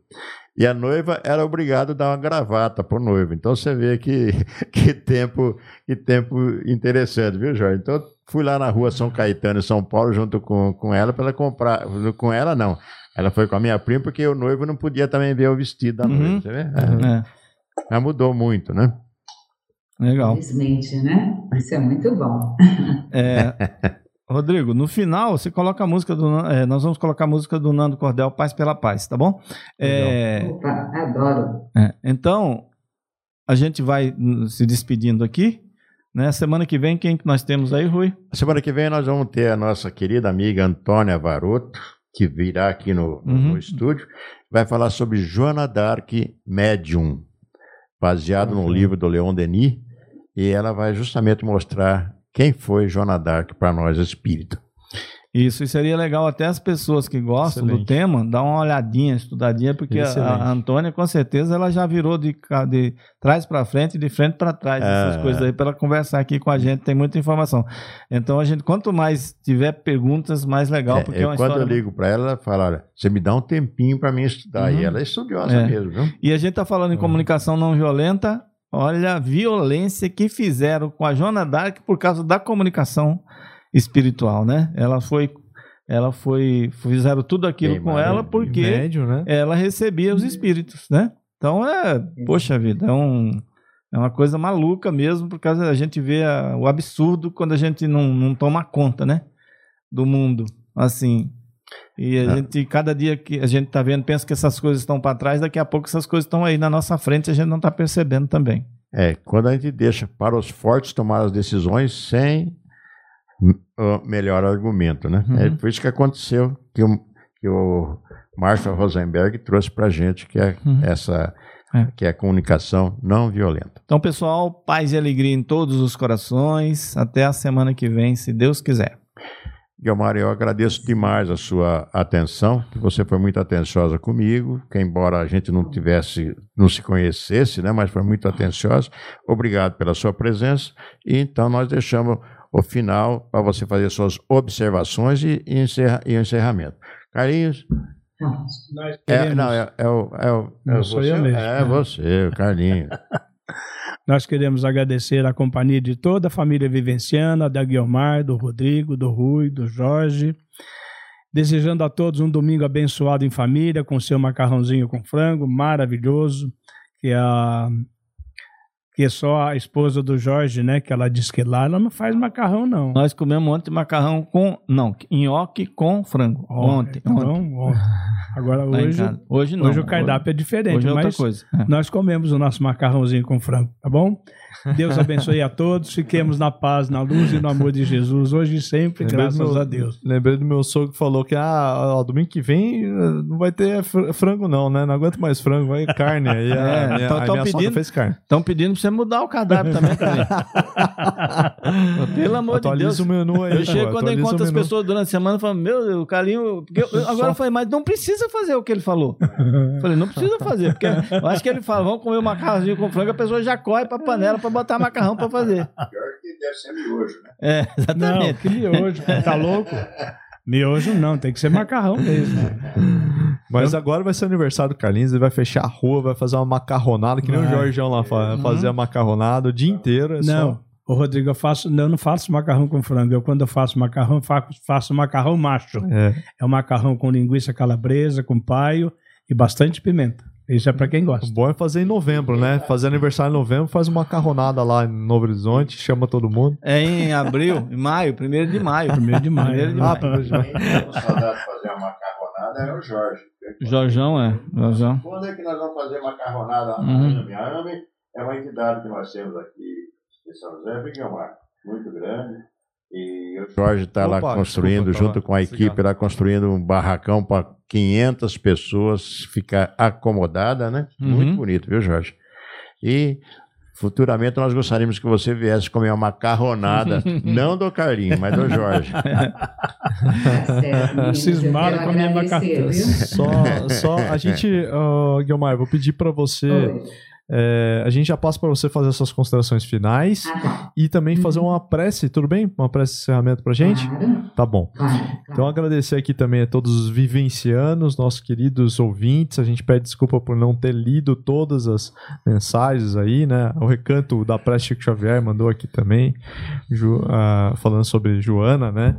E a noiva era obrigada a dar uma gravata para o noivo. Então você vê que, que, tempo, que tempo interessante, viu, Jorge? Então fui lá na rua São Caetano, em São Paulo, junto com, com ela, para ela comprar. Com ela, não. Ela foi com a minha prima, porque o noivo não podia também ver o vestido da noiva. Uhum. Você vê? É, É. já mudou muito, né? Legal. Felizmente, né? Isso é muito bom. É, Rodrigo, no final você coloca a música do. É, nós vamos colocar a música do Nando Cordel, Paz pela Paz, tá bom? É, Opa, adoro. é, então, a gente vai se despedindo aqui. Né? Semana que vem, quem que nós temos aí, Rui? Semana que vem nós vamos ter a nossa querida amiga Antônia Varoto, que virá aqui no, Uhum. no estúdio, vai falar sobre Joana d'Arc Medium, baseado no livro do Leon Denis, e ela vai justamente mostrar quem foi Joana d'Arc para nós espírita. Isso, e seria legal até as pessoas que gostam do Excelente. tema dar uma olhadinha, estudadinha, porque a, Excelente. a Antônia, com certeza, ela já virou de, de trás para frente e de frente para trás, essas É. coisas aí, para ela conversar aqui com a gente, tem muita informação. Então, a gente, quanto mais tiver perguntas, mais legal, É, porque é, eu- uma quando história. eu ligo para ela, ela fala: olha, você me dá um tempinho para mim estudar. Uhum. E ela é estudiosa É. mesmo, viu? E a gente está falando em comunicação não violenta. Olha a violência que fizeram com a Joana Dark por causa da comunicação espiritual, né? Ela foi, ela foi, fizeram tudo aquilo com Queimaram ela porque Médio, né? ela recebia os espíritos, né? Então é, poxa vida, é, um, é uma coisa maluca mesmo, porque a gente vê a- o absurdo quando a gente não, não toma conta, né? Do mundo, assim. E a É. gente, cada dia que a gente tá vendo, pensa que essas coisas estão para trás, daqui a pouco essas coisas estão aí na nossa frente e a gente não tá percebendo também. É, quando a gente deixa para os fortes tomar as decisões sem o melhor argumento, né? Uhum. É por isso que aconteceu que o, que o Marshall Rosenberg trouxe para a gente que é Uhum. essa É. que é a comunicação não violenta. Então, pessoal, paz e alegria em todos os corações. Até a semana que vem, se Deus quiser. Guilmar, eu agradeço demais a sua atenção, que você foi muito atenciosa comigo, que embora a gente não tivesse, não se conhecesse, né, mas foi muito atenciosa. Obrigado pela sua presença. E então nós deixamos o final para você fazer suas observações e, e, encerra, e o encerramento. Carlinhos, Nós é, não, é, é o, é o é você? É você, o Carlinhos. nós queremos agradecer a companhia de toda a família vivenciana, da Guilmar, do Rodrigo, do Rui, do Jorge. Desejando a todos um domingo abençoado em família, com seu macarrãozinho com frango, maravilhoso. Que a que é só a esposa do Jorge, né? Que ela diz que lá ela não faz macarrão, não. Nós comemos ontem macarrão com. Não, nhoque com frango. Ontem. Então, ontem. ontem. Agora hoje. Hoje não. hoje o cardápio é diferente, Hoje é outra mas coisa. É. nós comemos o nosso macarrãozinho com frango, tá bom? Deus abençoe a todos, fiquemos na paz, na luz e no amor de Jesus, hoje e sempre, Lembrei graças meu- a Deus. Lembrei do meu sogro que falou que ah, ó, domingo que vem eh, não vai ter fr- frango não, né? Não aguento mais frango, vai carne. Aí a, É, minha, então a tão minha sogra pedindo- fez carne. Estão pedindo pra você mudar o cardápio também, Carlinhos. Pelo amor de Deus. Atualiza o menu aí. Eu pô, chego quando eu atualiza encontro as pessoas durante a semana e falo, meu Deus, o Carlinho. porque eu- eu- agora eu falei, mas não precisa fazer o que ele falou. Eu falei, não precisa fazer, porque eu acho que ele fala, vamos comer um macarrãozinho com frango, a pessoa já corre pra panela pra botar macarrão pra fazer. Pior que deve ser miojo, né? É, Não, exatamente. que miojo, tá louco? Miojo não, tem que ser macarrão mesmo. Mas agora vai ser aniversário do Carlinhos, ele vai fechar a rua, vai fazer uma macarronada, que nem o. Jorgeão lá fa- Uhum. fazia macarronada o dia inteiro. é só- Não, ô Rodrigo, eu faço, não, eu não faço macarrão com frango. Eu, quando eu faço macarrão, faço, faço macarrão macho. É. É um macarrão com linguiça calabresa, com paio e bastante pimenta. Isso é pra quem O gosta. bom é fazer em novembro, né? Fazer aniversário em novembro, faz uma macarronada lá em Novo Horizonte, chama todo mundo. É em abril, em maio, primeiro de maio. Primeiro de maio. Primeiro de Ah, maio. primeiro de maio. Quem tem saudade de fazer uma macarronada é o Jorge. Jorjão, é. Jorjão. Quando é que nós vamos fazer macarronada lá Uhum. A AME é uma entidade que nós temos aqui São José, porque é uma muito grande. E o Jorge está lá construindo, desculpa, junto com a equipe, desligado. lá construindo um barracão para 500 pessoas ficar acomodada, né? Uhum. Muito bonito, viu, Jorge? E futuramente nós gostaríamos que você viesse comer uma macarronada, não do Carlinho, mas do Jorge. Tá Cismaram quero com a minha viu? Só, só a gente, uh, Guilmar, vou pedir pra você. Oi. É, a gente já passa pra você fazer suas considerações finais Ah, tá. e também fazer uma prece, tudo bem? Uma prece de encerramento pra gente? Claro, Tá bom. claro, Então, claro. agradecer aqui também a todos os vivencianos, nossos queridos ouvintes. A gente pede desculpa por não ter lido todas as mensagens aí, né? O recanto da Prece Chico Xavier mandou aqui também, Ju- ah, falando sobre Joana, né?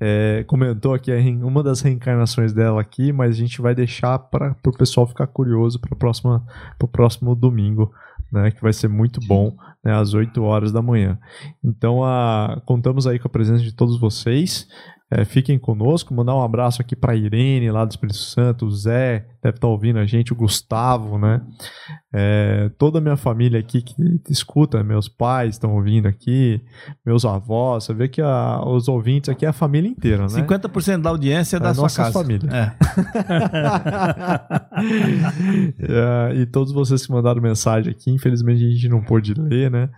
É, comentou aqui uma das reencarnações dela aqui, mas a gente vai deixar para o pessoal ficar curioso para o próximo domingo, né? Que vai ser muito bom, né? Às 8 horas da manhã. Então, a, contamos aí com a presença de todos vocês. É, fiquem conosco, mandar um abraço aqui para Irene lá do Espírito Santo, o Zé, deve estar ouvindo a gente, o Gustavo, né? É, toda a minha família aqui que escuta, meus pais estão ouvindo aqui, meus avós, você vê que a- os ouvintes aqui é a família inteira, né? 50% da audiência é da É sua casa. famílias. É. É, e todos vocês que mandaram mensagem aqui, infelizmente a gente não pôde ler, né?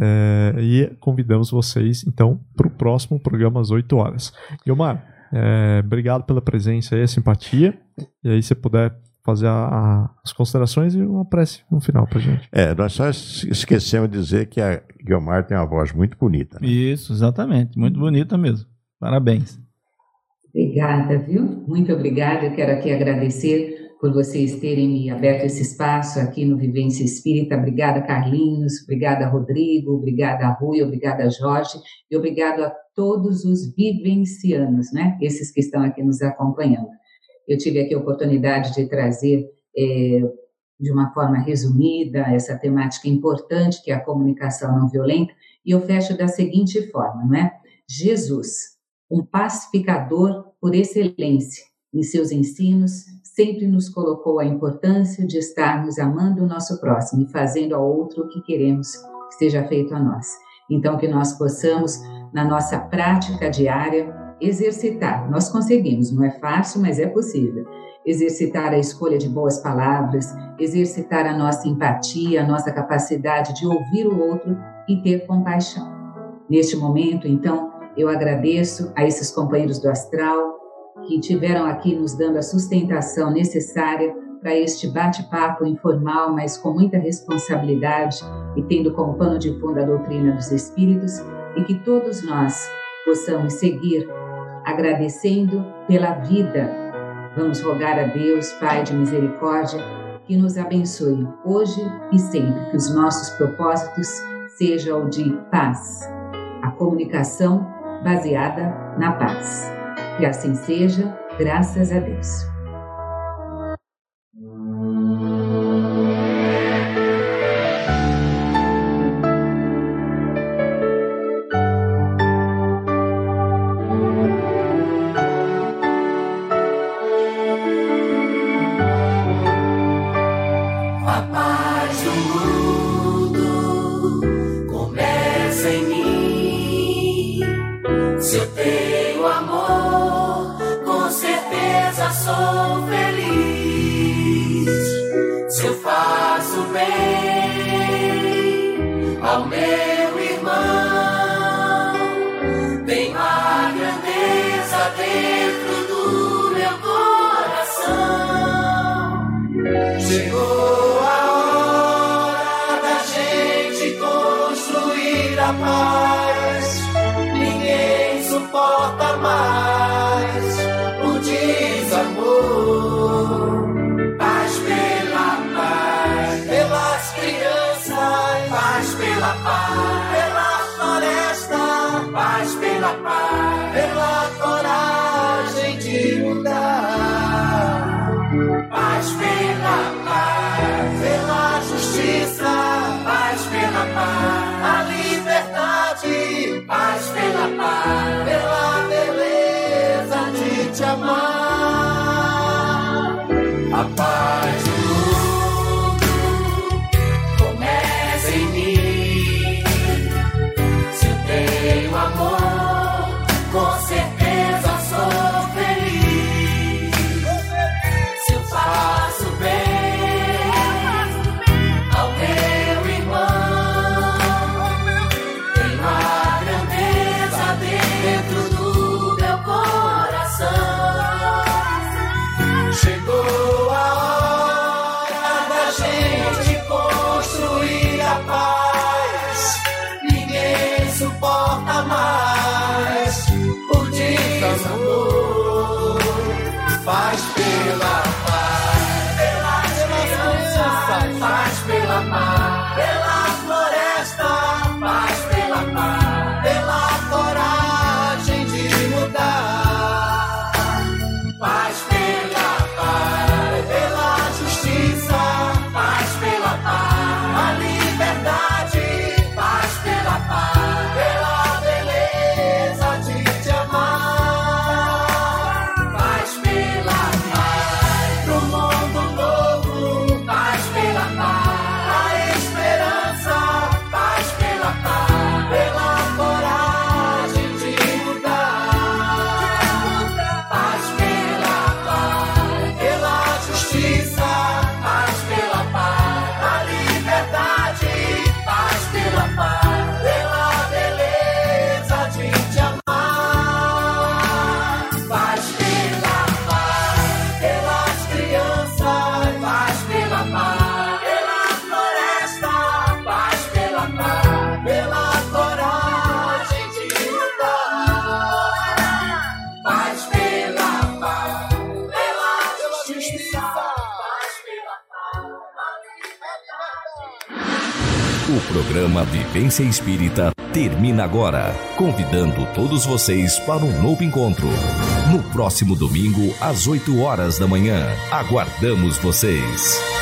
É, e convidamos vocês, então, para o próximo programa às 8 horas. Gilmar, é, obrigado pela presença aí, a simpatia. E aí, se puder fazer a- a- as considerações e uma prece no final pra gente. É, nós só es- esquecemos de dizer que a Guilmar tem uma voz muito bonita. né? Isso, exatamente. Muito bonita mesmo. Parabéns. Obrigada, viu? Muito obrigada. Eu quero aqui agradecer por vocês terem me aberto esse espaço aqui no Vivência Espírita. Obrigada, Carlinhos. Obrigada, Rodrigo. Obrigada, Rui. Obrigada, Jorge. E obrigado a todos os vivencianos, né? Esses que estão aqui nos acompanhando. Eu tive aqui a oportunidade de trazer eh, de uma forma resumida essa temática importante que é a comunicação não violenta, e eu fecho da seguinte forma, não é? Jesus, um pacificador por excelência, em seus ensinos, sempre nos colocou a importância de estarmos amando o nosso próximo e fazendo ao outro o que queremos que seja feito a nós. Então, que nós possamos, na nossa prática diária, exercitar. Nós conseguimos, não é fácil, mas é possível. Exercitar a escolha de boas palavras, exercitar a nossa empatia, a nossa capacidade de ouvir o outro e ter compaixão. Neste momento, então, eu agradeço a esses companheiros do astral que tiveram aqui nos dando a sustentação necessária para este bate-papo informal, mas com muita responsabilidade e tendo como pano de fundo a doutrina dos espíritos e que todos nós possamos seguir agradecendo pela vida. Vamos rogar a Deus, Pai de misericórdia, que nos abençoe hoje e sempre, que os nossos propósitos sejam de paz, a comunicação baseada na paz. Que assim seja, graças a Deus. Vivência Espírita termina agora, convidando todos vocês para um novo encontro. No próximo domingo, às 8 horas da manhã. Aguardamos vocês.